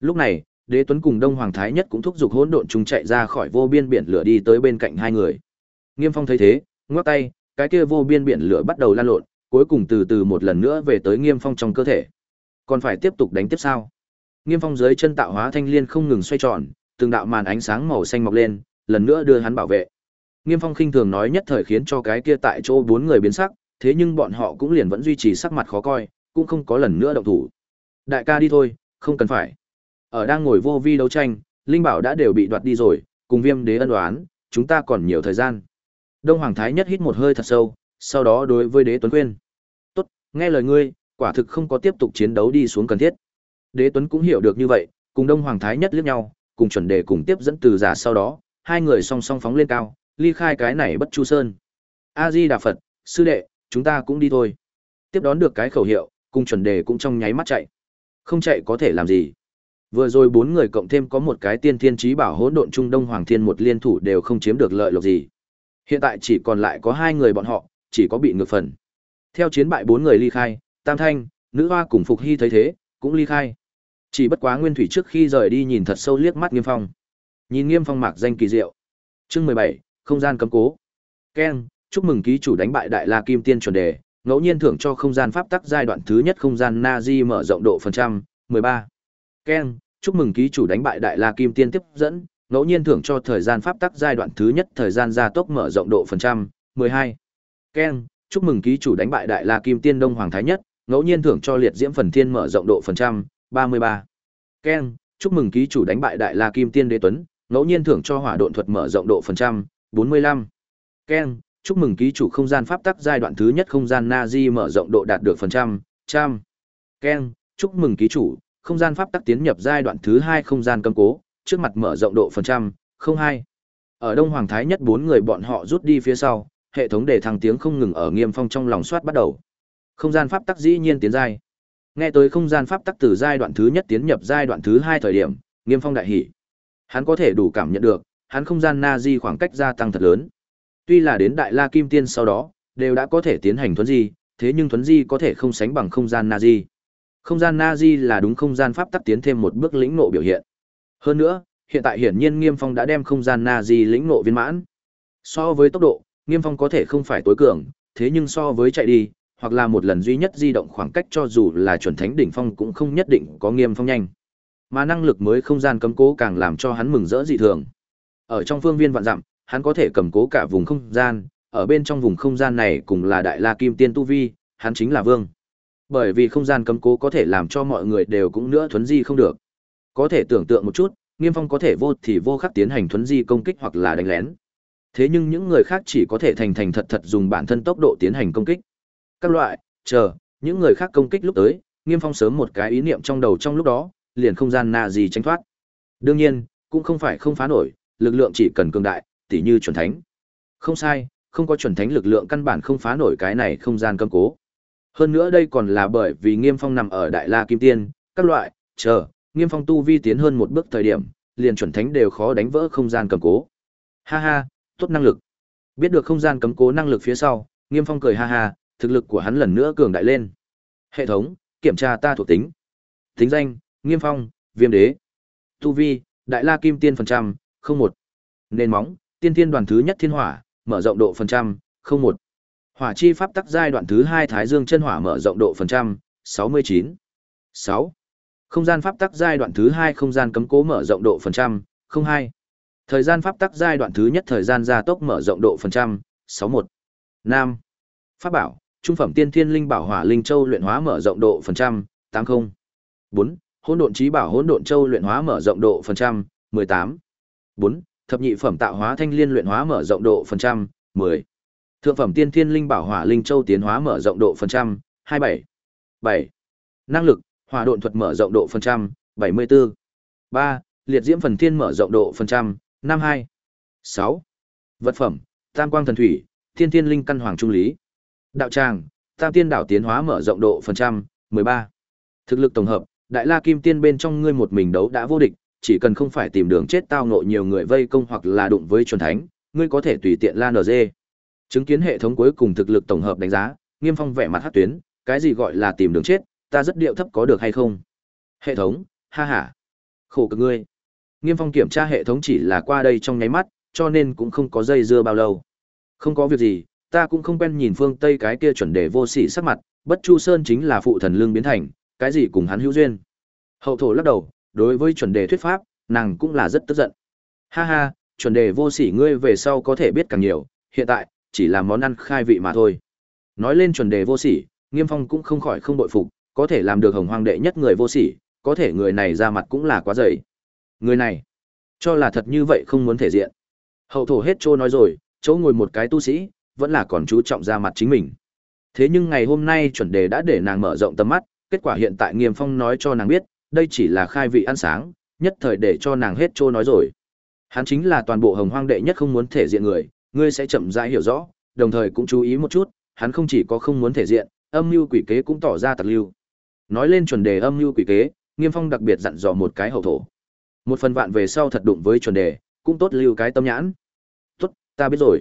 Lúc này, đế tuấn cùng đông hoàng thái nhất cũng thúc giục hỗn độn chúng chạy ra khỏi vô biên biển lửa đi tới bên cạnh hai người. Nghiêm phong thấy thế, ngoắc tay, cái kia vô biên biển lửa bắt đầu lan lộn, cuối cùng từ từ một lần nữa về tới nghiêm phong trong cơ thể. Còn phải tiếp tục đánh tiếp sao? Nghiêm phong dưới chân tạo hóa thanh liên không ngừng xoay tròn, từng đạo màn ánh sáng màu xanh mọc lên, lần nữa đưa hắn bảo vệ. Nghiêm Phong khinh thường nói nhất thời khiến cho cái kia tại chỗ bốn người biến sắc, thế nhưng bọn họ cũng liền vẫn duy trì sắc mặt khó coi, cũng không có lần nữa động thủ. Đại ca đi thôi, không cần phải. Ở đang ngồi vô vi đấu tranh, linh bảo đã đều bị đoạt đi rồi, cùng Viêm Đế ân oán, chúng ta còn nhiều thời gian. Đông Hoàng Thái Nhất hít một hơi thật sâu, sau đó đối với Đế Tuấn khuyên. Tốt, nghe lời ngươi, quả thực không có tiếp tục chiến đấu đi xuống cần thiết. Đế Tuấn cũng hiểu được như vậy, cùng Đông Hoàng Thái Nhất liếc nhau, cùng chuẩn đề cùng tiếp dẫn từ giả sau đó, hai người song song phóng lên cao, ly khai cái này bất chu sơn. A Di Đà Phật, sư đệ, chúng ta cũng đi thôi. Tiếp đón được cái khẩu hiệu, cùng chuẩn đề cũng trong nháy mắt chạy. Không chạy có thể làm gì? Vừa rồi bốn người cộng thêm có một cái tiên thiên trí bảo hỗn độn trung đông hoàng thiên một liên thủ đều không chiếm được lợi lộc gì. Hiện tại chỉ còn lại có hai người bọn họ, chỉ có bị ngược phần. Theo chiến bại bốn người ly khai, Tam Thanh, Nữ Hoa cùng Phục Hy thấy thế, cũng ly khai. Chỉ bất quá Nguyên Thủy trước khi rời đi nhìn thật sâu liếc mắt Nghiêm Phong. Nhìn Nghiêm Phong mạc danh kỳ diệu. Chương mười bảy không gian cấm cố. Ken, chúc mừng ký chủ đánh bại Đại La Kim Tiên chuẩn đề, ngẫu nhiên thưởng cho không gian pháp tắc giai đoạn thứ nhất không gian Nazi mở rộng độ phần trăm, mười ba keng chúc mừng ký chủ đánh bại Đại La Kim Tiên tiếp dẫn, ngẫu nhiên thưởng cho thời gian pháp tắc giai đoạn thứ nhất thời gian gia tốc mở rộng độ phần trăm, 12. keng chúc mừng ký chủ đánh bại Đại La Kim Tiên Đông Hoàng Thái Nhất, ngẫu nhiên thưởng cho liệt diễm phần thiên mở rộng độ phần trăm, 33. keng chúc mừng ký chủ đánh bại Đại La Kim Tiên Đế Tuấn, ngẫu nhiên thưởng cho hỏa độn thuật mở rộng độ phần trăm, 45. keng chúc mừng ký chủ không gian pháp tắc giai đoạn thứ nhất không gian Nazi mở rộng độ đạt được phần trăm, trăm. keng chúc mừng ký chủ, không gian pháp tắc tiến nhập giai đoạn thứ hai không gian cấm cố, trước mặt mở rộng độ phần trăm, không hai. Ở Đông Hoàng Thái nhất bốn người bọn họ rút đi phía sau, hệ thống để thăng tiếng không ngừng ở Nghiêm Phong trong lòng soát bắt đầu. Không gian pháp tắc dĩ nhiên tiến giai. Nghe tới không gian pháp tắc từ giai đoạn thứ nhất tiến nhập giai đoạn thứ hai thời điểm, Nghiêm Phong đại hỉ. Hắn có thể đủ cảm nhận được, hắn không gian na di khoảng cách gia tăng thật lớn. Tuy là đến Đại La Kim Tiên sau đó, đều đã có thể tiến hành thuấn di, thế nhưng thuấn di có thể không sánh bằng không gian na di. Không gian na di là đúng không gian pháp tắc tiến thêm một bước lĩnh ngộ biểu hiện. Hơn nữa, hiện tại hiển nhiên Nghiêm Phong đã đem không gian na di lĩnh ngộ viên mãn. So với tốc độ, Nghiêm Phong có thể không phải tối cường, thế nhưng so với chạy đi, hoặc là một lần duy nhất di động khoảng cách cho dù là chuẩn thánh đỉnh phong cũng không nhất định có Nghiêm Phong nhanh. Mà năng lực mới không gian cấm cố càng làm cho hắn mừng rỡ dị thường. Ở trong phương viên vạn dặm, hắn có thể cầm cố cả vùng không gian, ở bên trong vùng không gian này cùng là Đại La Kim Tiên tu vi, hắn chính là vương. Bởi vì không gian cấm cố có thể làm cho mọi người đều cũng nữa thuấn di không được. Có thể tưởng tượng một chút, Nghiêm Phong có thể vô thì vô khắc tiến hành thuấn di công kích hoặc là đánh lén. Thế nhưng những người khác chỉ có thể thành thành thật thật dùng bản thân tốc độ tiến hành công kích. Các loại, chờ, những người khác công kích lúc tới, Nghiêm Phong sớm một cái ý niệm trong đầu trong lúc đó, liền không gian na gì tránh thoát. Đương nhiên, cũng không phải không phá nổi, lực lượng chỉ cần cường đại, tỉ như chuẩn thánh. Không sai, không có chuẩn thánh lực lượng căn bản không phá nổi cái này không gian cấm cố. Hơn nữa đây còn là bởi vì Nghiêm Phong nằm ở Đại La Kim Tiên, các loại, chờ, Nghiêm Phong tu vi tiến hơn một bước thời điểm, liền chuẩn thánh đều khó đánh vỡ không gian cầm cố. Ha ha, tốt năng lực. Biết được không gian cấm cố năng lực phía sau, Nghiêm Phong cười ha ha, thực lực của hắn lần nữa cường đại lên. Hệ thống, kiểm tra ta thuộc tính. Tính danh, Nghiêm Phong, Viêm Đế. Tu vi, Đại La Kim Tiên phần trăm, không một. Nền móng, Tiên Tiên đoàn thứ nhất Thiên Hỏa, mở rộng độ phần trăm, không một. Hỏa chi pháp tắc giai đoạn thứ hai Thái Dương chân hỏa mở rộng độ phần trăm, sáu mươi chín. Sáu. Không gian pháp tắc giai đoạn thứ hai không gian cấm cố mở rộng độ phần trăm, không hai. Thời gian pháp tắc giai đoạn thứ nhất thời gian gia tốc mở rộng độ phần trăm, sáu một. Nam. Pháp bảo, trung phẩm tiên thiên linh bảo hỏa linh châu luyện hóa mở rộng độ phần trăm, tám không. Bốn. Hỗn độn trí bảo hỗn độn châu luyện hóa mở rộng độ phần trăm, mười tám. Bốn. Thập nhị phẩm tạo hóa thanh liên luyện hóa mở rộng độ phần trăm, mười. Thượng phẩm tiên thiên linh bảo hỏa linh châu tiến hóa mở rộng độ phần trăm, hai bảy. Bảy. Năng lực, hỏa độn thuật mở rộng độ phần trăm, 74. 3. Liệt diễm phần thiên mở rộng độ phần trăm, 52. 6. Vật phẩm, tam quang thần thủy, thiên thiên linh căn hoàng trung lý. Đạo tràng, tam tiên đảo tiến hóa mở rộng độ phần trăm, 13. Thực lực tổng hợp, đại la kim tiên bên trong ngươi một mình đấu đã vô địch, chỉ cần không phải tìm đường chết tao nộ nhiều người vây công hoặc là đụng với chuẩn thánh, ngươi có thể tùy tiện lan NG. Chứng kiến hệ thống cuối cùng thực lực tổng hợp đánh giá, Nghiêm Phong vẻ mặt hắc tuyến, cái gì gọi là tìm đường chết, ta rất điệu thấp có được hay không? Hệ thống, ha ha. Khổ cực ngươi. Nghiêm Phong kiểm tra hệ thống chỉ là qua đây trong nháy mắt, cho nên cũng không có dây dưa bao lâu. Không có việc gì, ta cũng không quen nhìn phương Tây cái kia chuẩn đề vô sỉ sắc mặt, bất chu sơn chính là phụ thần lương biến thành, cái gì cùng hắn hữu duyên. Hậu thổ lắc đầu, đối với chuẩn đề thuyết pháp, nàng cũng là rất tức giận. Ha ha, chuẩn đề vô sỉ ngươi về sau có thể biết càng nhiều, hiện tại, chỉ là món ăn khai vị mà thôi. Nói lên chuẩn đề vô sỉ, Nghiêm Phong cũng không khỏi không bội phục, có thể làm được hồng hoang đệ nhất người vô sỉ, có thể người này ra mặt cũng là quá dày. Người này, cho là thật như vậy không muốn thể diện. Hậu thổ hết trô nói rồi, chỗ ngồi một cái tu sĩ, vẫn là còn chú trọng ra mặt chính mình. Thế nhưng ngày hôm nay chuẩn đề đã để nàng mở rộng tầm mắt, kết quả hiện tại Nghiêm Phong nói cho nàng biết, đây chỉ là khai vị ăn sáng, nhất thời để cho nàng hết trô nói rồi. Hắn chính là toàn bộ hồng hoang đệ nhất không muốn thể diện người, ngươi sẽ chậm rãi hiểu rõ, đồng thời cũng chú ý một chút, hắn không chỉ có không muốn thể diện, âm mưu quỷ kế cũng tỏ ra tặc lưu. Nói lên chuẩn đề âm mưu quỷ kế, Nghiêm Phong đặc biệt dặn dò một cái hậu thổ. Một phần vạn về sau thật đụng với chuẩn đề, cũng tốt lưu cái tâm nhãn. Tốt, ta biết rồi.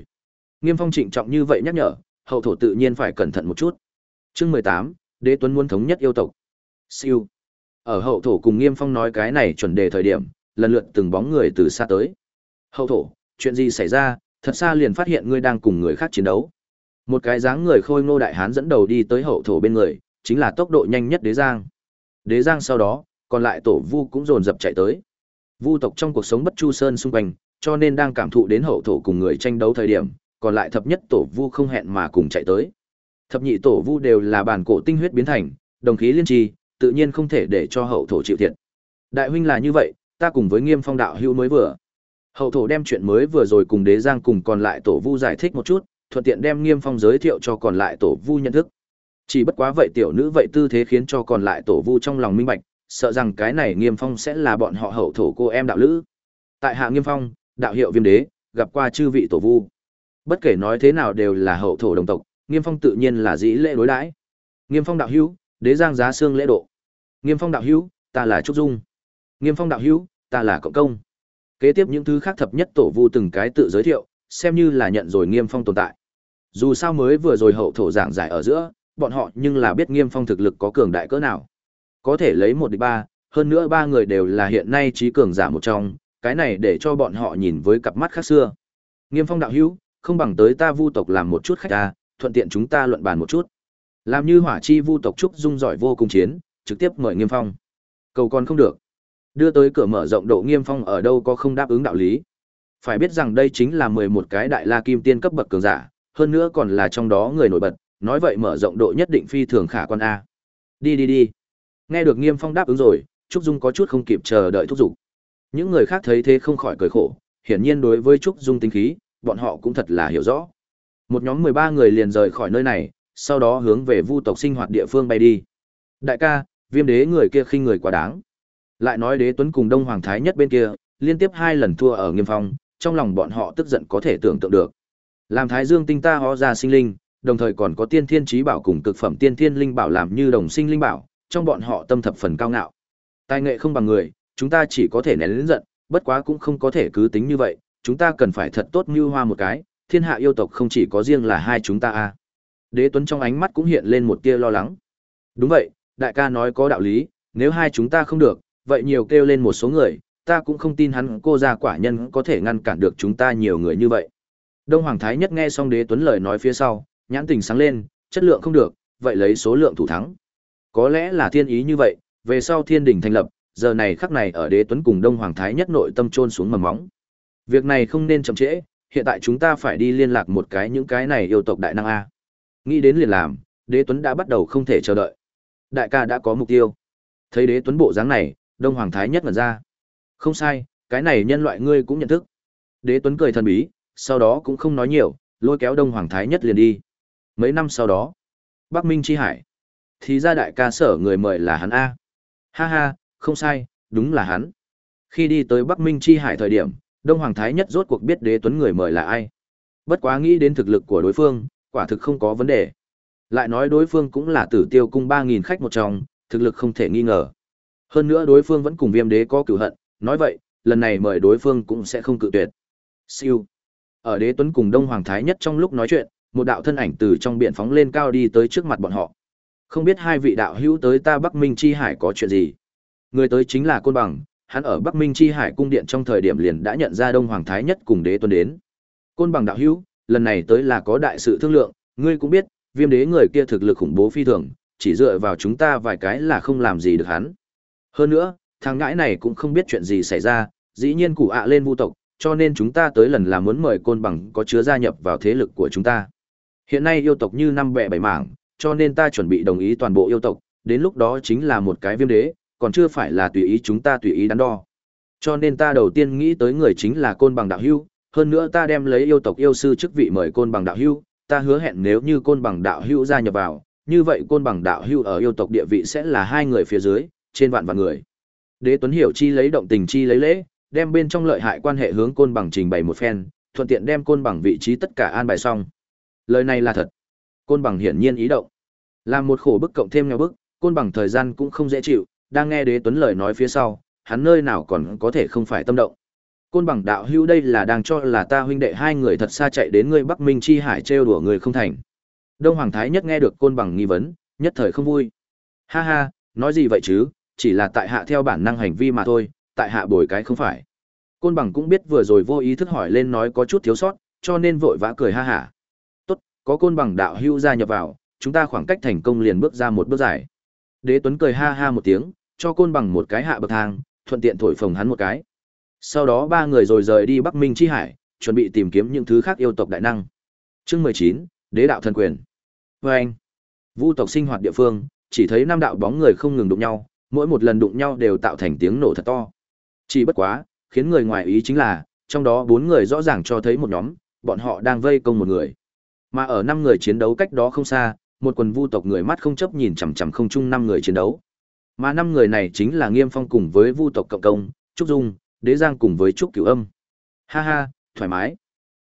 Nghiêm Phong trịnh trọng như vậy nhắc nhở, hậu thổ tự nhiên phải cẩn thận một chút. Chương mười tám, Đế Tuấn muốn thống nhất yêu tộc. Siêu. Ở hậu thổ cùng Nghiêm Phong nói cái này chuẩn đề thời điểm, lần lượt từng bóng người từ xa tới. Hậu thổ, chuyện gì xảy ra, thật xa liền phát hiện ngươi đang cùng người khác chiến đấu. Một cái dáng người khôi ngô đại hán dẫn đầu đi tới hậu thổ bên người, chính là tốc độ nhanh nhất đế giang. Đế giang sau đó, còn lại tổ vu cũng dồn dập chạy tới. Vu tộc trong cuộc sống bất chu sơn xung quanh, cho nên đang cảm thụ đến hậu thổ cùng người tranh đấu thời điểm, còn lại thập nhất tổ vu không hẹn mà cùng chạy tới. Thập nhị tổ vu đều là bản cổ tinh huyết biến thành, đồng khí liên trì, tự nhiên không thể để cho hậu thổ chịu thiệt. Đại huynh là như vậy, ta cùng với Nghiêm Phong đạo hữu mới vừa. Hậu thổ đem chuyện mới vừa rồi cùng Đế Giang cùng còn lại tổ vu giải thích một chút, thuận tiện đem Nghiêm Phong giới thiệu cho còn lại tổ vu nhận thức. Chỉ bất quá vậy tiểu nữ vậy tư thế khiến cho còn lại tổ vu trong lòng minh bạch, sợ rằng cái này Nghiêm Phong sẽ là bọn họ hậu thổ cô em đạo lữ. Tại hạ Nghiêm Phong, đạo hiệu Viêm Đế, gặp qua chư vị tổ vu. Bất kể nói thế nào đều là hậu thổ đồng tộc, Nghiêm Phong tự nhiên là dĩ lễ đối đãi. Nghiêm Phong đạo hữu, Đế Giang giá xương lễ độ. Nghiêm Phong đạo hữu, ta là Trúc Dung. Nghiêm Phong đạo hữu, ta là Cộng Công. Kế tiếp những thứ khác thập nhất tổ vu từng cái tự giới thiệu, xem như là nhận rồi Nghiêm Phong tồn tại. Dù sao mới vừa rồi hậu thổ giảng giải ở giữa, bọn họ nhưng là biết Nghiêm Phong thực lực có cường đại cỡ nào. Có thể lấy một địch ba, hơn nữa ba người đều là hiện nay trí cường giả một trong, cái này để cho bọn họ nhìn với cặp mắt khác xưa. Nghiêm Phong đạo hữu, không bằng tới ta vu tộc làm một chút khách ta, thuận tiện chúng ta luận bàn một chút. Làm như hỏa chi vu tộc trúc dung giỏi vô cùng chiến, trực tiếp mời Nghiêm Phong. Cầu còn không được. Đưa tới cửa mở rộng độ Nghiêm Phong ở đâu có không đáp ứng đạo lý. Phải biết rằng đây chính là mười một cái đại la kim tiên cấp bậc cường giả, hơn nữa còn là trong đó người nổi bật, nói vậy mở rộng độ nhất định phi thường khả quan a. Đi đi đi. Nghe được Nghiêm Phong đáp ứng rồi, Trúc Dung có chút không kịp chờ đợi thúc giục. Những người khác thấy thế không khỏi cười khổ, hiển nhiên đối với Trúc Dung tính khí, bọn họ cũng thật là hiểu rõ. Một nhóm mười ba người liền rời khỏi nơi này, sau đó hướng về Vu tộc sinh hoạt địa phương bay đi. Đại ca, Viêm đế người kia khinh người quá đáng. Lại nói Đế Tuấn cùng Đông Hoàng thái nhất bên kia, liên tiếp hai lần thua ở Nghiêm Phong, trong lòng bọn họ tức giận có thể tưởng tượng được. Làm Thái Dương tinh ta ho ra sinh linh, đồng thời còn có tiên thiên trí bảo cùng cực phẩm tiên thiên linh bảo làm như đồng sinh linh bảo, trong bọn họ tâm thập phần cao ngạo. Tài nghệ không bằng người, chúng ta chỉ có thể nén lớn giận, bất quá cũng không có thể cứ tính như vậy, chúng ta cần phải thật tốt mưu hoa một cái, thiên hạ yêu tộc không chỉ có riêng là hai chúng ta a. À. Đế Tuấn trong ánh mắt cũng hiện lên một tia lo lắng. Đúng vậy, đại ca nói có đạo lý, nếu hai chúng ta không được, vậy nhiều kêu lên một số người, ta cũng không tin hắn cô gia quả nhân có thể ngăn cản được chúng ta nhiều người như vậy. Đông Hoàng Thái Nhất nghe xong Đế Tuấn lời nói phía sau, nhãn tình sáng lên, chất lượng không được, vậy lấy số lượng thủ thắng. Có lẽ là thiên ý như vậy, về sau thiên đình thành lập, giờ này khắc này ở Đế Tuấn cùng Đông Hoàng Thái Nhất nội tâm trôn xuống mầm móng. Việc này không nên chậm trễ, hiện tại chúng ta phải đi liên lạc một cái những cái này yêu tộc đại năng a. Nghĩ đến liền làm, Đế Tuấn đã bắt đầu không thể chờ đợi. Đại ca đã có mục tiêu. Thấy Đế Tuấn bộ dáng này, Đông Hoàng Thái Nhất ngẩn ra. Không sai, cái này nhân loại ngươi cũng nhận thức. Đế Tuấn cười thần bí, sau đó cũng không nói nhiều, lôi kéo Đông Hoàng Thái Nhất liền đi. Mấy năm sau đó, Bắc Minh Chi Hải. Thì ra đại ca sở người mời là hắn A. Ha ha, không sai, đúng là hắn. Khi đi tới Bắc Minh Chi Hải thời điểm, Đông Hoàng Thái Nhất rốt cuộc biết đế tuấn người mời là ai. Bất quá nghĩ đến thực lực của đối phương, quả thực không có vấn đề. Lại nói đối phương cũng là tử tiêu cung ba nghìn khách một trong, thực lực không thể nghi ngờ. Hơn nữa đối phương vẫn cùng viêm đế có cửu hận, nói vậy, lần này mời đối phương cũng sẽ không cự tuyệt. Siêu. Ở đế tuấn cùng Đông Hoàng Thái Nhất trong lúc nói chuyện, một đạo thân ảnh từ trong biển phóng lên cao đi tới trước mặt bọn họ. Không biết hai vị đạo hữu tới ta Bắc Minh Chi Hải có chuyện gì? Người tới chính là Côn Bằng, hắn ở Bắc Minh Chi Hải cung điện trong thời điểm liền đã nhận ra Đông Hoàng Thái Nhất cùng đế tuấn đến. Côn Bằng đạo hữu, lần này tới là có đại sự thương lượng, ngươi cũng biết, viêm đế người kia thực lực khủng bố phi thường, chỉ dựa vào chúng ta vài cái là không làm gì được hắn. Hơn nữa, thằng ngãi này cũng không biết chuyện gì xảy ra, dĩ nhiên cụ ạ lên vu tộc, cho nên chúng ta tới lần là muốn mời côn bằng có chứa gia nhập vào thế lực của chúng ta. Hiện nay yêu tộc như năm bè bảy mảng, cho nên ta chuẩn bị đồng ý toàn bộ yêu tộc, đến lúc đó chính là một cái viêm đế, còn chưa phải là tùy ý chúng ta tùy ý đắn đo. Cho nên ta đầu tiên nghĩ tới người chính là côn bằng đạo hưu, hơn nữa ta đem lấy yêu tộc yêu sư chức vị mời côn bằng đạo hưu, ta hứa hẹn nếu như côn bằng đạo hưu gia nhập vào, như vậy côn bằng đạo hưu ở yêu tộc địa vị sẽ là hai người phía dưới, trên vạn vạn người. Đế Tuấn Hiểu chi lấy động tình chi lấy lễ, đem bên trong lợi hại quan hệ hướng côn bằng trình bày một phen, thuận tiện đem côn bằng vị trí tất cả an bài xong. Lời này là thật. Côn bằng hiển nhiên ý động. Làm một khổ bức cộng thêm nhau bức, côn bằng thời gian cũng không dễ chịu, đang nghe Đế Tuấn lời nói phía sau, hắn nơi nào còn có thể không phải tâm động. Côn bằng đạo hữu đây là đang cho là ta huynh đệ hai người thật xa chạy đến ngươi Bắc Minh chi hải trêu đùa người không thành. Đông Hoàng Thái nhất nghe được côn bằng nghi vấn, nhất thời không vui. Ha ha, nói gì vậy chứ, chỉ là tại hạ theo bản năng hành vi mà thôi, tại hạ bồi cái không phải. Côn bằng cũng biết vừa rồi vô ý thức hỏi lên nói có chút thiếu sót, cho nên vội vã cười ha hả. Tốt, có côn bằng đạo hưu gia nhập vào, chúng ta khoảng cách thành công liền bước ra một bước dài. Đế Tuấn cười ha ha một tiếng, cho côn bằng một cái hạ bậc thang, thuận tiện thổi phồng hắn một cái. Sau đó ba người rồi rời đi Bắc Minh chi hải, chuẩn bị tìm kiếm những thứ khác yêu tộc đại năng. Chương mười chín, Đế đạo thần quyền. Và anh, Vu tộc sinh hoạt địa phương, chỉ thấy năm đạo bóng người không ngừng đụng nhau, mỗi một lần đụng nhau đều tạo thành tiếng nổ thật to. Chỉ bất quá, khiến người ngoài ý chính là, trong đó bốn người rõ ràng cho thấy một nhóm, bọn họ đang vây công một người. Mà ở năm người chiến đấu cách đó không xa, một quần vu tộc người mắt không chấp nhìn chằm chằm không chung năm người chiến đấu. Mà năm người này chính là Nghiêm Phong cùng với vu tộc cộng công, Trúc Dung, Đế Giang cùng với Trúc Cửu Âm. Ha ha, thoải mái.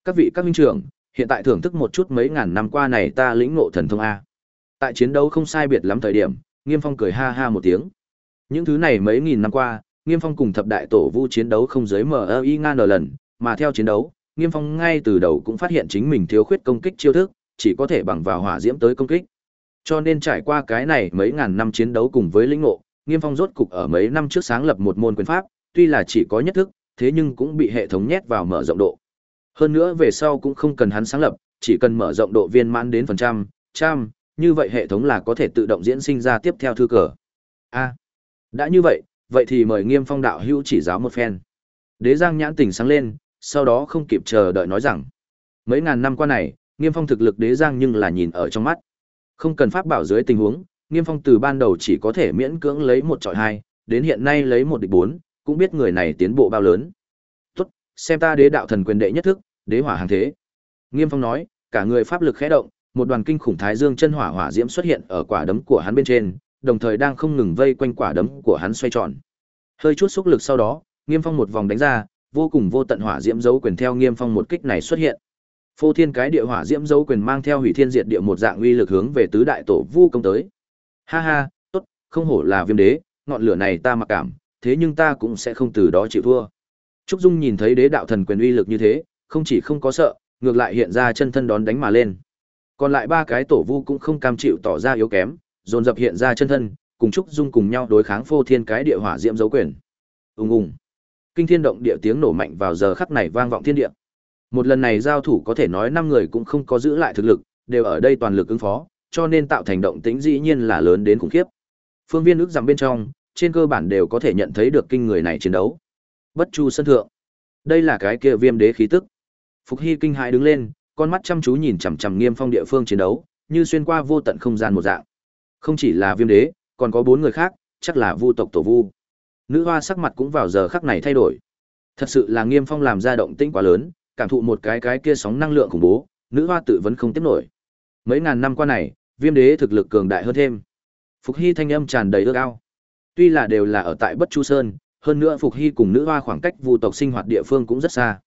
Các vị các minh trưởng, hiện tại thưởng thức một chút mấy ngàn năm qua này ta lĩnh ngộ thần thông a. Tại chiến đấu không sai biệt lắm thời điểm, Nghiêm Phong cười ha ha một tiếng. Những thứ này mấy nghìn năm qua, Nghiêm Phong cùng thập đại tổ vu chiến đấu không dưới y ngan lần, mà theo chiến đấu, Nghiêm Phong ngay từ đầu cũng phát hiện chính mình thiếu khuyết công kích chiêu thức, chỉ có thể bằng vào hỏa diễm tới công kích. Cho nên trải qua cái này mấy ngàn năm chiến đấu cùng với lĩnh ngộ, Nghiêm Phong rốt cục ở mấy năm trước sáng lập một môn quyền pháp, tuy là chỉ có nhất thức, thế nhưng cũng bị hệ thống nhét vào mở rộng độ. Hơn nữa về sau cũng không cần hắn sáng lập, chỉ cần mở rộng độ viên mãn đến phần trăm, trăm, như vậy hệ thống là có thể tự động diễn sinh ra tiếp theo thư cờ. A đã như vậy, vậy thì mời Nghiêm Phong đạo hữu chỉ giáo một phen. Đế Giang nhãn tỉnh sáng lên, sau đó không kịp chờ đợi nói rằng, mấy ngàn năm qua này, Nghiêm Phong thực lực Đế Giang nhưng là nhìn ở trong mắt. Không cần pháp bảo dưới tình huống, Nghiêm Phong từ ban đầu chỉ có thể miễn cưỡng lấy một trọi hai, đến hiện nay lấy một địch bốn, cũng biết người này tiến bộ bao lớn. Tốt, xem ta đế đạo thần quyền đệ nhất thức, đế hỏa hàng thế. Nghiêm Phong nói, cả người pháp lực khẽ động, một đoàn kinh khủng thái dương chân hỏa hỏa diễm xuất hiện ở quả đấm của hắn bên trên, đồng thời đang không ngừng vây quanh quả đấm của hắn xoay tròn. Hơi chút xúc lực sau đó, Nghiêm Phong một vòng đánh ra, vô cùng vô tận hỏa diễm dấu quyền theo Nghiêm Phong một kích này xuất hiện. Phô Thiên cái địa hỏa diễm dấu quyền mang theo hủy thiên diệt địa một dạng uy lực hướng về tứ đại tổ vu công tới. Ha ha, tốt, không hổ là viêm đế, ngọn lửa này ta mặc cảm, thế nhưng ta cũng sẽ không từ đó chịu thua. Trúc Dung nhìn thấy đế đạo thần quyền uy lực như thế, không chỉ không có sợ, ngược lại hiện ra chân thân đón đánh mà lên. Còn lại ba cái tổ vu cũng không cam chịu tỏ ra yếu kém, dồn dập hiện ra chân thân, cùng Trúc Dung cùng nhau đối kháng phô thiên cái địa hỏa diễm dấu quyền. Ùng ùng. Kinh thiên động địa tiếng nổ mạnh vào giờ khắc này vang vọng thiên địa. Một lần này giao thủ có thể nói năm người cũng không có giữ lại thực lực, đều ở đây toàn lực ứng phó, cho nên tạo thành động tĩnh dĩ nhiên là lớn đến khủng khiếp. Phương viên ước rằng bên trong, trên cơ bản đều có thể nhận thấy được kinh người này chiến đấu. Bất Chu sân thượng. Đây là cái kia viêm đế khí tức. Phục Hy kinh hãi đứng lên, con mắt chăm chú nhìn chằm chằm Nghiêm Phong địa phương chiến đấu, như xuyên qua vô tận không gian một dạng. Không chỉ là viêm đế, còn có bốn người khác, chắc là Vu tộc tổ Vu. Nữ hoa sắc mặt cũng vào giờ khắc này thay đổi. Thật sự là Nghiêm Phong làm ra động tĩnh quá lớn, cảm thụ một cái cái kia sóng năng lượng khủng bố, nữ hoa tự vẫn không tiếp nổi. Mấy ngàn năm qua này, Viêm Đế thực lực cường đại hơn thêm. Phục Hy thanh âm tràn đầy ước ao. Tuy là đều là ở tại Bất Chu Sơn, hơn nữa Phục Hy cùng nữ hoa khoảng cách vu tộc sinh hoạt địa phương cũng rất xa.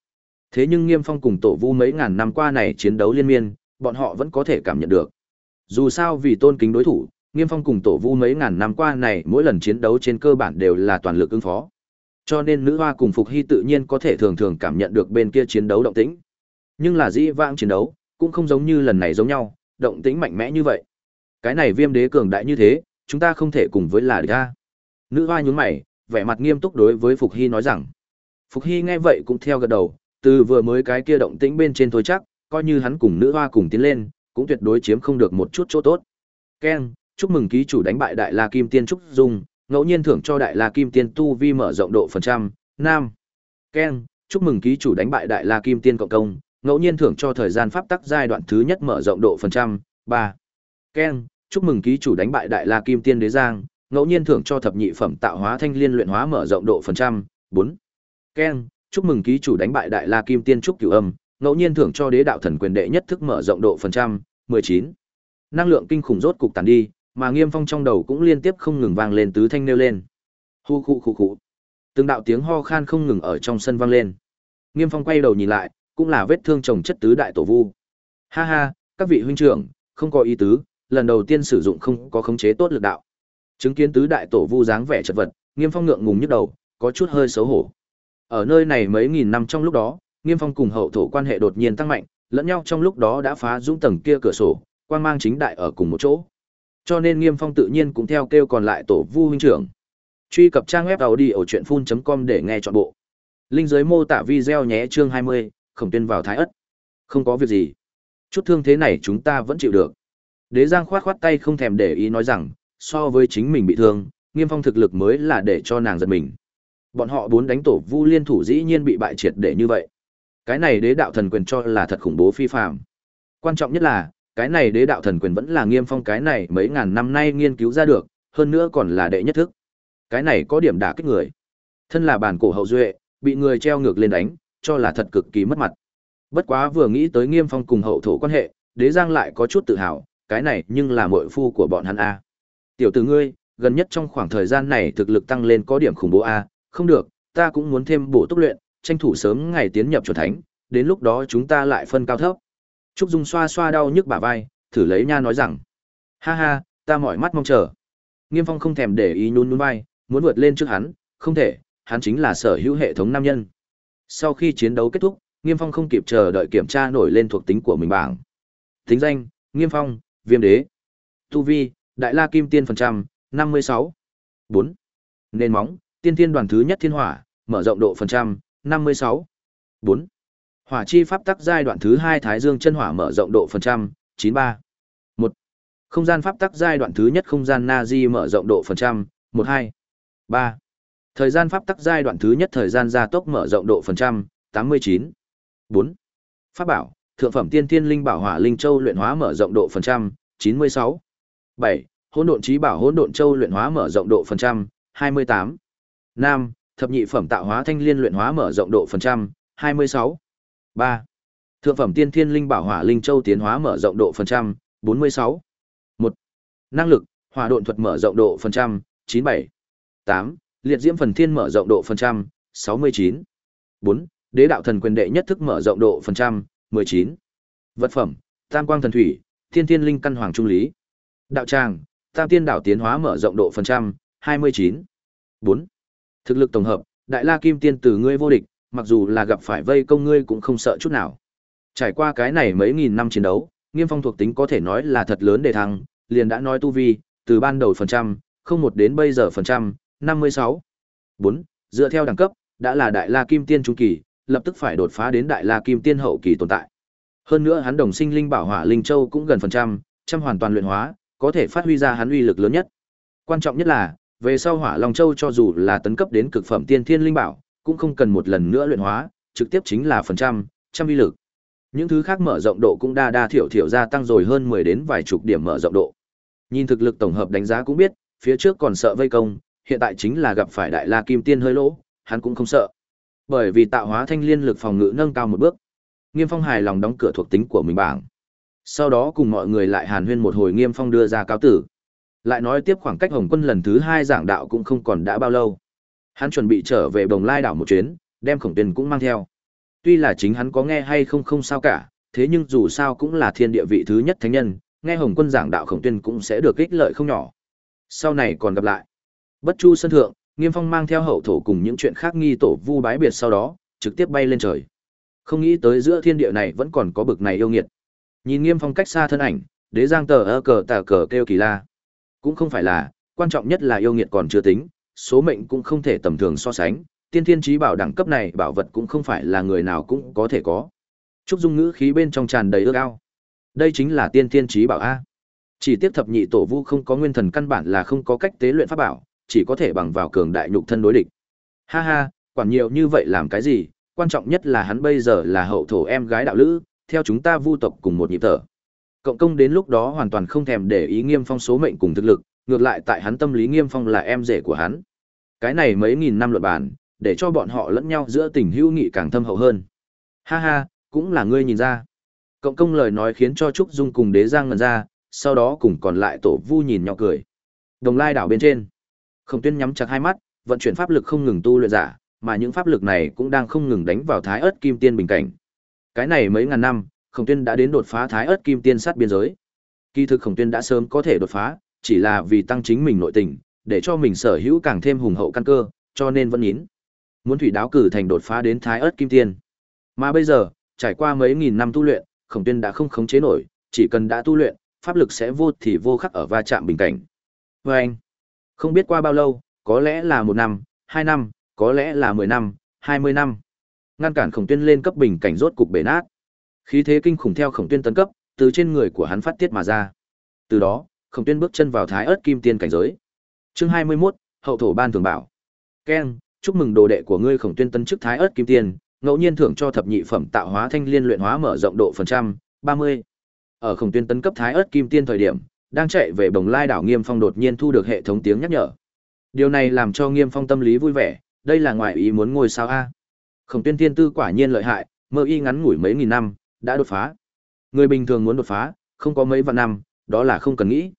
Thế nhưng Nghiêm Phong cùng Tổ Vu mấy ngàn năm qua này chiến đấu liên miên, bọn họ vẫn có thể cảm nhận được. Dù sao vì tôn kính đối thủ, Nghiêm Phong cùng Tổ Vu mấy ngàn năm qua này mỗi lần chiến đấu trên cơ bản đều là toàn lực ứng phó. Cho nên nữ hoa cùng Phục Hy tự nhiên có thể thường thường cảm nhận được bên kia chiến đấu động tĩnh. Nhưng là dĩ vãng chiến đấu, cũng không giống như lần này giống nhau, động tĩnh mạnh mẽ như vậy. Cái này viêm đế cường đại như thế, chúng ta không thể cùng với là địch a. Nữ hoa nhún mày, vẻ mặt nghiêm túc đối với Phục Hy nói rằng. Phục Hy nghe vậy cũng theo gật đầu, từ vừa mới cái kia động tĩnh bên trên thôi chắc, coi như hắn cùng nữ hoa cùng tiến lên, cũng tuyệt đối chiếm không được một chút chỗ tốt. Keng chúc mừng ký chủ đánh bại Đại La Kim Tiên Trúc Dung, ngẫu nhiên thưởng cho Đại La Kim Tiên tu vi mở rộng độ phần trăm. Nam. keng chúc mừng ký chủ đánh bại Đại La Kim Tiên cộng công, ngẫu nhiên thưởng cho thời gian pháp tắc giai đoạn thứ nhất mở rộng độ phần trăm. Ba. keng chúc mừng ký chủ đánh bại Đại La Kim Tiên Đế Giang, ngẫu nhiên thưởng cho thập nhị phẩm tạo hóa thanh liên luyện hóa mở rộng độ phần trăm. Bốn. keng chúc mừng ký chủ đánh bại đại la kim tiên trúc cửu âm ngẫu nhiên thưởng cho đế đạo thần quyền đệ nhất thức mở rộng độ phần trăm 19. năng lượng kinh khủng rốt cục tàn đi mà nghiêm phong trong đầu cũng liên tiếp không ngừng vang lên tứ thanh nêu lên. Hu khu khu khu từng đạo tiếng ho khan không ngừng ở trong sân vang lên. Nghiêm phong quay đầu nhìn lại, cũng là vết thương chồng chất tứ đại tổ vu. Ha ha, các vị huynh trưởng, không có ý tứ, lần đầu tiên sử dụng không có khống chế tốt lực đạo. Chứng kiến tứ đại tổ vu dáng vẻ chật vật, nghiêm phong ngượng ngùng nhức đầu, có chút hơi xấu hổ. Ở nơi này mấy nghìn năm trong lúc đó, nghiêm phong cùng hậu thổ quan hệ đột nhiên tăng mạnh, lẫn nhau trong lúc đó đã phá dũng tầng kia cửa sổ, quan mang chính đại ở cùng một chỗ cho nên nghiêm phong tự nhiên cũng theo kêu còn lại tổ vu huynh trưởng. Truy cập trang web tàu đi ở truyện phun com để nghe chọn bộ. Linh giới mô tả video nhé chương 20, khổng tuyên vào thái ất. Không có việc gì. Chút thương thế này chúng ta vẫn chịu được. Đế giang khoát khoát tay không thèm để ý nói rằng so với chính mình bị thương nghiêm phong thực lực mới là để cho nàng giật mình. Bọn họ bốn đánh tổ vu liên thủ dĩ nhiên bị bại triệt để như vậy. Cái này đế đạo thần quyền cho là thật khủng bố phi phạm quan trọng nhất là cái này đế đạo thần quyền vẫn là nghiêm phong cái này mấy ngàn năm nay nghiên cứu ra được, hơn nữa còn là đệ nhất thức. Cái này có điểm đả kích người. Thân là bản cổ hậu duệ, bị người treo ngược lên đánh, cho là thật cực kỳ mất mặt. Bất quá vừa nghĩ tới nghiêm phong cùng hậu thổ quan hệ, đế giang lại có chút tự hào, cái này nhưng là mội phu của bọn hắn a. Tiểu tử ngươi, gần nhất trong khoảng thời gian này thực lực tăng lên có điểm khủng bố a. Không được, ta cũng muốn thêm bổ túc luyện, tranh thủ sớm ngày tiến nhập chuẩn thánh, đến lúc đó chúng ta lại phân cao thấp trúc dung xoa xoa đau nhức bả vai, thử lấy nha nói rằng, ha ha, ta mỏi mắt mong chờ. Nghiêm phong không thèm để ý nhún nhún vai, muốn vượt lên trước hắn, không thể, hắn chính là sở hữu hệ thống nam nhân. Sau khi chiến đấu kết thúc, nghiêm phong không kịp chờ đợi kiểm tra nổi lên thuộc tính của mình bảng. Tính danh, nghiêm phong, viêm đế. Tu vi, đại la kim tiên phần trăm, năm mươi sáu. Bốn. Nền móng, tiên tiên đoàn thứ nhất thiên hỏa, mở rộng độ phần trăm, năm mươi sáu. Bốn hỏa chi pháp tắc giai đoạn thứ hai thái dương chân hỏa mở rộng độ phần trăm, chín ba, một. Không gian pháp tắc giai đoạn thứ nhất không gian na di mở rộng độ phần trăm, một hai, ba. Thời gian pháp tắc giai đoạn thứ nhất thời gian gia tốc mở rộng độ phần trăm, tám mươi chín, bốn. Pháp bảo, thượng phẩm tiên thiên linh bảo hỏa linh châu luyện hóa mở rộng độ phần trăm, chín mươi sáu, bảy. Hỗn độn trí bảo hỗn độn châu luyện hóa mở rộng độ phần trăm, hai mươi tám. Năm thập nhị phẩm tạo hóa thanh liên luyện hóa mở rộng độ phần trăm, hai mươi sáu ba. Thượng phẩm tiên thiên linh bảo hỏa linh châu tiến hóa mở rộng độ phần trăm, bốn mươi sáu. Một. Năng lực, hỏa độn thuật mở rộng độ phần trăm, chín bảy. Tám. Liệt diễm phần thiên mở rộng độ phần trăm, sáu mươi chín. Bốn. Đế đạo thần quyền đệ nhất thức mở rộng độ phần trăm, mười chín. Vật phẩm, tam quang thần thủy, thiên thiên linh căn hoàng trung lý. Đạo tràng, tam tiên đảo tiến hóa mở rộng độ phần trăm, hai mươi chín. Bốn. Thực lực tổng hợp, đại la kim tiên từ ngươi vô địch mặc dù là gặp phải vây công ngươi cũng không sợ chút nào. Trải qua cái này mấy nghìn năm chiến đấu, nghiêm phong thuộc tính có thể nói là thật lớn để thăng, liền đã nói tu vi, từ ban đầu phần trăm, không một đến bây giờ phần trăm, năm mươi sáu. Bốn, dựa theo đẳng cấp, đã là đại la kim tiên trung kỳ, lập tức phải đột phá đến đại la kim tiên hậu kỳ tồn tại. Hơn nữa hắn đồng sinh linh bảo hỏa linh châu cũng gần phần trăm trăm hoàn toàn luyện hóa, có thể phát huy ra hắn uy lực lớn nhất. Quan trọng nhất là, về sau hỏa long châu cho dù là tấn cấp đến cực phẩm tiên thiên linh bảo cũng không cần một lần nữa luyện hóa, trực tiếp chính là phần trăm trăm vi lực. Những thứ khác mở rộng độ cũng đa đa thiểu thiểu gia tăng rồi hơn mười đến vài chục điểm mở rộng độ. Nhìn thực lực tổng hợp đánh giá cũng biết, phía trước còn sợ vây công, hiện tại chính là gặp phải đại la kim tiên hơi lỗ, hắn cũng không sợ. Bởi vì tạo hóa thanh liên lực phòng ngự nâng cao một bước. Nghiêm phong hài lòng đóng cửa thuộc tính của mình bảng. Sau đó cùng mọi người lại hàn huyên một hồi nghiêm phong đưa ra cáo tử. Lại nói tiếp khoảng cách hồng quân lần thứ hai giảng đạo cũng không còn đã bao lâu hắn chuẩn bị trở về bồng lai đảo một chuyến, đem khổng tiền cũng mang theo. Tuy là chính hắn có nghe hay không không sao cả, thế nhưng dù sao cũng là thiên địa vị thứ nhất thánh nhân, nghe hồng quân giảng đạo khổng tuyên cũng sẽ được ích lợi không nhỏ. Sau này còn gặp lại. Bất chu sân thượng, nghiêm phong mang theo hậu thổ cùng những chuyện khác nghi tổ vu bái biệt sau đó, trực tiếp bay lên trời. Không nghĩ tới giữa thiên địa này vẫn còn có bực này yêu nghiệt. Nhìn nghiêm phong cách xa thân ảnh, đế giang tờ ơ cờ tà cờ kêu kỳ la. Cũng không phải là, quan trọng nhất là yêu nghiệt còn chưa tính số mệnh cũng không thể tầm thường so sánh, tiên thiên trí bảo đẳng cấp này bảo vật cũng không phải là người nào cũng có thể có. Trúc dung ngữ khí bên trong tràn đầy ước ao. Đây chính là tiên thiên trí bảo a. Chỉ tiếp thập nhị tổ vu không có nguyên thần căn bản là không có cách tế luyện pháp bảo, chỉ có thể bằng vào cường đại nhục thân đối địch. Ha ha, quản nhiều như vậy làm cái gì? Quan trọng nhất là hắn bây giờ là hậu thổ em gái đạo lữ, theo chúng ta vu tộc cùng một nhịp thở. Cộng công đến lúc đó hoàn toàn không thèm để ý nghiêm phong số mệnh cùng thực lực, ngược lại tại hắn tâm lý nghiêm phong là em rể của hắn cái này mấy nghìn năm luận bàn để cho bọn họ lẫn nhau giữa tình hữu nghị càng thâm hậu hơn. Ha ha, cũng là ngươi nhìn ra. Cộng công lời nói khiến cho Trúc Dung cùng đế giang ngần ra, sau đó cùng còn lại tổ vu nhìn nhau cười. Đồng lai đảo bên trên. Khổng tuyên nhắm chặt hai mắt, vận chuyển pháp lực không ngừng tu luyện giả, mà những pháp lực này cũng đang không ngừng đánh vào thái ớt kim tiên bình cảnh. Cái này mấy ngàn năm, Khổng Tuyên đã đến đột phá thái ớt kim tiên sát biên giới. Kỳ thực Khổng Tuyên đã sớm có thể đột phá, chỉ là vì tăng chính mình nội tình, để cho mình sở hữu càng thêm hùng hậu căn cơ, cho nên vẫn nhín. Muốn thủy đáo cử thành đột phá đến thái ớt kim tiên. Mà bây giờ, trải qua mấy nghìn năm tu luyện, Khổng Tuyên đã không khống chế nổi, chỉ cần đã tu luyện, pháp lực sẽ vô thì vô khắc ở va chạm bình cảnh. Và anh, không biết qua bao lâu, có lẽ là một năm, hai năm, có lẽ là mười năm, hai mươi năm. Ngăn cản Khổng Tuyên lên cấp bình cảnh rốt cục bể nát. Khí thế kinh khủng theo Khổng Tuyên tấn cấp, từ trên người của hắn phát tiết mà ra. Từ đó, Khổng Tuyên bước chân vào Thái ớt Kim Tiên cảnh giới. Chương hai mươi 21, hậu thổ ban thường bảo. Ken, chúc mừng đồ đệ của ngươi Khổng Tuyên tân chức Thái ớt Kim tiền ngẫu nhiên thưởng cho thập nhị phẩm tạo hóa thanh liên luyện hóa mở rộng độ phần trăm, ba mươi. Ở Khổng Tuyên tấn cấp Thái ớt Kim Tiên thời điểm, đang chạy về Bồng Lai đảo Nghiêm Phong đột nhiên thu được hệ thống tiếng nhắc nhở. Điều này làm cho Nghiêm Phong tâm lý vui vẻ, đây là ngoại ý muốn ngôi sao a. Khổng Tuyên tiên Tư quả nhiên lợi hại, mơ y ngắn ngủi mấy nghìn năm, đã đột phá. Người bình thường muốn đột phá, không có mấy vạn năm, đó là không cần nghĩ.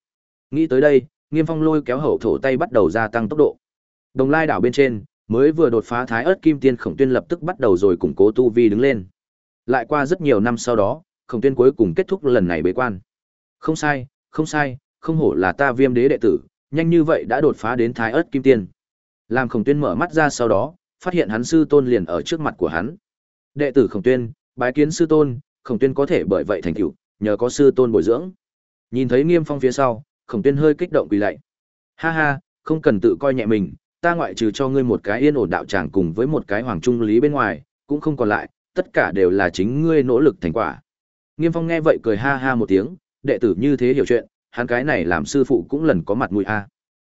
Nghĩ tới đây, Nghiêm Phong lôi kéo hậu thổ tay bắt đầu gia tăng tốc độ. Đồng Lai đảo bên trên, mới vừa đột phá Thái Ức Kim Tiên Khổng Tuyên lập tức bắt đầu rồi củng cố tu vi đứng lên. Lại qua rất nhiều năm sau đó, Khổng Tuyên cuối cùng kết thúc lần này bế quan. Không sai, không sai, không hổ là ta Viêm Đế đệ tử, nhanh như vậy đã đột phá đến Thái Ức Kim Tiên. Làm Khổng Tuyên mở mắt ra sau đó, phát hiện hắn sư tôn liền ở trước mặt của hắn. Đệ tử Khổng Tuyên, bái kiến sư tôn, Khổng Tuyên có thể bởi vậy thành tựu, nhờ có sư tôn bồi dưỡng. Nhìn thấy Nghiêm Phong phía sau, Khổng Tuyên hơi kích động quỳ lạy. Ha ha, không cần tự coi nhẹ mình, ta ngoại trừ cho ngươi một cái yên ổn đạo tràng cùng với một cái hoàng trung lý bên ngoài, cũng không còn lại, tất cả đều là chính ngươi nỗ lực thành quả. Nghiêm Phong nghe vậy cười ha ha một tiếng, đệ tử như thế hiểu chuyện, hắn cái này làm sư phụ cũng lần có mặt mũi a.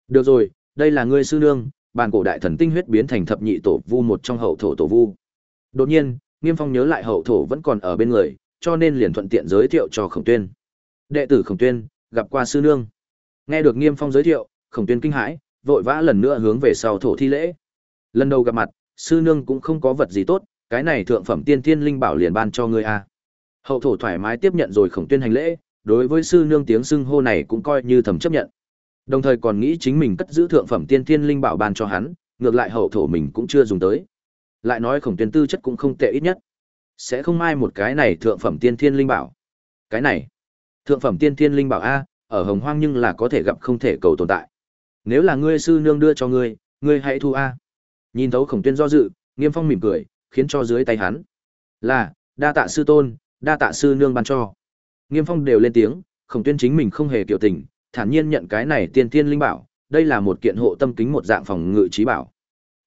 Được rồi, đây là ngươi sư nương, bàn cổ đại thần tinh huyết biến thành thập nhị tổ vu một trong hậu thổ tổ vu. Đột nhiên, Nghiêm Phong nhớ lại hậu thổ vẫn còn ở bên người, cho nên liền thuận tiện giới thiệu cho Khổng Tuyên. Đệ tử Khổng Tuyên, gặp qua sư nương. Nghe được Nghiêm Phong giới thiệu, Khổng Tuyên kinh hãi, vội vã lần nữa hướng về sau thổ thi lễ. Lần đầu gặp mặt, sư nương cũng không có vật gì tốt, cái này thượng phẩm tiên thiên linh bảo liền ban cho ngươi a. Hậu thổ thoải mái tiếp nhận rồi Khổng Tuyên hành lễ, đối với sư nương tiếng xưng hô này cũng coi như thầm chấp nhận. Đồng thời còn nghĩ chính mình cất giữ thượng phẩm tiên thiên linh bảo ban cho hắn, ngược lại hậu thổ mình cũng chưa dùng tới. Lại nói khổng tuyên tư chất cũng không tệ ít nhất. Sẽ không mai một cái này thượng phẩm tiên thiên linh bảo. Cái này, thượng phẩm tiên thiên linh bảo A, ở hồng hoang nhưng là có thể gặp không thể cầu tồn tại. Nếu là ngươi sư nương đưa cho ngươi, ngươi hãy thu A. Nhìn thấu khổng tuyên do dự, nghiêm phong mỉm cười, khiến cho dưới tay hắn. Là, đa tạ sư tôn, đa tạ sư nương ban cho. Nghiêm phong đều lên tiếng, khổng tuyên chính mình không hề kiểu tình, thản nhiên nhận cái này tiên tiên linh bảo, đây là một kiện hộ tâm kính một dạng phòng ngự trí bảo.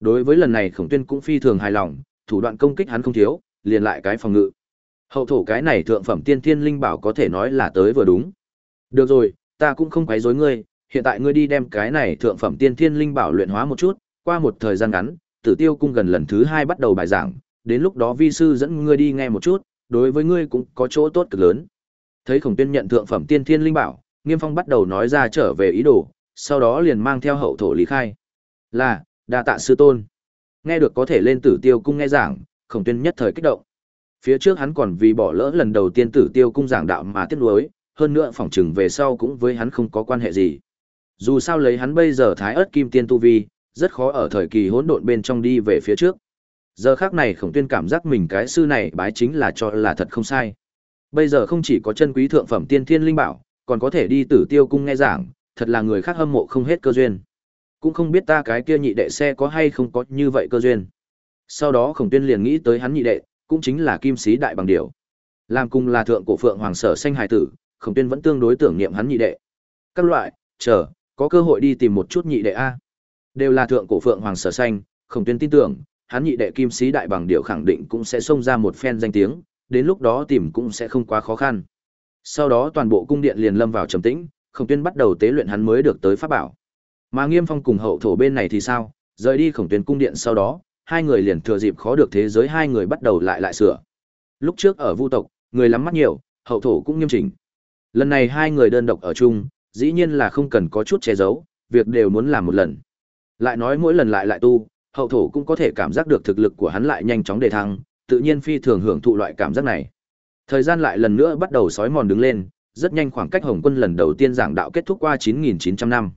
Đối với lần này Khổng Tuyên cũng phi thường hài lòng, thủ đoạn công kích hắn không thiếu, liền lại cái phòng ngự. Hậu thổ cái này thượng phẩm tiên tiên linh bảo có thể nói là tới vừa đúng. Được rồi, ta cũng không quấy rối ngươi, hiện tại ngươi đi đem cái này thượng phẩm tiên thiên linh bảo luyện hóa một chút, qua một thời gian ngắn, Tử Tiêu cung gần lần thứ hai bắt đầu bài giảng, đến lúc đó vi sư dẫn ngươi đi nghe một chút, đối với ngươi cũng có chỗ tốt cực lớn. Thấy Khổng Tiên nhận thượng phẩm tiên thiên linh bảo, Nghiêm Phong bắt đầu nói ra trở về ý đồ, sau đó liền mang theo hậu thổ lý khai. Là, đa tạ sư tôn. Nghe được có thể lên tử tiêu cung nghe giảng, khổng Tiên nhất thời kích động. Phía trước hắn còn vì bỏ lỡ lần đầu tiên tử tiêu cung giảng đạo mà tiếc nuối, hơn nữa phỏng chừng về sau cũng với hắn không có quan hệ gì. Dù sao lấy hắn bây giờ thái ớt kim tiên tu vi, rất khó ở thời kỳ hỗn độn bên trong đi về phía trước. Giờ khác này khổng tuyên cảm giác mình cái sư này bái chính là cho là thật không sai. Bây giờ không chỉ có chân quý thượng phẩm tiên thiên linh bảo, còn có thể đi tử tiêu cung nghe giảng, thật là người khác hâm mộ không hết cơ duyên. Cũng không biết ta cái kia nhị đệ xe có hay không có như vậy cơ duyên. Sau đó khổng tuyên liền nghĩ tới hắn nhị đệ, cũng chính là kim sĩ đại bằng điểu. Làm cùng là thượng cổ phượng hoàng sở sanh hài tử, khổng tuyên vẫn tương đối tưởng niệm hắn nhị đệ. Các loại, chờ, có cơ hội đi tìm một chút nhị đệ A. Đều là thượng cổ phượng hoàng sở sanh, khổng tuyên tin tưởng, hắn nhị đệ kim sĩ đại bằng điệu khẳng định cũng sẽ xông ra một phen danh tiếng, đến lúc đó tìm cũng sẽ không quá khó khăn. Sau đó toàn bộ cung điện liền lâm vào trầm tĩnh, Khổng Tuyên bắt đầu tế luyện hắn mới được tới pháp bảo. Mà Nghiêm Phong cùng hậu thổ bên này thì sao? Rời đi Khổng Tuyên cung điện sau đó, hai người liền thừa dịp khó được thế giới hai người bắt đầu lại lại sửa. Lúc trước ở Vu tộc, người lắm mắt nhiều, hậu thổ cũng nghiêm chỉnh. Lần này hai người đơn độc ở chung, dĩ nhiên là không cần có chút che giấu, việc đều muốn làm một lần. Lại nói mỗi lần lại lại tu, hậu thổ cũng có thể cảm giác được thực lực của hắn lại nhanh chóng đề thăng, tự nhiên phi thường hưởng thụ loại cảm giác này. Thời gian lại lần nữa bắt đầu sói mòn đứng lên, rất nhanh khoảng cách Hồng Quân lần đầu tiên giảng đạo kết thúc qua 9900 năm.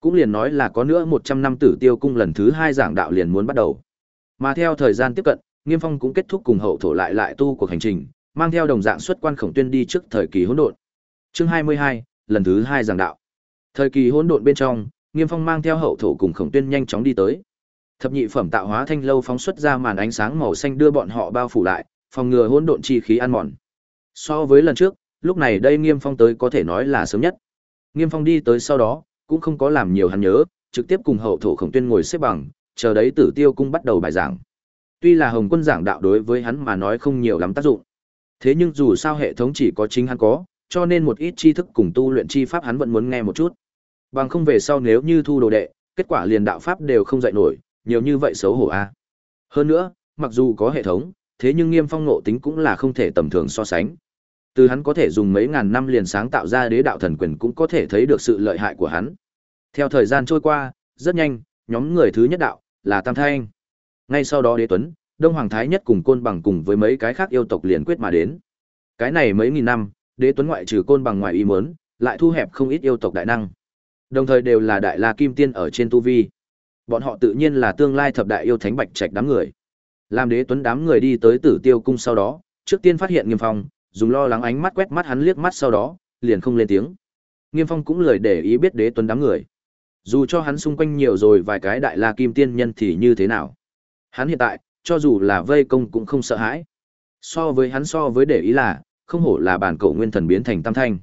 Cũng liền nói là có nữa 100 năm Tử Tiêu cung lần thứ hai giảng đạo liền muốn bắt đầu. Mà theo thời gian tiếp cận, Nghiêm Phong cũng kết thúc cùng hậu thổ lại lại tu cuộc hành trình, mang theo đồng dạng xuất quan khổng tuyên đi trước thời kỳ hỗn độn. Chương 22, lần thứ hai giảng đạo. Thời kỳ hỗn độn bên trong, Nghiêm Phong mang theo hậu thổ cùng khổng tuyên nhanh chóng đi tới. Thập nhị phẩm tạo hóa thanh lâu phóng xuất ra màn ánh sáng màu xanh đưa bọn họ bao phủ lại, phòng ngừa hỗn độn chi khí ăn mòn. So với lần trước, lúc này đây Nghiêm Phong tới có thể nói là sớm nhất. Nghiêm Phong đi tới sau đó, cũng không có làm nhiều hắn nhớ, trực tiếp cùng hậu thổ khổng tuyên ngồi xếp bằng, chờ đấy Tử Tiêu cung bắt đầu bài giảng. Tuy là Hồng Quân giảng đạo đối với hắn mà nói không nhiều lắm tác dụng. Thế nhưng dù sao hệ thống chỉ có chính hắn có, cho nên một ít tri thức cùng tu luyện chi pháp hắn vẫn muốn nghe một chút. Bằng không về sau nếu như thu đồ đệ, kết quả liền đạo pháp đều không dạy nổi, nhiều như vậy xấu hổ a. Hơn nữa, mặc dù có hệ thống, thế nhưng Nghiêm Phong ngộ tính cũng là không thể tầm thường so sánh. Từ hắn có thể dùng mấy ngàn năm liền sáng tạo ra đế đạo thần quyền cũng có thể thấy được sự lợi hại của hắn. Theo thời gian trôi qua, rất nhanh, nhóm người thứ nhất đạo là Tam Thanh. Ngay sau đó Đế Tuấn, Đông Hoàng Thái nhất cùng côn bằng cùng với mấy cái khác yêu tộc liền quyết mà đến. Cái này mấy nghìn năm, Đế Tuấn ngoại trừ côn bằng ngoài ý muốn, lại thu hẹp không ít yêu tộc đại năng. Đồng thời đều là đại la kim tiên ở trên tu vi. Bọn họ tự nhiên là tương lai thập đại yêu thánh bạch trạch đám người. Làm Đế Tuấn đám người đi tới Tử Tiêu cung sau đó, trước tiên phát hiện Nghiêm Phong, dùng lo lắng ánh mắt quét mắt hắn liếc mắt sau đó, liền không lên tiếng. Nghiêm Phong cũng lời để ý biết Đế Tuấn đám người. Dù cho hắn xung quanh nhiều rồi vài cái đại la kim tiên nhân thì như thế nào. Hắn hiện tại, cho dù là vây công cũng không sợ hãi. So với hắn so với để ý là, không hổ là bản cổ nguyên thần biến thành tam thanh.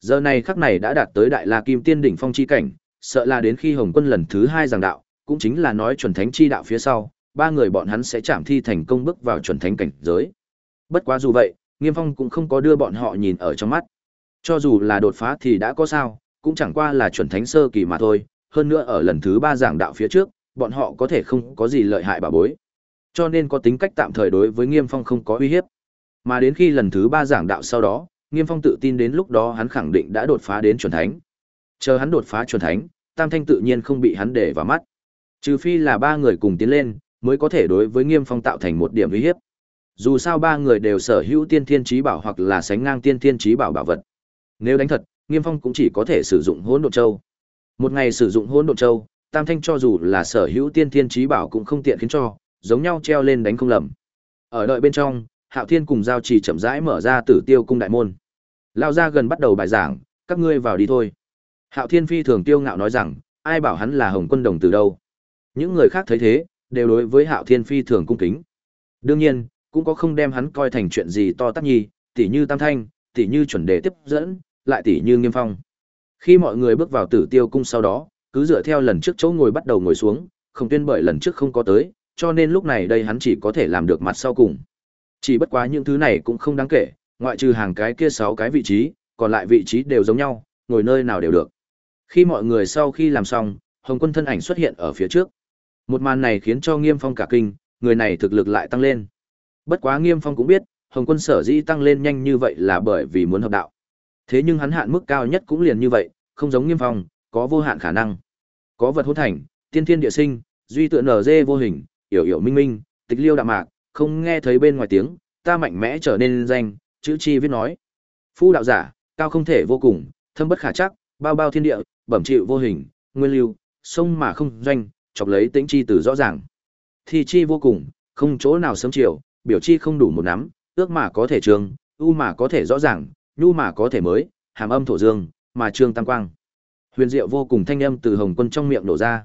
Giờ này khắc này đã đạt tới đại la kim tiên đỉnh phong chi cảnh, sợ là đến khi Hồng Quân lần thứ hai giảng đạo, cũng chính là nói chuẩn thánh chi đạo phía sau, ba người bọn hắn sẽ chạm thi thành công bước vào chuẩn thánh cảnh giới. Bất quá dù vậy, Nghiêm Phong cũng không có đưa bọn họ nhìn ở trong mắt. Cho dù là đột phá thì đã có sao, cũng chẳng qua là chuẩn thánh sơ kỳ mà thôi, hơn nữa ở lần thứ ba giảng đạo phía trước, bọn họ có thể không có gì lợi hại bà bối. Cho nên có tính cách tạm thời đối với Nghiêm Phong không có uy hiếp. Mà đến khi lần thứ ba giảng đạo sau đó, Nghiêm Phong tự tin đến lúc đó hắn khẳng định đã đột phá đến chuẩn thánh. Chờ hắn đột phá chuẩn thánh, Tam Thanh tự nhiên không bị hắn để vào mắt. Trừ phi là ba người cùng tiến lên, mới có thể đối với Nghiêm Phong tạo thành một điểm uy hiếp. Dù sao ba người đều sở hữu tiên thiên trí bảo hoặc là sánh ngang tiên thiên trí bảo bảo vật. Nếu đánh thật, Nghiêm Phong cũng chỉ có thể sử dụng Hỗn Độn Châu. Một ngày sử dụng Hỗn Độn Châu, Tam Thanh cho dù là sở hữu tiên thiên trí bảo cũng không tiện khiến cho, giống nhau treo lên đánh không lầm. Ở đợi bên trong, Hạo Thiên cùng giao trì chậm rãi mở ra Tử Tiêu cung đại môn. Lao ra gần bắt đầu bài giảng, các ngươi vào đi thôi. Hạo Thiên phi thường tiêu ngạo nói rằng, ai bảo hắn là Hồng Quân đồng từ đâu? Những người khác thấy thế, đều đối với Hạo Thiên phi thường cung kính. Đương nhiên, cũng có không đem hắn coi thành chuyện gì to tát nhi, tỉ như Tam Thanh, tỉ như chuẩn đề tiếp dẫn, lại tỉ như Nghiêm Phong. Khi mọi người bước vào Tử Tiêu cung sau đó, cứ dựa theo lần trước chỗ ngồi bắt đầu ngồi xuống, không tuyên bởi lần trước không có tới, cho nên lúc này đây hắn chỉ có thể làm được mặt sau cùng. Chỉ bất quá những thứ này cũng không đáng kể, ngoại trừ hàng cái kia sáu cái vị trí, còn lại vị trí đều giống nhau, ngồi nơi nào đều được. Khi mọi người sau khi làm xong, Hồng Quân thân ảnh xuất hiện ở phía trước. Một màn này khiến cho Nghiêm Phong cả kinh, người này thực lực lại tăng lên. Bất quá Nghiêm Phong cũng biết, Hồng Quân sở dĩ tăng lên nhanh như vậy là bởi vì muốn hợp đạo. Thế nhưng hắn hạn mức cao nhất cũng liền như vậy, không giống Nghiêm Phong, có vô hạn khả năng. Có vật hỗn thành, tiên thiên địa sinh, duy tựa nở dê vô hình, yểu yểu minh minh, tịch liêu đạm mạc, không nghe thấy bên ngoài tiếng, ta mạnh mẽ trở nên danh, chữ chi viết nói. Phu đạo giả, cao không thể vô cùng, thâm bất khả chắc, bao bao thiên địa, bẩm chịu vô hình, nguyên lưu, sông mà không doanh, chọc lấy tĩnh chi từ rõ ràng. thì chi vô cùng, không chỗ nào sớm chiều, biểu chi không đủ một nắm, ước mà có thể trường, u mà có thể rõ ràng, nhu mà có thể mới, hàm âm thổ dương, mà trương tam quang. Huyền diệu vô cùng thanh âm từ Hồng Quân trong miệng nổ ra.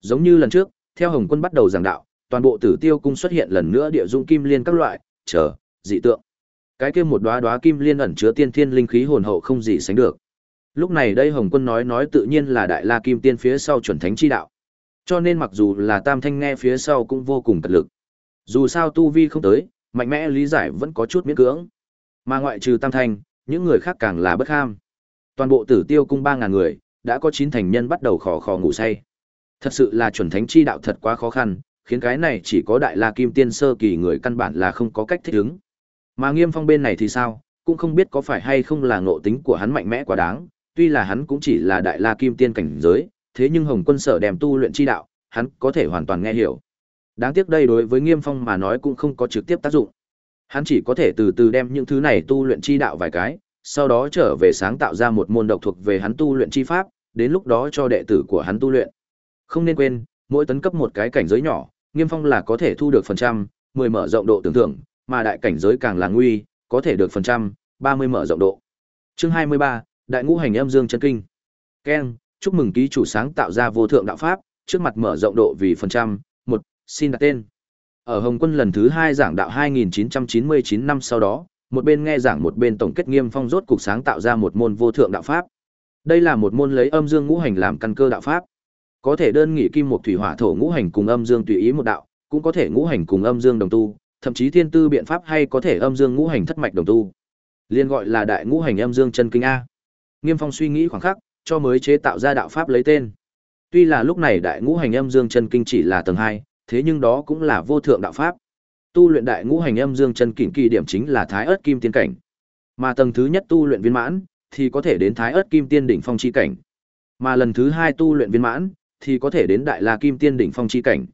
Giống như lần trước, theo Hồng Quân bắt đầu giảng đạo, toàn bộ Tử Tiêu cung xuất hiện lần nữa địa dung kim liên các loại, chờ, dị tượng. Cái kia một đóa đóa kim liên ẩn chứa tiên thiên linh khí hồn hậu không gì sánh được. Lúc này đây Hồng Quân nói nói tự nhiên là Đại La Kim Tiên phía sau chuẩn thánh chi đạo. Cho nên mặc dù là Tam Thanh nghe phía sau cũng vô cùng cật lực. Dù sao tu vi không tới, mạnh mẽ lý giải vẫn có chút miễn cưỡng. Mà ngoại trừ Tam Thanh, những người khác càng là bất ham. Toàn bộ Tử Tiêu cung ba ngàn người, đã có chín thành nhân bắt đầu khò khò ngủ say. Thật sự là chuẩn thánh chi đạo thật quá khó khăn, khiến cái này chỉ có đại la kim tiên sơ kỳ người căn bản là không có cách thích ứng. Mà Nghiêm Phong bên này thì sao, cũng không biết có phải hay không là ngộ tính của hắn mạnh mẽ quá đáng, tuy là hắn cũng chỉ là đại la kim tiên cảnh giới, thế nhưng Hồng Quân sở đem tu luyện chi đạo, hắn có thể hoàn toàn nghe hiểu. Đáng tiếc đây đối với Nghiêm Phong mà nói cũng không có trực tiếp tác dụng. Hắn chỉ có thể từ từ đem những thứ này tu luyện chi đạo vài cái, sau đó trở về sáng tạo ra một môn độc thuộc về hắn tu luyện chi pháp, đến lúc đó cho đệ tử của hắn tu luyện. Không nên quên, mỗi tấn cấp một cái cảnh giới nhỏ, Nghiêm Phong là có thể thu được phần trăm, 10 mở rộng độ tưởng tượng, mà đại cảnh giới càng là nguy, có thể được phần trăm, 30 mở rộng độ. Chương 23, Đại ngũ hành âm dương chân kinh. Ken, chúc mừng ký chủ sáng tạo ra vô thượng đạo pháp, trước mặt mở rộng độ vì phần trăm, một, xin đặt tên. Ở Hồng Quân lần thứ hai giảng đạo 2999 năm sau đó, một bên nghe giảng một bên tổng kết Nghiêm Phong rốt cục sáng tạo ra một môn vô thượng đạo pháp. Đây là một môn lấy âm dương ngũ hành làm căn cơ đạo pháp. Có thể đơn nghị kim một thủy hỏa thổ ngũ hành cùng âm dương tùy ý một đạo, cũng có thể ngũ hành cùng âm dương đồng tu, thậm chí thiên tư biện pháp hay có thể âm dương ngũ hành thất mạch đồng tu. Liên gọi là đại ngũ hành âm dương chân kinh a. Nghiêm Phong suy nghĩ khoảng khắc, cho mới chế tạo ra đạo pháp lấy tên. Tuy là lúc này đại ngũ hành âm dương chân kinh chỉ là tầng hai, thế nhưng đó cũng là vô thượng đạo pháp. Tu luyện đại ngũ hành âm dương chân kình kỳ điểm chính là thái ớt kim tiên cảnh. Mà tầng thứ nhất tu luyện viên mãn thì có thể đến thái ớt kim tiên đỉnh phong chi cảnh. Mà lần thứ hai tu luyện viên mãn thì có thể đến đại la kim tiên đỉnh phong chi cảnh.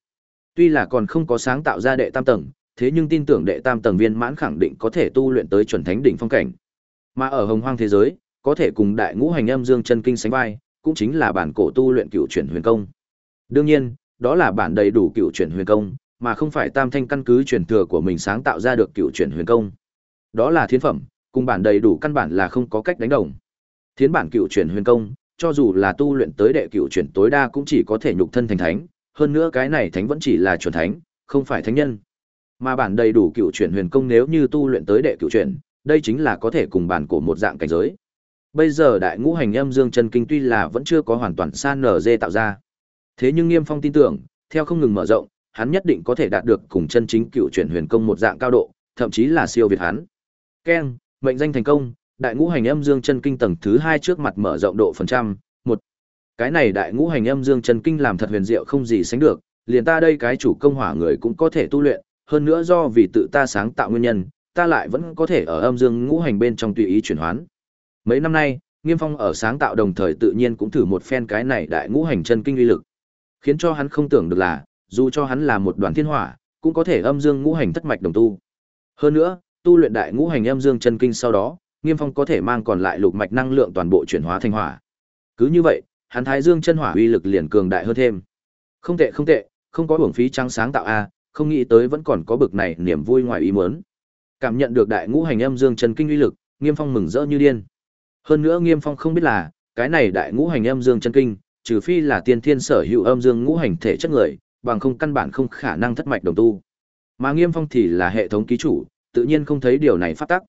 Tuy là còn không có sáng tạo ra đệ tam tầng, thế nhưng tin tưởng đệ tam tầng viên mãn khẳng định có thể tu luyện tới chuẩn thánh đỉnh phong cảnh. Mà ở hồng hoang thế giới, có thể cùng đại ngũ hành âm dương chân kinh sánh vai, cũng chính là bản cổ tu luyện cựu chuyển huyền công. Đương nhiên, đó là bản đầy đủ cựu chuyển huyền công, mà không phải tam thanh căn cứ truyền thừa của mình sáng tạo ra được cựu chuyển huyền công. Đó là thiên phẩm, cùng bản đầy đủ căn bản là không có cách đánh đồng. Thiến bản cựu chuyển huyền công, cho dù là tu luyện tới đệ cửu chuyển tối đa cũng chỉ có thể nhục thân thành thánh, hơn nữa cái này thánh vẫn chỉ là chuẩn thánh, không phải thánh nhân. Mà bản đầy đủ cửu chuyển huyền công nếu như tu luyện tới đệ cửu chuyển, đây chính là có thể cùng bản cổ một dạng cảnh giới. Bây giờ đại ngũ hành âm dương chân kinh tuy là vẫn chưa có hoàn toàn san nở dê tạo ra. Thế nhưng Nghiêm Phong tin tưởng, theo không ngừng mở rộng, hắn nhất định có thể đạt được cùng chân chính cựu chuyển huyền công một dạng cao độ, thậm chí là siêu việt hắn. Ken, mệnh danh thành công, đại ngũ hành âm dương chân kinh tầng thứ hai trước mặt mở rộng độ phần trăm, một. Cái này đại ngũ hành âm dương chân kinh làm thật huyền diệu không gì sánh được, liền ta đây cái chủ công hỏa người cũng có thể tu luyện, hơn nữa do vì tự ta sáng tạo nguyên nhân, ta lại vẫn có thể ở âm dương ngũ hành bên trong tùy ý chuyển hoán. Mấy năm nay, Nghiêm Phong ở sáng tạo đồng thời tự nhiên cũng thử một phen cái này đại ngũ hành chân kinh uy lực. Khiến cho hắn không tưởng được là, dù cho hắn là một đoàn thiên hỏa, cũng có thể âm dương ngũ hành thất mạch đồng tu. Hơn nữa, tu luyện đại ngũ hành âm dương chân kinh sau đó, Nghiêm Phong có thể mang còn lại lục mạch năng lượng toàn bộ chuyển hóa thành hỏa. Cứ như vậy, hắn thái dương chân hỏa uy lực liền cường đại hơn thêm. Không tệ không tệ, không có uổng phí trắng sáng tạo a, không nghĩ tới vẫn còn có bực này niềm vui ngoài ý muốn. Cảm nhận được đại ngũ hành âm dương chân kinh uy lực, Nghiêm Phong mừng rỡ như điên. Hơn nữa Nghiêm Phong không biết là, cái này đại ngũ hành âm dương chân kinh, trừ phi là tiên thiên sở hữu âm dương ngũ hành thể chất người, bằng không căn bản không khả năng thất mạch đồng tu. Mà Nghiêm Phong thì là hệ thống ký chủ, tự nhiên không thấy điều này phát tắc.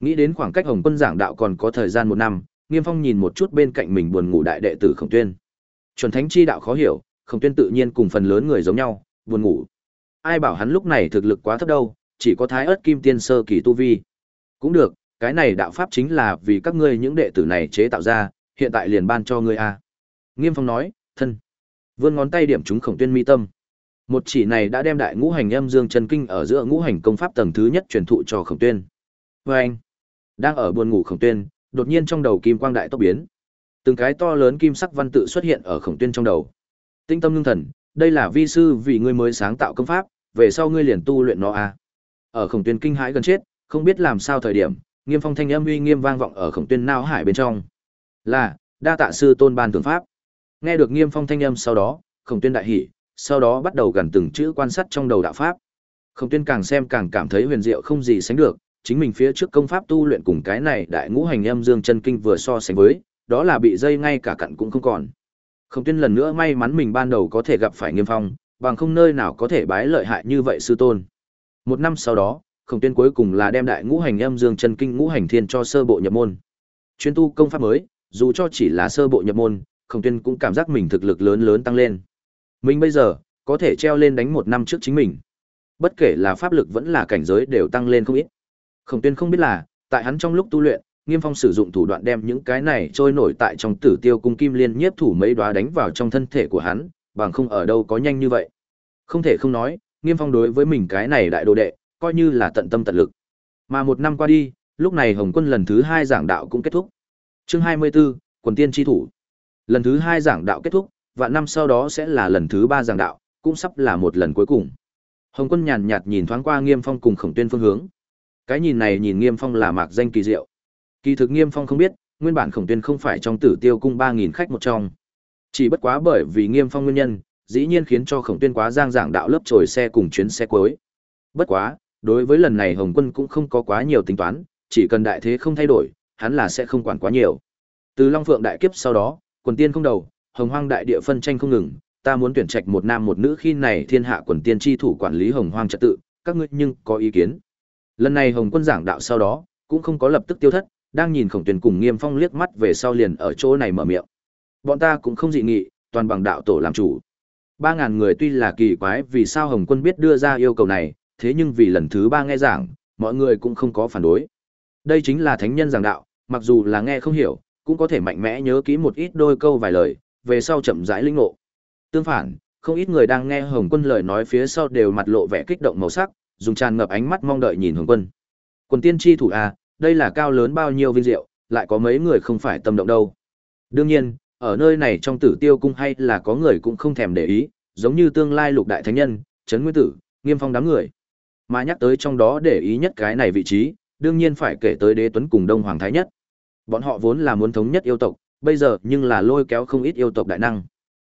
Nghĩ đến khoảng cách Hồng Quân giảng đạo còn có thời gian một năm, Nghiêm Phong nhìn một chút bên cạnh mình buồn ngủ đại đệ tử Khổng Tuyên. Chuẩn thánh chi đạo khó hiểu, Khổng Tuyên tự nhiên cùng phần lớn người giống nhau, buồn ngủ. Ai bảo hắn lúc này thực lực quá thấp đâu, chỉ có Thái Ức Kim Tiên sơ kỳ tu vi. Cũng được, cái này đạo pháp chính là vì các ngươi những đệ tử này chế tạo ra, hiện tại liền ban cho ngươi a." Nghiêm Phong nói, "Thân." Vươn ngón tay điểm trúng Khổng Tuyên mi tâm. Một chỉ này đã đem đại ngũ hành âm dương chân kinh ở giữa ngũ hành công pháp tầng thứ nhất truyền thụ cho Khổng Tuyên. Và anh, đang ở buồn ngủ Khổng Tuyên, đột nhiên trong đầu kim quang đại tốc biến. Từng cái to lớn kim sắc văn tự xuất hiện ở Khổng Tuyên trong đầu. Tinh tâm ngưng thần, đây là vi sư vì ngươi mới sáng tạo công pháp, về sau ngươi liền tu luyện nó a. Ở Khổng Tuyên kinh hãi gần chết, không biết làm sao thời điểm, Nghiêm Phong thanh âm uy nghiêm vang vọng ở Khổng Tuyên nao hải bên trong. Là, đa tạ sư tôn ban thượng pháp. Nghe được Nghiêm Phong thanh âm sau đó, Khổng Tuyên đại hỉ, sau đó bắt đầu gần từng chữ quan sát trong đầu đạo pháp. Khổng Tuyên càng xem càng cảm thấy huyền diệu không gì sánh được, chính mình phía trước công pháp tu luyện cùng cái này đại ngũ hành âm dương chân kinh vừa so sánh với, đó là bị dây ngay cả cặn cũng không còn. không Tuyên lần nữa may mắn mình ban đầu có thể gặp phải Nghiêm Phong, bằng không nơi nào có thể bái lợi hại như vậy sư tôn. Một năm sau đó, Khổng Tuyên cuối cùng là đem đại ngũ hành âm dương chân kinh ngũ hành thiên cho sơ bộ nhập môn. Chuyên tu công pháp mới, dù cho chỉ là sơ bộ nhập môn, Khổng Tuyên cũng cảm giác mình thực lực lớn lớn tăng lên. Mình bây giờ, có thể treo lên đánh một năm trước chính mình. Bất kể là pháp lực vẫn là cảnh giới đều tăng lên không ít. Khổng tuyên không biết là, tại hắn trong lúc tu luyện, Nghiêm Phong sử dụng thủ đoạn đem những cái này trôi nổi tại trong tử tiêu cung kim liên nhiếp thủ mấy đóa đánh vào trong thân thể của hắn, bằng không ở đâu có nhanh như vậy. Không thể không nói, Nghiêm Phong đối với mình cái này đại đồ đệ, coi như là tận tâm tận lực. Mà một năm qua đi, lúc này Hồng Quân lần thứ hai giảng đạo cũng kết thúc. Chương 24, quần tiên chi thủ. Lần thứ hai giảng đạo kết thúc, và năm sau đó sẽ là lần thứ ba giảng đạo, cũng sắp là một lần cuối cùng. Hồng Quân nhàn nhạt nhìn thoáng qua Nghiêm Phong cùng Khổng Tuyên phương hướng. Cái nhìn này nhìn Nghiêm Phong là mạc danh kỳ diệu. Kỳ thực Nghiêm Phong không biết, nguyên bản Khổng Tuyên không phải trong Tử Tiêu cung 3000 khách một trong. Chỉ bất quá bởi vì Nghiêm Phong nguyên nhân, dĩ nhiên khiến cho Khổng Tuyên quá giang giảng đạo lớp trồi xe cùng chuyến xe cuối. Bất quá, đối với lần này Hồng Quân cũng không có quá nhiều tính toán, chỉ cần đại thế không thay đổi, hắn là sẽ không quản quá nhiều. Từ Long Phượng đại kiếp sau đó, quần tiên không đầu, Hồng Hoang đại địa phân tranh không ngừng, ta muốn tuyển trạch một nam một nữ khi này thiên hạ quần tiên chi thủ quản lý Hồng Hoang trật tự, các ngươi nhưng có ý kiến. Lần này Hồng Quân giảng đạo sau đó, cũng không có lập tức tiêu thất, đang nhìn Khổng Tuyền cùng Nghiêm Phong liếc mắt về sau liền ở chỗ này mở miệng. Bọn ta cũng không dị nghị, toàn bằng đạo tổ làm chủ. Ba ngàn người tuy là kỳ quái vì sao Hồng Quân biết đưa ra yêu cầu này, thế nhưng vì lần thứ ba nghe giảng, mọi người cũng không có phản đối. Đây chính là thánh nhân giảng đạo, mặc dù là nghe không hiểu, cũng có thể mạnh mẽ nhớ kỹ một ít đôi câu vài lời, về sau chậm rãi linh ngộ. Tương phản, không ít người đang nghe Hồng Quân lời nói phía sau đều mặt lộ vẻ kích động màu sắc, dùng tràn ngập ánh mắt mong đợi nhìn Hồng Quân. Quần tiên tri thủ a, đây là cao lớn bao nhiêu vinh diệu, lại có mấy người không phải tâm động đâu. Đương nhiên, ở nơi này trong Tử Tiêu cung hay là có người cũng không thèm để ý, giống như tương lai lục đại thánh nhân, Trấn Nguyên Tử, Nghiêm Phong đám người. Mà nhắc tới trong đó để ý nhất cái này vị trí, đương nhiên phải kể tới Đế Tuấn cùng Đông Hoàng Thái Nhất. Bọn họ vốn là muốn thống nhất yêu tộc, bây giờ nhưng là lôi kéo không ít yêu tộc đại năng.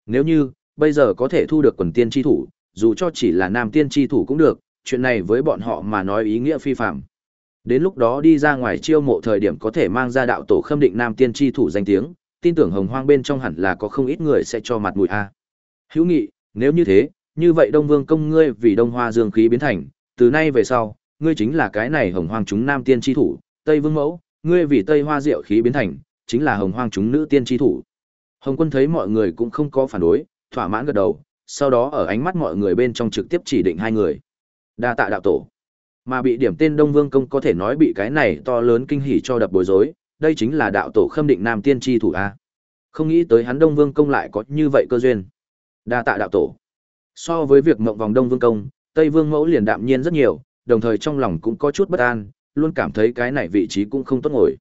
Nếu như bây giờ có thể thu được quần tiên tri thủ, dù cho chỉ là nam tiên tri thủ cũng được, chuyện này với bọn họ mà nói ý nghĩa phi phạm. Đến lúc đó đi ra ngoài chiêu mộ thời điểm có thể mang ra đạo tổ khâm định nam tiên tri thủ danh tiếng, tin tưởng hồng hoang bên trong hẳn là có không ít người sẽ cho mặt mũi a. Hữu nghị, nếu như thế, như vậy Đông Vương công ngươi vì Đông Hoa Dương khí biến thành, từ nay về sau, ngươi chính là cái này hồng hoang chúng nam tiên tri thủ, Tây Vương mẫu, ngươi vì Tây Hoa Diệu khí biến thành, chính là hồng hoang chúng nữ tiên tri thủ. Hồng Quân thấy mọi người cũng không có phản đối, thỏa mãn gật đầu, sau đó ở ánh mắt mọi người bên trong trực tiếp chỉ định hai người. Đa tạ đạo tổ. Mà bị điểm tên Đông Vương công có thể nói bị cái này to lớn kinh hỉ cho đập bối rối, đây chính là đạo tổ khâm định nam tiên tri thủ a. Không nghĩ tới hắn Đông Vương công lại có như vậy cơ duyên. Đa tạ đạo tổ. So với việc mộng vòng Đông Vương công, Tây Vương mẫu liền đạm nhiên rất nhiều, đồng thời trong lòng cũng có chút bất an, luôn cảm thấy cái này vị trí cũng không tốt ngồi.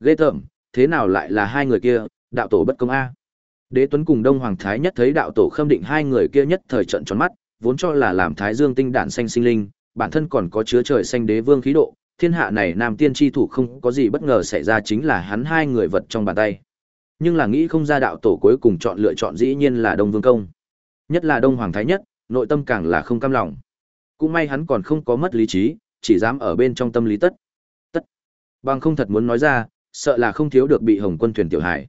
Ghê tởm, thế nào lại là hai người kia, đạo tổ bất công a. Đế Tuấn cùng Đông Hoàng Thái nhất thấy đạo tổ khâm định hai người kia nhất thời trận tròn mắt, vốn cho là làm Thái Dương tinh đản xanh sinh linh, bản thân còn có chứa trời xanh đế vương khí độ, thiên hạ này nam tiên tri thủ không có gì bất ngờ xảy ra chính là hắn hai người vật trong bàn tay. Nhưng là nghĩ không ra đạo tổ cuối cùng chọn lựa chọn dĩ nhiên là Đông Vương công. Nhất là Đông Hoàng Thái nhất, nội tâm càng là không cam lòng. Cũng may hắn còn không có mất lý trí, chỉ dám ở bên trong tâm lý tất. Tất. Bằng không thật muốn nói ra, sợ là không thiếu được bị Hồng Quân thuyền tiểu hải.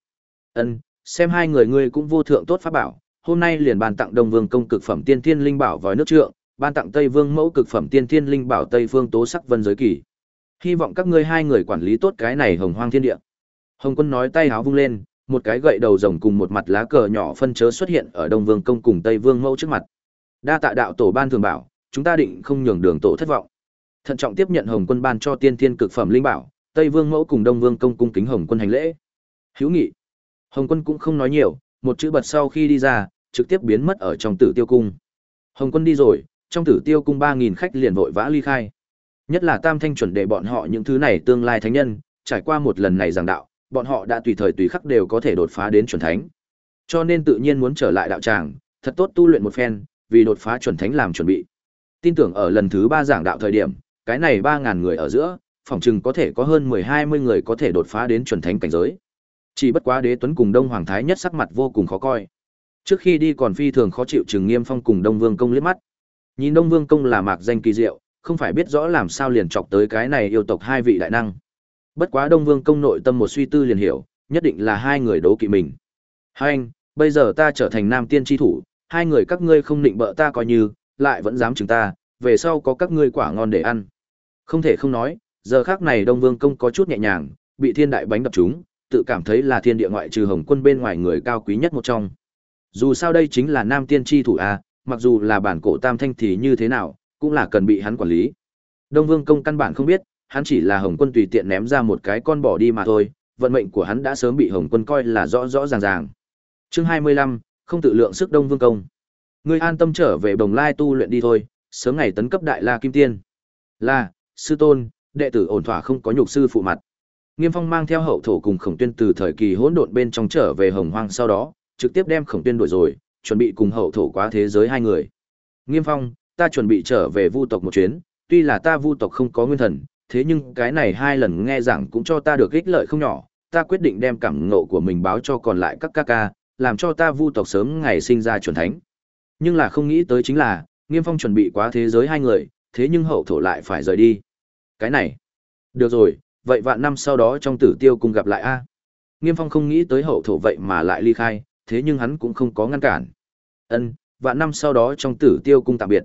Ân, xem hai người ngươi cũng vô thượng tốt pháp bảo, hôm nay liền ban tặng Đông Vương công cực phẩm tiên thiên linh bảo vòi nước trượng, ban tặng Tây Vương mẫu cực phẩm tiên thiên linh bảo Tây Phương Tố Sắc Vân giới kỳ. Hy vọng các ngươi hai người quản lý tốt cái này hồng hoang thiên địa. Hồng Quân nói tay háo vung lên, một cái gậy đầu rồng cùng một mặt lá cờ nhỏ phân chớ xuất hiện ở Đông Vương công cùng Tây Vương mẫu trước mặt. Đa tạ đạo tổ ban thường bảo, chúng ta định không nhường đường tổ thất vọng. Thận trọng tiếp nhận Hồng Quân ban cho tiên thiên cực phẩm linh bảo, Tây Vương mẫu cùng Đông Vương công cung kính Hồng Quân hành lễ. Hữu nghị. Hồng Quân cũng không nói nhiều, một chữ bật sau khi đi ra, trực tiếp biến mất ở trong Tử Tiêu cung. Hồng Quân đi rồi, trong Tử Tiêu cung 3000 khách liền vội vã ly khai. Nhất là Tam Thanh chuẩn để bọn họ những thứ này tương lai thánh nhân, trải qua một lần này giảng đạo, bọn họ đã tùy thời tùy khắc đều có thể đột phá đến chuẩn thánh. Cho nên tự nhiên muốn trở lại đạo tràng, thật tốt tu luyện một phen, vì đột phá chuẩn thánh làm chuẩn bị. Tin tưởng ở lần thứ 3 giảng đạo thời điểm, cái này 3000 người ở giữa, phòng chừng có thể có hơn 10-20 người có thể đột phá đến chuẩn thánh cảnh giới. Chỉ bất quá Đế Tuấn cùng Đông Hoàng Thái nhất sắc mặt vô cùng khó coi. Trước khi đi còn phi thường khó chịu Trừng Nghiêm Phong cùng Đông Vương công liếc mắt. Nhìn Đông Vương công là mạc danh kỳ diệu, không phải biết rõ làm sao liền chọc tới cái này yêu tộc hai vị đại năng. Bất quá Đông Vương công nội tâm một suy tư liền hiểu, nhất định là hai người đố kỵ mình. Hai anh, bây giờ ta trở thành nam tiên tri thủ, hai người các ngươi không định bợ ta coi như, lại vẫn dám chừng ta, về sau có các ngươi quả ngon để ăn. Không thể không nói, giờ khác này Đông Vương công có chút nhẹ nhàng, bị thiên đại bánh đập trúng, tự cảm thấy là thiên địa ngoại trừ hồng quân bên ngoài người cao quý nhất một trong. Dù sao đây chính là nam tiên tri thủ a, mặc dù là bản cổ tam thanh thì như thế nào, cũng là cần bị hắn quản lý. Đông Vương công căn bản không biết, hắn chỉ là hồng quân tùy tiện ném ra một cái con bỏ đi mà thôi, vận mệnh của hắn đã sớm bị hồng quân coi là rõ rõ ràng ràng. Chương 25, không tự lượng sức Đông Vương công. Ngươi an tâm trở về Bồng Lai tu luyện đi thôi, sớm ngày tấn cấp đại La Kim Tiên. La, sư tôn, đệ tử ổn thỏa không có nhục sư phụ mặt. Nghiêm Phong mang theo hậu thổ cùng Khổng Tuyên từ thời kỳ hỗn độn bên trong trở về Hồng Hoang sau đó, trực tiếp đem Khổng Tuyên đuổi rồi, chuẩn bị cùng hậu thổ quá thế giới hai người. Nghiêm Phong, ta chuẩn bị trở về vu tộc một chuyến, tuy là ta vu tộc không có nguyên thần, thế nhưng cái này hai lần nghe giảng cũng cho ta được ích lợi không nhỏ, ta quyết định đem cảm ngộ của mình báo cho còn lại các ca ca, làm cho ta vu tộc sớm ngày sinh ra chuẩn thánh. Nhưng là không nghĩ tới chính là, Nghiêm Phong chuẩn bị quá thế giới hai người, thế nhưng hậu thổ lại phải rời đi. Cái này, được rồi, vậy vạn năm sau đó trong tử tiêu cùng gặp lại a. Nghiêm Phong không nghĩ tới hậu thổ vậy mà lại ly khai, thế nhưng hắn cũng không có ngăn cản. Ân, vạn năm sau đó trong tử tiêu cung tạm biệt.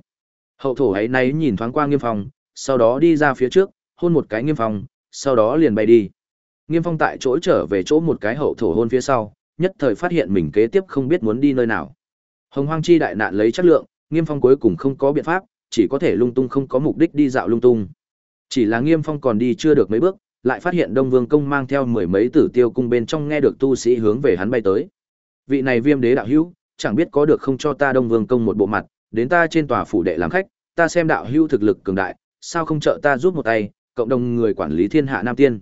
Hậu thổ ấy nay nhìn thoáng qua Nghiêm Phong, sau đó đi ra phía trước, hôn một cái Nghiêm Phong, sau đó liền bay đi. Nghiêm Phong tại chỗ trở về chỗ một cái hậu thổ hôn phía sau, nhất thời phát hiện mình kế tiếp không biết muốn đi nơi nào. Hồng Hoang chi đại nạn lấy chất lượng, Nghiêm Phong cuối cùng không có biện pháp, chỉ có thể lung tung không có mục đích đi dạo lung tung. Chỉ là Nghiêm Phong còn đi chưa được mấy bước, lại phát hiện Đông Vương công mang theo mười mấy tử tiêu cung bên trong nghe được tu sĩ hướng về hắn bay tới. Vị này Viêm Đế đạo hữu, chẳng biết có được không cho ta Đông Vương công một bộ mặt, đến ta trên tòa phủ đệ làm khách, ta xem đạo hữu thực lực cường đại, sao không trợ ta giúp một tay, cộng đồng người quản lý thiên hạ nam tiên.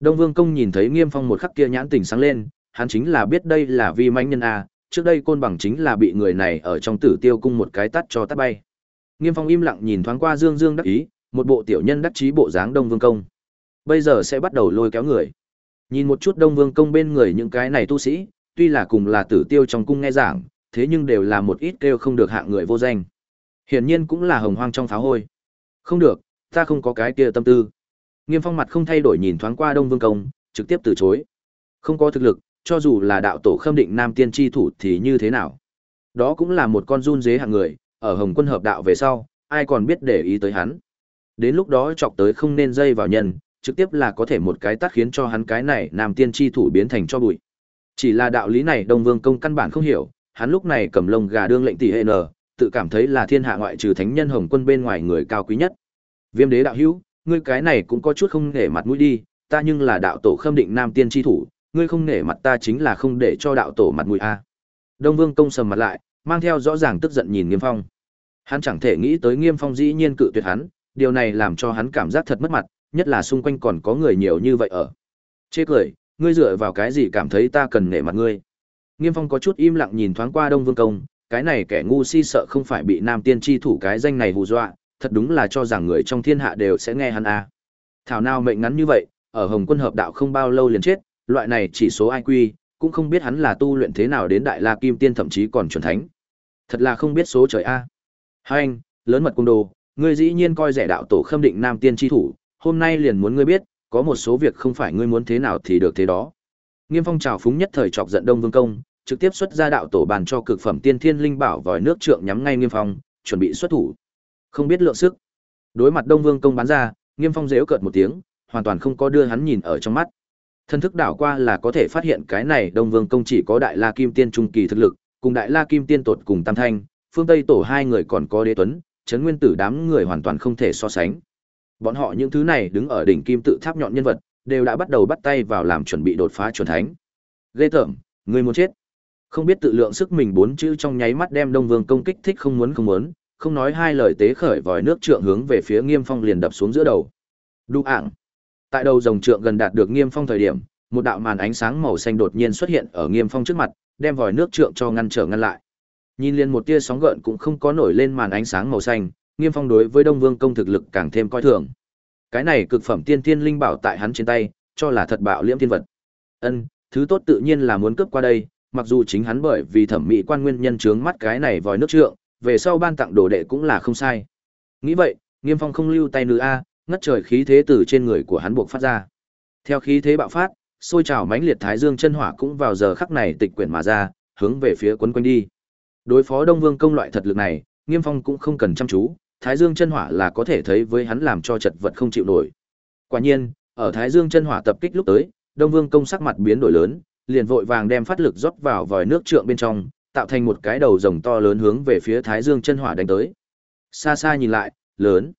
Đông Vương công nhìn thấy Nghiêm Phong một khắc kia nhãn tình sáng lên, hắn chính là biết đây là vi mãnh nhân a, trước đây côn bằng chính là bị người này ở trong Tử Tiêu cung một cái tát cho tát bay. Nghiêm Phong im lặng nhìn thoáng qua Dương Dương đắc ý, một bộ tiểu nhân đắc chí bộ dáng Đông Vương công. Bây giờ sẽ bắt đầu lôi kéo người. Nhìn một chút Đông Vương công bên người những cái này tu sĩ, tuy là cùng là Tử Tiêu trong cung nghe giảng, thế nhưng đều là một ít kêu không được hạng người vô danh. Hiển nhiên cũng là hồng hoang trong pháo hôi. Không được, ta không có cái kia tâm tư. Nghiêm Phong mặt không thay đổi nhìn thoáng qua Đông Vương công, trực tiếp từ chối. Không có thực lực, cho dù là đạo tổ khâm định nam tiên tri thủ thì như thế nào? Đó cũng là một con run dế hạng người, ở Hồng Quân hợp đạo về sau, ai còn biết để ý tới hắn. Đến lúc đó chọc tới không nên dây vào nhân, trực tiếp là có thể một cái tát khiến cho hắn cái này nam tiên tri thủ biến thành cho bụi. Chỉ là đạo lý này Đông Vương công căn bản không hiểu, hắn lúc này cầm lông gà đương lệnh tỷ hệ nở, tự cảm thấy là thiên hạ ngoại trừ thánh nhân Hồng Quân bên ngoài người cao quý nhất. Viêm đế đạo hữu, ngươi cái này cũng có chút không nể mặt mũi đi, ta nhưng là đạo tổ khâm định nam tiên tri thủ, ngươi không nể mặt ta chính là không để cho đạo tổ mặt mũi a. Đông Vương công sầm mặt lại, mang theo rõ ràng tức giận nhìn Nghiêm Phong. Hắn chẳng thể nghĩ tới Nghiêm Phong dĩ nhiên cự tuyệt hắn, điều này làm cho hắn cảm giác thật mất mặt, nhất là xung quanh còn có người nhiều như vậy ở. Chê cười, ngươi dựa vào cái gì cảm thấy ta cần nể mặt ngươi? Nghiêm Phong có chút im lặng nhìn thoáng qua Đông Vương công, cái này kẻ ngu si sợ không phải bị Nam Tiên chi thủ cái danh này hù dọa, thật đúng là cho rằng người trong thiên hạ đều sẽ nghe hắn à Thảo nào mệnh ngắn như vậy, ở Hồng Quân hợp đạo không bao lâu liền chết, loại này chỉ số IQ, cũng không biết hắn là tu luyện thế nào đến Đại La Kim Tiên thậm chí còn chuẩn thánh. Thật là không biết số trời a. Hai anh, lớn mật cung đồ, ngươi dĩ nhiên coi rẻ đạo tổ khâm định nam tiên chi thủ, hôm nay liền muốn ngươi biết, có một số việc không phải ngươi muốn thế nào thì được thế đó. Nghiêm Phong trào phúng nhất thời chọc giận Đông Vương công, trực tiếp xuất ra đạo tổ bàn cho cực phẩm tiên thiên linh bảo vòi nước trượng nhắm ngay Nghiêm Phong, chuẩn bị xuất thủ. Không biết lượng sức. Đối mặt Đông Vương công bắn ra, Nghiêm Phong giễu cợt một tiếng, hoàn toàn không có đưa hắn nhìn ở trong mắt. Thân thức đảo qua là có thể phát hiện cái này Đông Vương công chỉ có Đại La Kim Tiên trung kỳ thực lực, cùng Đại La Kim Tiên tột cùng Tam Thanh, phương Tây tổ hai người còn có Đế Tuấn, Trấn Nguyên Tử đám người hoàn toàn không thể so sánh. Bọn họ những thứ này đứng ở đỉnh kim tự tháp nhọn nhân vật, đều đã bắt đầu bắt tay vào làm chuẩn bị đột phá chuẩn thánh. Ghê tởm, người muốn chết. Không biết tự lượng sức mình bốn chữ trong nháy mắt đem Đông Vương công kích thích không muốn không muốn, không nói hai lời tế khởi vòi nước trượng hướng về phía Nghiêm Phong liền đập xuống giữa đầu. Đu ảng. Tại đầu rồng trượng gần đạt được Nghiêm Phong thời điểm, một đạo màn ánh sáng màu xanh đột nhiên xuất hiện ở Nghiêm Phong trước mặt, đem vòi nước trượng cho ngăn trở ngăn lại. Nhìn liền một tia sóng gợn cũng không có nổi lên màn ánh sáng màu xanh, Nghiêm Phong đối với Đông Vương công thực lực càng thêm coi thường. Cái này cực phẩm tiên Thiên linh bảo tại hắn trên tay, cho là thật bạo liễm thiên vật. Ân, thứ tốt tự nhiên là muốn cướp qua đây, mặc dù chính hắn bởi vì thẩm mỹ quan nguyên nhân chướng mắt cái này vòi nước trượng, về sau ban tặng đồ đệ cũng là không sai. Nghĩ vậy, Nghiêm Phong không lưu tay nữ a, ngất trời khí thế từ trên người của hắn buộc phát ra. Theo khí thế bạo phát, sôi trào mãnh liệt thái dương chân hỏa cũng vào giờ khắc này tịch quyển mà ra, hướng về phía quấn quanh đi. Đối phó Đông Vương công loại thật lực này, Nghiêm Phong cũng không cần chăm chú, Thái Dương chân hỏa là có thể thấy với hắn làm cho chật vật không chịu nổi. Quả nhiên, ở Thái Dương chân hỏa tập kích lúc tới, Đông Vương công sắc mặt biến đổi lớn, liền vội vàng đem phát lực rót vào vòi nước trượng bên trong, tạo thành một cái đầu rồng to lớn hướng về phía Thái Dương chân hỏa đánh tới. Xa xa nhìn lại, lớn,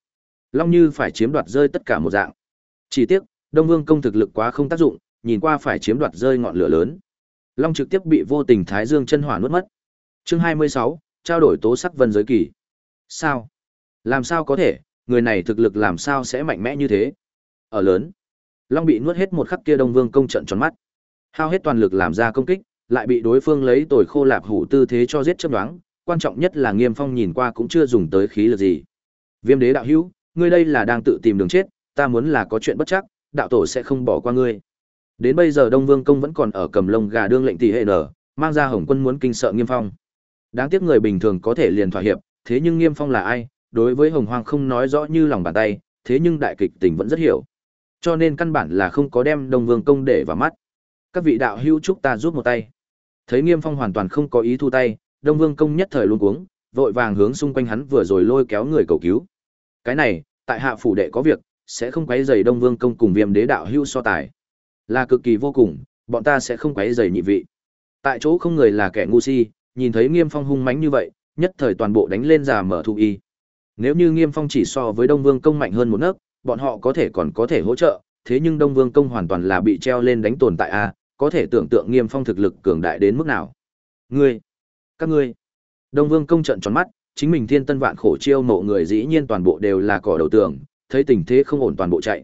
long như phải chiếm đoạt rơi tất cả một dạng. Chỉ tiếc, Đông Vương công thực lực quá không tác dụng, nhìn qua phải chiếm đoạt rơi ngọn lửa lớn. Long trực tiếp bị vô tình Thái Dương chân hỏa nuốt mất chương 26, trao đổi tố sắc vân giới kỳ. Sao? Làm sao có thể, người này thực lực làm sao sẽ mạnh mẽ như thế? Ở lớn, Long bị nuốt hết một khắc kia Đông Vương công trận tròn mắt. Hao hết toàn lực làm ra công kích, lại bị đối phương lấy tồi khô lạp hủ tư thế cho giết chấp đoán, quan trọng nhất là Nghiêm Phong nhìn qua cũng chưa dùng tới khí lực gì. Viêm đế đạo hữu, ngươi đây là đang tự tìm đường chết, ta muốn là có chuyện bất chắc, đạo tổ sẽ không bỏ qua ngươi. Đến bây giờ Đông Vương công vẫn còn ở cầm lông gà đương lệnh tỷ hệ nở, mang ra Hồng Quân muốn kinh sợ Nghiêm Phong. Đáng tiếc người bình thường có thể liền thỏa hiệp, thế nhưng Nghiêm Phong là ai, đối với Hồng Hoang không nói rõ như lòng bàn tay, thế nhưng đại kịch tình vẫn rất hiểu. Cho nên căn bản là không có đem Đông Vương công để vào mắt. Các vị đạo hữu chúc ta giúp một tay. Thấy Nghiêm Phong hoàn toàn không có ý thu tay, Đông Vương công nhất thời luống cuống, vội vàng hướng xung quanh hắn vừa rồi lôi kéo người cầu cứu. Cái này, tại hạ phủ đệ có việc, sẽ không quấy rầy Đông Vương công cùng Viêm Đế đạo hữu so tài. Là cực kỳ vô cùng, bọn ta sẽ không quấy rầy nhị vị. Tại chỗ không người là kẻ ngu si, nhìn thấy Nghiêm Phong hung mãnh như vậy, nhất thời toàn bộ đánh lên giả mở thu y. Nếu như Nghiêm Phong chỉ so với Đông Vương công mạnh hơn một nấc, bọn họ có thể còn có thể hỗ trợ, thế nhưng Đông Vương công hoàn toàn là bị treo lên đánh tồn tại a, có thể tưởng tượng Nghiêm Phong thực lực cường đại đến mức nào. Ngươi, các ngươi. Đông Vương công trận tròn mắt, chính mình thiên tân vạn khổ chiêu mộ người dĩ nhiên toàn bộ đều là cỏ đầu tường, thấy tình thế không ổn toàn bộ chạy.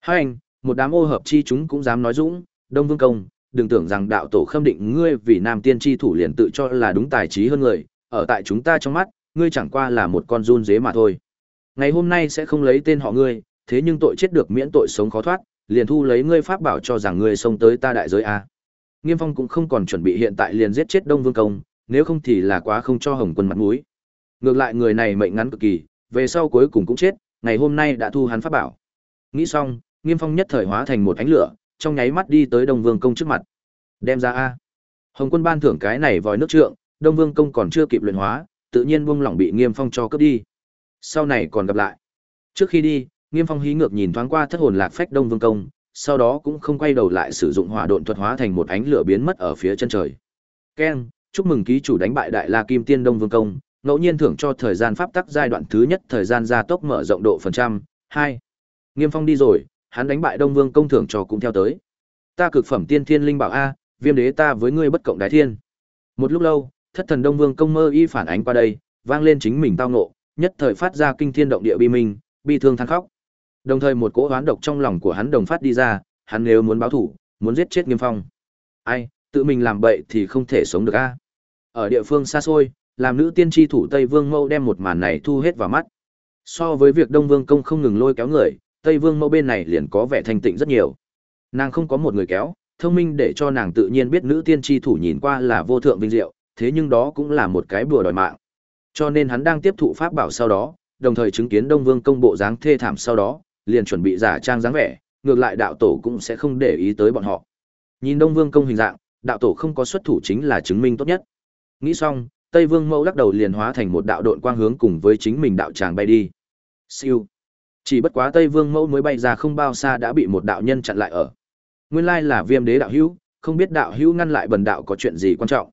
Hai anh, một đám ô hợp chi chúng cũng dám nói dũng, Đông Vương công, đừng tưởng rằng đạo tổ khâm định ngươi vì nam tiên chi thủ liền tự cho là đúng tài trí hơn người, ở tại chúng ta trong mắt, ngươi chẳng qua là một con run dế mà thôi. Ngày hôm nay sẽ không lấy tên họ ngươi, thế nhưng tội chết được miễn tội sống khó thoát, liền thu lấy ngươi pháp bảo cho rằng ngươi xông tới ta đại giới a. Nghiêm Phong cũng không còn chuẩn bị hiện tại liền giết chết Đông Vương công, nếu không thì là quá không cho Hồng Quân mặt mũi. Ngược lại người này mệnh ngắn cực kỳ, về sau cuối cùng cũng chết, ngày hôm nay đã thu hắn pháp bảo. Nghĩ xong, Nghiêm Phong nhất thời hóa thành một ánh lửa, trong nháy mắt đi tới Đông Vương công trước mặt. Đem ra a. Hồng Quân ban thưởng cái này vòi nước trượng, Đông Vương công còn chưa kịp luyện hóa, tự nhiên buông lỏng bị Nghiêm Phong cho cướp đi. Sau này còn gặp lại. Trước khi đi, Nghiêm Phong hí ngược nhìn thoáng qua thất hồn lạc phách Đông Vương công, sau đó cũng không quay đầu lại sử dụng hỏa độn thuật hóa thành một ánh lửa biến mất ở phía chân trời. Keng, chúc mừng ký chủ đánh bại Đại La Kim Tiên Đông Vương công, ngẫu nhiên thưởng cho thời gian pháp tắc giai đoạn thứ nhất thời gian gia tốc mở rộng độ phần trăm. Hai, Nghiêm Phong đi rồi, hắn đánh bại Đông Vương công thưởng cho cũng theo tới. Ta cực phẩm tiên thiên linh bảo a, viêm đế ta với ngươi bất cộng đái thiên. Một lúc lâu, thất thần Đông Vương công mơ y phản ánh qua đây, vang lên chính mình tao ngộ, nhất thời phát ra kinh thiên động địa bi minh, bi thương than khóc. Đồng thời một cỗ oán độc trong lòng của hắn đồng phát đi ra, hắn nếu muốn báo thủ, muốn giết chết Nghiêm Phong. Ai, tự mình làm bậy thì không thể sống được a. Ở địa phương xa xôi, làm nữ tiên tri thủ Tây Vương Mẫu đem một màn này thu hết vào mắt. So với việc Đông Vương công không ngừng lôi kéo người, Tây Vương Mẫu bên này liền có vẻ thanh tịnh rất nhiều. Nàng không có một người kéo, thông minh để cho nàng tự nhiên biết nữ tiên tri thủ nhìn qua là vô thượng vinh diệu, thế nhưng đó cũng là một cái bùa đòi mạng. Cho nên hắn đang tiếp thụ pháp bảo sau đó, đồng thời chứng kiến Đông Vương công bộ dáng thê thảm sau đó, liền chuẩn bị giả trang dáng vẻ, ngược lại đạo tổ cũng sẽ không để ý tới bọn họ. Nhìn Đông Vương công hình dạng, đạo tổ không có xuất thủ chính là chứng minh tốt nhất. Nghĩ xong, Tây Vương Mẫu lắc đầu liền hóa thành một đạo độn quang hướng cùng với chính mình đạo tràng bay đi. Siêu. Chỉ bất quá Tây Vương Mẫu mới bay ra không bao xa đã bị một đạo nhân chặn lại ở. Nguyên lai là Viêm Đế đạo hữu, không biết đạo hữu ngăn lại bần đạo có chuyện gì quan trọng.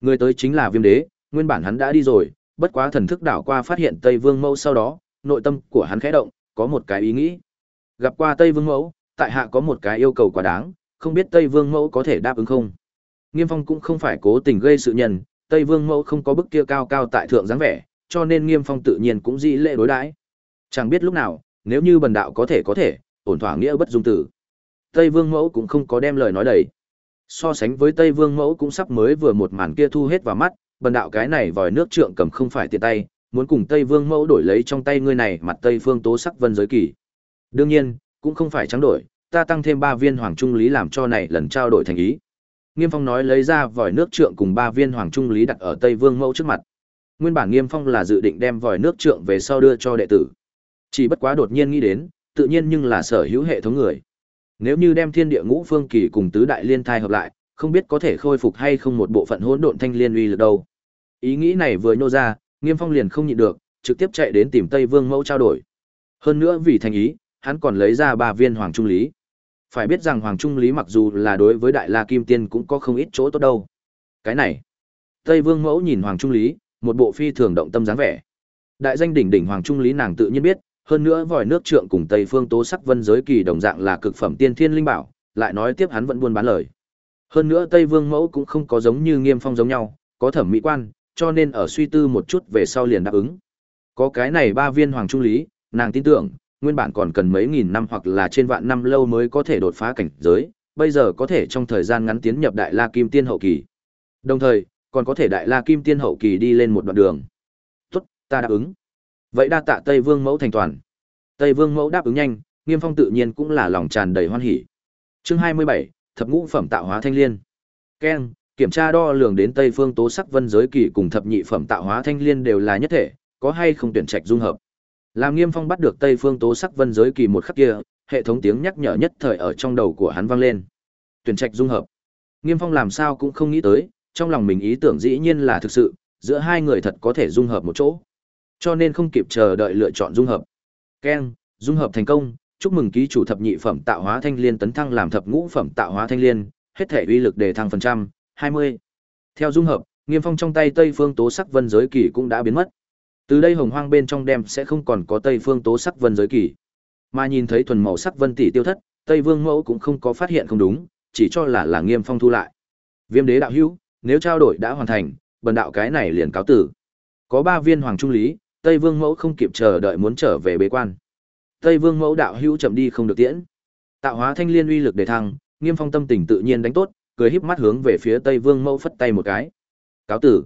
Người tới chính là Viêm Đế, nguyên bản hắn đã đi rồi, bất quá thần thức đảo qua phát hiện Tây Vương Mẫu sau đó, nội tâm của hắn khẽ động, có một cái ý nghĩ. Gặp qua Tây Vương Mẫu, tại hạ có một cái yêu cầu quá đáng, không biết Tây Vương Mẫu có thể đáp ứng không? Nghiêm Phong cũng không phải cố tình gây sự nhân, Tây Vương Mẫu không có bức kia cao cao tại thượng dáng vẻ, cho nên Nghiêm Phong tự nhiên cũng dĩ lễ đối đãi. Chẳng biết lúc nào, nếu như bần đạo có thể có thể, ổn thỏa nghĩa bất dung tử. Tây Vương Mẫu cũng không có đem lời nói đầy. So sánh với Tây Vương Mẫu cũng sắp mới vừa một màn kia thu hết vào mắt, bần đạo cái này vòi nước trượng cầm không phải tiện tay, muốn cùng Tây Vương Mẫu đổi lấy trong tay ngươi này mặt Tây Phương Tố sắc vân giới kỳ. Đương nhiên, cũng không phải trắng đổi, ta tăng thêm ba viên hoàng trung lý làm cho này lần trao đổi thành ý. Nghiêm Phong nói lấy ra vòi nước trượng cùng ba viên hoàng trung lý đặt ở Tây Vương Mẫu trước mặt. Nguyên bản Nghiêm Phong là dự định đem vòi nước trượng về sau đưa cho đệ tử. Chỉ bất quá đột nhiên nghĩ đến, tự nhiên nhưng là sở hữu hệ thống người. Nếu như đem Thiên Địa Ngũ Phương Kỳ cùng tứ đại liên thai hợp lại, không biết có thể khôi phục hay không một bộ phận hỗn độn thanh liên uy lực đâu. Ý nghĩ này vừa nhô ra, Nghiêm Phong liền không nhịn được, trực tiếp chạy đến tìm Tây Vương Mẫu trao đổi. Hơn nữa vì thành ý, hắn còn lấy ra ba viên hoàng trung lý. Phải biết rằng hoàng trung lý mặc dù là đối với Đại La Kim Tiên cũng có không ít chỗ tốt đâu. Cái này, Tây Vương Mẫu nhìn hoàng trung lý, một bộ phi thường động tâm dáng vẻ. Đại danh đỉnh đỉnh hoàng trung lý nàng tự nhiên biết, hơn nữa vòi nước trượng cùng Tây Phương Tố Sắc Vân giới kỳ đồng dạng là cực phẩm tiên thiên linh bảo, lại nói tiếp hắn vẫn buôn bán lời. Hơn nữa Tây Vương Mẫu cũng không có giống như Nghiêm Phong giống nhau, có thẩm mỹ quan, cho nên ở suy tư một chút về sau liền đáp ứng. Có cái này ba viên hoàng trung lý, nàng tin tưởng, nguyên bản còn cần mấy nghìn năm hoặc là trên vạn năm lâu mới có thể đột phá cảnh giới, bây giờ có thể trong thời gian ngắn tiến nhập đại la kim tiên hậu kỳ. Đồng thời, còn có thể đại la kim tiên hậu kỳ đi lên một đoạn đường. Tốt, ta đáp ứng. Vậy đa tạ Tây Vương mẫu thành toàn. Tây Vương mẫu đáp ứng nhanh, Nghiêm Phong tự nhiên cũng là lòng tràn đầy hoan hỉ. Chương 27, thập ngũ phẩm tạo hóa thanh liên. keng kiểm tra đo lường đến Tây Phương Tố Sắc Vân giới kỳ cùng thập nhị phẩm tạo hóa thanh liên đều là nhất thể, có hay không tuyển trạch dung hợp. Làm Nghiêm Phong bắt được Tây Phương Tố Sắc Vân giới kỳ một khắc kia, hệ thống tiếng nhắc nhở nhất thời ở trong đầu của hắn vang lên. Tuyển trạch dung hợp. Nghiêm Phong làm sao cũng không nghĩ tới, trong lòng mình ý tưởng dĩ nhiên là thực sự, giữa hai người thật có thể dung hợp một chỗ. Cho nên không kịp chờ đợi lựa chọn dung hợp. Ken, dung hợp thành công, chúc mừng ký chủ thập nhị phẩm tạo hóa thanh liên tấn thăng làm thập ngũ phẩm tạo hóa thanh liên, hết thể uy lực đề thăng phần trăm, 20. Theo dung hợp, Nghiêm Phong trong tay Tây Phương Tố Sắc Vân giới kỳ cũng đã biến mất. Từ đây hồng hoang bên trong đem sẽ không còn có Tây Phương Tố Sắc Vân giới kỳ. Mà nhìn thấy thuần màu sắc vân tỷ tiêu thất, Tây Vương Mẫu cũng không có phát hiện không đúng, chỉ cho là là Nghiêm Phong thu lại. Viêm đế đạo hữu, nếu trao đổi đã hoàn thành, bần đạo cái này liền cáo tử. Có ba viên hoàng trung lý, Tây Vương Mẫu không kịp chờ đợi muốn trở về bế quan. Tây Vương Mẫu đạo hữu chậm đi không được tiễn. Tạo hóa thanh liên uy lực đề thăng, Nghiêm Phong tâm tình tự nhiên đánh tốt, cười híp mắt hướng về phía Tây Vương Mẫu phất tay một cái. Cáo tử.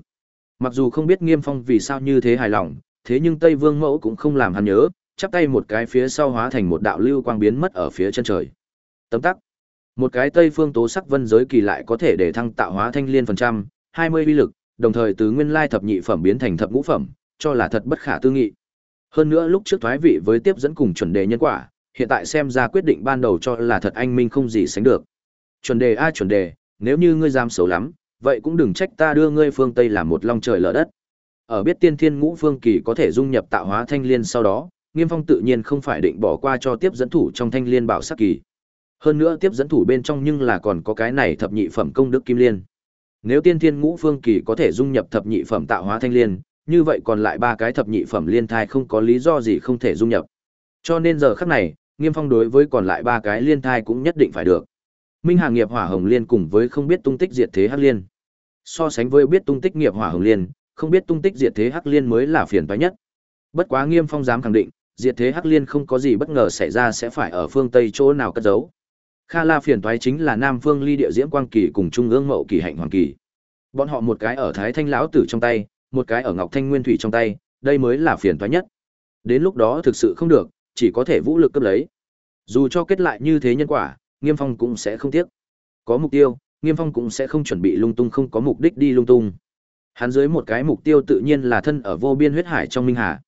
Mặc dù không biết Nghiêm Phong vì sao như thế hài lòng, thế nhưng Tây Vương Mẫu cũng không làm hắn nhớ, chắp tay một cái phía sau hóa thành một đạo lưu quang biến mất ở phía chân trời. Tấm tắc. Một cái Tây Phương Tố Sắc Vân giới kỳ lại có thể để thăng tạo hóa thanh liên phần trăm, 20 uy lực, đồng thời từ nguyên lai thập nhị phẩm biến thành thập ngũ phẩm, cho là thật bất khả tư nghị. Hơn nữa lúc trước thoái vị với tiếp dẫn cùng chuẩn đề nhân quả, hiện tại xem ra quyết định ban đầu cho là thật anh minh không gì sánh được. Chuẩn đề a chuẩn đề, nếu như ngươi dám xấu lắm, vậy cũng đừng trách ta đưa ngươi phương Tây làm một long trời lở đất. Ở biết tiên thiên ngũ phương kỳ có thể dung nhập tạo hóa thanh liên sau đó, Nghiêm Phong tự nhiên không phải định bỏ qua cho tiếp dẫn thủ trong thanh liên bảo sắc kỳ. Hơn nữa tiếp dẫn thủ bên trong nhưng là còn có cái này thập nhị phẩm công đức kim liên. Nếu tiên thiên ngũ phương kỳ có thể dung nhập thập nhị phẩm tạo hóa thanh liên, như vậy còn lại ba cái thập nhị phẩm liên thai không có lý do gì không thể dung nhập. Cho nên giờ khắc này, Nghiêm Phong đối với còn lại ba cái liên thai cũng nhất định phải được. Minh Hà nghiệp hỏa hồng liên cùng với không biết tung tích diệt thế hắc liên. So sánh với biết tung tích nghiệp hỏa hồng liên, không biết tung tích diệt thế hắc liên mới là phiền toái nhất. Bất quá Nghiêm Phong dám khẳng định, diệt thế hắc liên không có gì bất ngờ xảy ra sẽ phải ở phương Tây chỗ nào cất giấu. Kha La phiền toái chính là Nam Phương Ly địa diễm quang kỳ cùng Trung ương mậu kỳ hạnh hoàng kỳ. Bọn họ một cái ở Thái Thanh lão tử trong tay, một cái ở Ngọc Thanh Nguyên thủy trong tay, đây mới là phiền toái nhất. Đến lúc đó thực sự không được, chỉ có thể vũ lực cấp lấy. Dù cho kết lại như thế nhân quả, Nghiêm Phong cũng sẽ không tiếc. Có mục tiêu, Nghiêm Phong cũng sẽ không chuẩn bị lung tung không có mục đích đi lung tung. Hắn dưới một cái mục tiêu tự nhiên là thân ở vô biên huyết hải trong Minh Hà.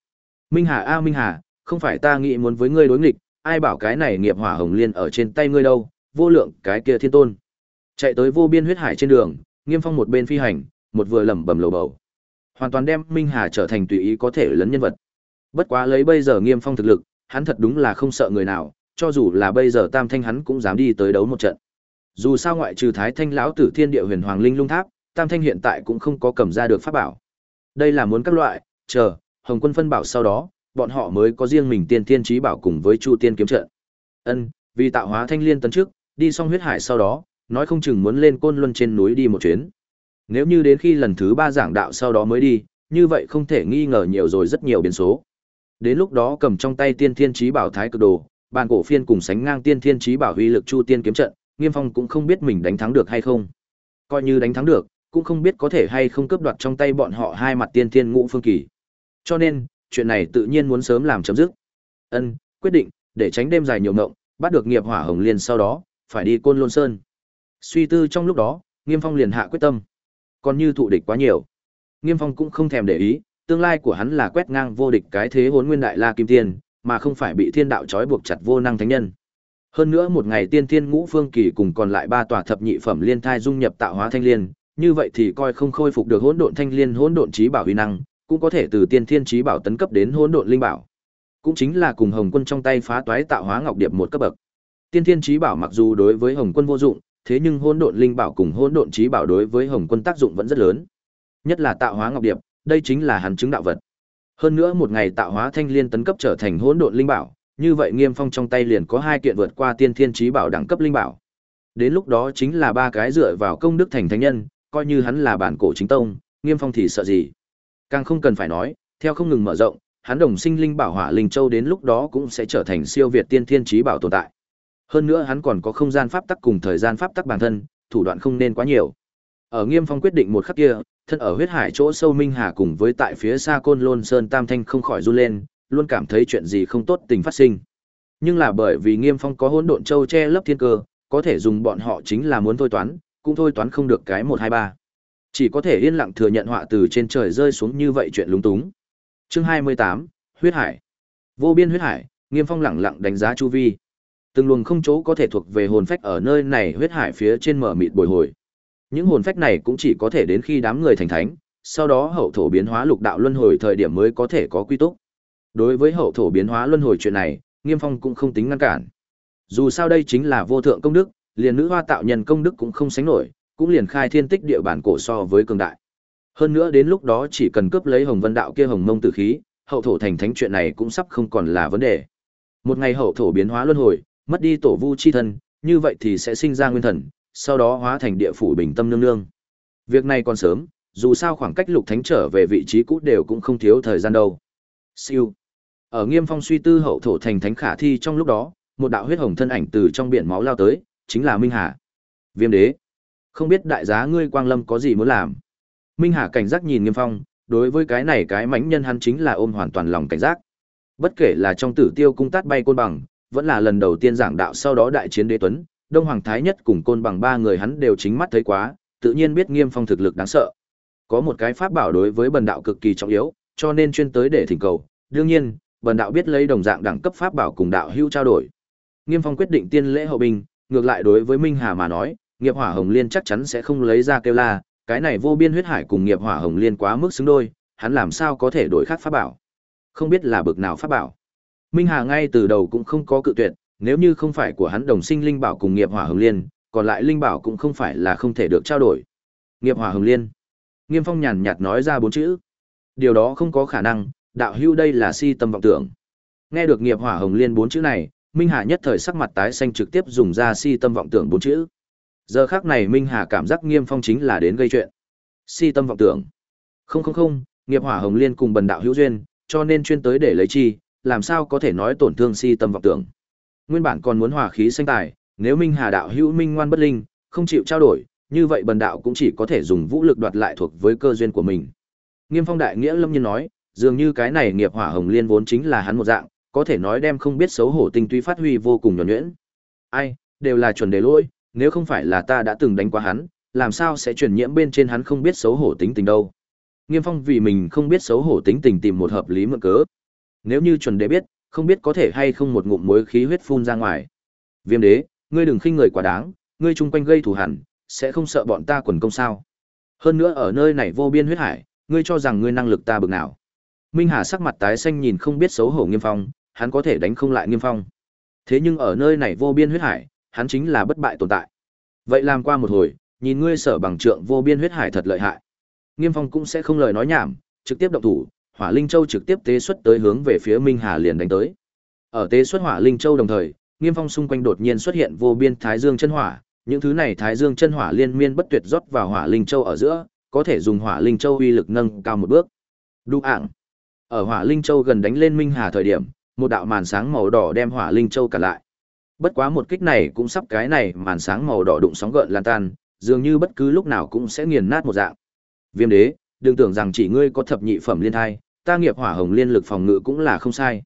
Minh Hà a Minh Hà, không phải ta nghĩ muốn với ngươi đối nghịch, ai bảo cái này nghiệp hỏa hồng liên ở trên tay ngươi đâu, vô lượng cái kia thiên tôn. Chạy tới vô biên huyết hải trên đường, Nghiêm Phong một bên phi hành, một vừa lẩm bẩm lầu bầu. Hoàn toàn đem Minh Hà trở thành tùy ý có thể lấn nhân vật. Bất quá lấy bây giờ Nghiêm Phong thực lực, hắn thật đúng là không sợ người nào, cho dù là bây giờ Tam Thanh hắn cũng dám đi tới đấu một trận. Dù sao ngoại trừ Thái Thanh lão tử Thiên Địa Huyền Hoàng Linh Lung Tháp, Tam Thanh hiện tại cũng không có cầm ra được pháp bảo. Đây là muốn các loại, chờ, Hồng Quân phân bảo sau đó, bọn họ mới có riêng mình tiên tiên trí bảo cùng với Chu Tiên kiếm trận. Ân, vì tạo hóa thanh liên tấn trước, đi xong huyết hải sau đó, nói không chừng muốn lên côn luân trên núi đi một chuyến. Nếu như đến khi lần thứ ba giảng đạo sau đó mới đi, như vậy không thể nghi ngờ nhiều rồi rất nhiều biến số. Đến lúc đó cầm trong tay tiên thiên trí bảo thái cực đồ, bàn cổ phiên cùng sánh ngang tiên thiên trí bảo huy lực chu tiên kiếm trận, Nghiêm Phong cũng không biết mình đánh thắng được hay không. Coi như đánh thắng được, cũng không biết có thể hay không cướp đoạt trong tay bọn họ hai mặt tiên thiên ngũ phương kỳ. Cho nên, chuyện này tự nhiên muốn sớm làm chấm dứt. Ân, quyết định, để tránh đêm dài nhiều mộng, bắt được nghiệp hỏa hồng liên sau đó, phải đi Côn Lôn Sơn. Suy tư trong lúc đó, Nghiêm Phong liền hạ quyết tâm. Còn như thụ địch quá nhiều, Nghiêm Phong cũng không thèm để ý, tương lai của hắn là quét ngang vô địch cái thế Hỗn Nguyên Đại La Kim Tiên, mà không phải bị thiên đạo trói buộc chặt vô năng thánh nhân. Hơn nữa một ngày tiên thiên ngũ phương kỳ cùng còn lại ba tòa thập nhị phẩm liên thai dung nhập tạo hóa thanh liên, như vậy thì coi không khôi phục được hỗn độn thanh liên hỗn độn trí bảo huy năng, cũng có thể từ tiên thiên trí bảo tấn cấp đến hỗn độn linh bảo. Cũng chính là cùng Hồng Quân trong tay phá toái tạo hóa ngọc điệp một cấp bậc. Tiên thiên trí bảo mặc dù đối với Hồng Quân vô dụng, thế nhưng hỗn độn linh bảo cùng hỗn độn trí bảo đối với Hồng Quân tác dụng vẫn rất lớn. Nhất là tạo hóa ngọc điệp, đây chính là hắn chứng đạo vật. Hơn nữa một ngày tạo hóa thanh liên tấn cấp trở thành hỗn độn linh bảo, như vậy Nghiêm Phong trong tay liền có hai kiện vượt qua tiên thiên trí bảo đẳng cấp linh bảo. Đến lúc đó chính là ba cái dựa vào công đức thành thánh nhân, coi như hắn là bản cổ chính tông, Nghiêm Phong thì sợ gì? Càng không cần phải nói, theo không ngừng mở rộng, hắn đồng sinh linh bảo hỏa linh châu đến lúc đó cũng sẽ trở thành siêu việt tiên thiên trí bảo tồn tại. Hơn nữa hắn còn có không gian pháp tắc cùng thời gian pháp tắc bản thân, thủ đoạn không nên quá nhiều. Ở Nghiêm Phong quyết định một khắc kia, thân ở huyết hải chỗ sâu Minh Hà cùng với tại phía xa Côn Lôn Sơn Tam Thanh không khỏi run lên, luôn cảm thấy chuyện gì không tốt tình phát sinh. Nhưng là bởi vì Nghiêm Phong có hỗn độn châu che lấp thiên cơ, có thể dùng bọn họ chính là muốn thôi toán, cũng thôi toán không được cái một hai ba. Chỉ có thể yên lặng thừa nhận họa từ trên trời rơi xuống như vậy chuyện lúng túng. Chương hai mươi tám Huyết Hải. Vô biên huyết hải, Nghiêm Phong lặng lặng đánh giá chu vi. Từng luồng không chỗ có thể thuộc về hồn phách ở nơi này huyết hải phía trên mở mịt bồi hồi. Những hồn phách này cũng chỉ có thể đến khi đám người thành thánh, sau đó hậu thổ biến hóa lục đạo luân hồi thời điểm mới có thể có quy tốc. Đối với hậu thổ biến hóa luân hồi chuyện này, Nghiêm Phong cũng không tính ngăn cản. Dù sao đây chính là vô thượng công đức, liền nữ hoa tạo nhân công đức cũng không sánh nổi, cũng liền khai thiên tích địa bản cổ so với cường đại. Hơn nữa đến lúc đó chỉ cần cướp lấy Hồng Vân đạo kia hồng mông tử khí, hậu thổ thành thánh chuyện này cũng sắp không còn là vấn đề. Một ngày hậu thổ biến hóa luân hồi, mất đi tổ vu chi thân, như vậy thì sẽ sinh ra nguyên thần, sau đó hóa thành địa phủ bình tâm nương nương. Việc này còn sớm, dù sao khoảng cách lục thánh trở về vị trí cũ đều cũng không thiếu thời gian đâu. Siêu. Ở Nghiêm Phong suy tư hậu thổ thành thánh khả thi trong lúc đó, một đạo huyết hồng thân ảnh từ trong biển máu lao tới, chính là Minh Hà. Viêm đế. Không biết đại giá ngươi Quang Lâm có gì muốn làm. Minh Hà cảnh giác nhìn Nghiêm Phong, đối với cái này cái mãnh nhân hắn chính là ôm hoàn toàn lòng cảnh giác. Bất kể là trong Tử Tiêu cung tát bay côn bằng, vẫn là lần đầu tiên giảng đạo sau đó đại chiến đế tuấn, Đông Hoàng Thái Nhất cùng côn bằng ba người hắn đều chính mắt thấy quá, tự nhiên biết Nghiêm Phong thực lực đáng sợ. Có một cái pháp bảo đối với bần đạo cực kỳ trọng yếu, cho nên chuyên tới để thỉnh cầu. Đương nhiên, bần đạo biết lấy đồng dạng đẳng cấp pháp bảo cùng đạo hữu trao đổi. Nghiêm Phong quyết định tiên lễ hậu binh, ngược lại đối với Minh Hà mà nói, nghiệp hỏa hồng liên chắc chắn sẽ không lấy ra kêu la, cái này vô biên huyết hải cùng nghiệp hỏa hồng liên quá mức xứng đôi, hắn làm sao có thể đổi khác pháp bảo. Không biết là bực nào pháp bảo. Minh Hà ngay từ đầu cũng không có cự tuyệt, nếu như không phải của hắn đồng sinh linh bảo cùng nghiệp hỏa hồng liên, còn lại linh bảo cũng không phải là không thể được trao đổi. Nghiệp hỏa hồng liên. Nghiêm Phong nhàn nhạt nói ra bốn chữ. Điều đó không có khả năng, đạo hưu đây là si tâm vọng tưởng. Nghe được nghiệp hỏa hồng liên bốn chữ này, Minh Hà nhất thời sắc mặt tái xanh trực tiếp dùng ra si tâm vọng tưởng bốn chữ. Giờ khác này Minh Hà cảm giác Nghiêm Phong chính là đến gây chuyện. Si tâm vọng tưởng. Không không không, nghiệp hỏa hồng liên cùng bần đạo hữu duyên, cho nên chuyên tới để lấy chi, làm sao có thể nói tổn thương si tâm vọng tưởng. Nguyên bản còn muốn hòa khí sanh tài, nếu Minh Hà đạo hữu minh ngoan bất linh, không chịu trao đổi, như vậy bần đạo cũng chỉ có thể dùng vũ lực đoạt lại thuộc với cơ duyên của mình. Nghiêm Phong đại nghĩa lâm nhiên nói, dường như cái này nghiệp hỏa hồng liên vốn chính là hắn một dạng, có thể nói đem không biết xấu hổ tinh túy phát huy vô cùng nhuần nhuyễn. Ai, đều là chuẩn đề lỗi, nếu không phải là ta đã từng đánh qua hắn, làm sao sẽ truyền nhiễm bên trên hắn không biết xấu hổ tính tình đâu. Nghiêm Phong vì mình không biết xấu hổ tính tình tìm một hợp lý mượn cớ. Nếu như chuẩn đế biết, không biết có thể hay không một ngụm muối khí huyết phun ra ngoài. Viêm đế, ngươi đừng khinh người quá đáng, ngươi chung quanh gây thù hằn, sẽ không sợ bọn ta quần công sao? Hơn nữa ở nơi này vô biên huyết hải, ngươi cho rằng ngươi năng lực ta bực nào? Minh Hà sắc mặt tái xanh nhìn không biết xấu hổ Nghiêm Phong, hắn có thể đánh không lại Nghiêm Phong. Thế nhưng ở nơi này vô biên huyết hải, hắn chính là bất bại tồn tại. Vậy làm qua một hồi, nhìn ngươi sở bằng trượng vô biên huyết hải thật lợi hại. Nghiêm Phong cũng sẽ không lời nói nhảm, trực tiếp động thủ, Hỏa Linh Châu trực tiếp tế xuất tới hướng về phía Minh Hà liền đánh tới. Ở tế xuất Hỏa Linh Châu đồng thời, Nghiêm Phong xung quanh đột nhiên xuất hiện vô biên Thái Dương chân hỏa, những thứ này Thái Dương chân hỏa liên miên bất tuyệt rót vào Hỏa Linh Châu ở giữa, có thể dùng Hỏa Linh Châu uy lực nâng cao một bước. Đu ảng. Ở Hỏa Linh Châu gần đánh lên Minh Hà thời điểm, một đạo màn sáng màu đỏ đem Hỏa Linh Châu cả lại. Bất quá một kích này cũng sắp cái này màn sáng màu đỏ đụng sóng gợn lan tan, dường như bất cứ lúc nào cũng sẽ nghiền nát một dạng. Viêm đế, đừng tưởng rằng chỉ ngươi có thập nhị phẩm liên thai, ta nghiệp hỏa hồng liên lực phòng ngự cũng là không sai.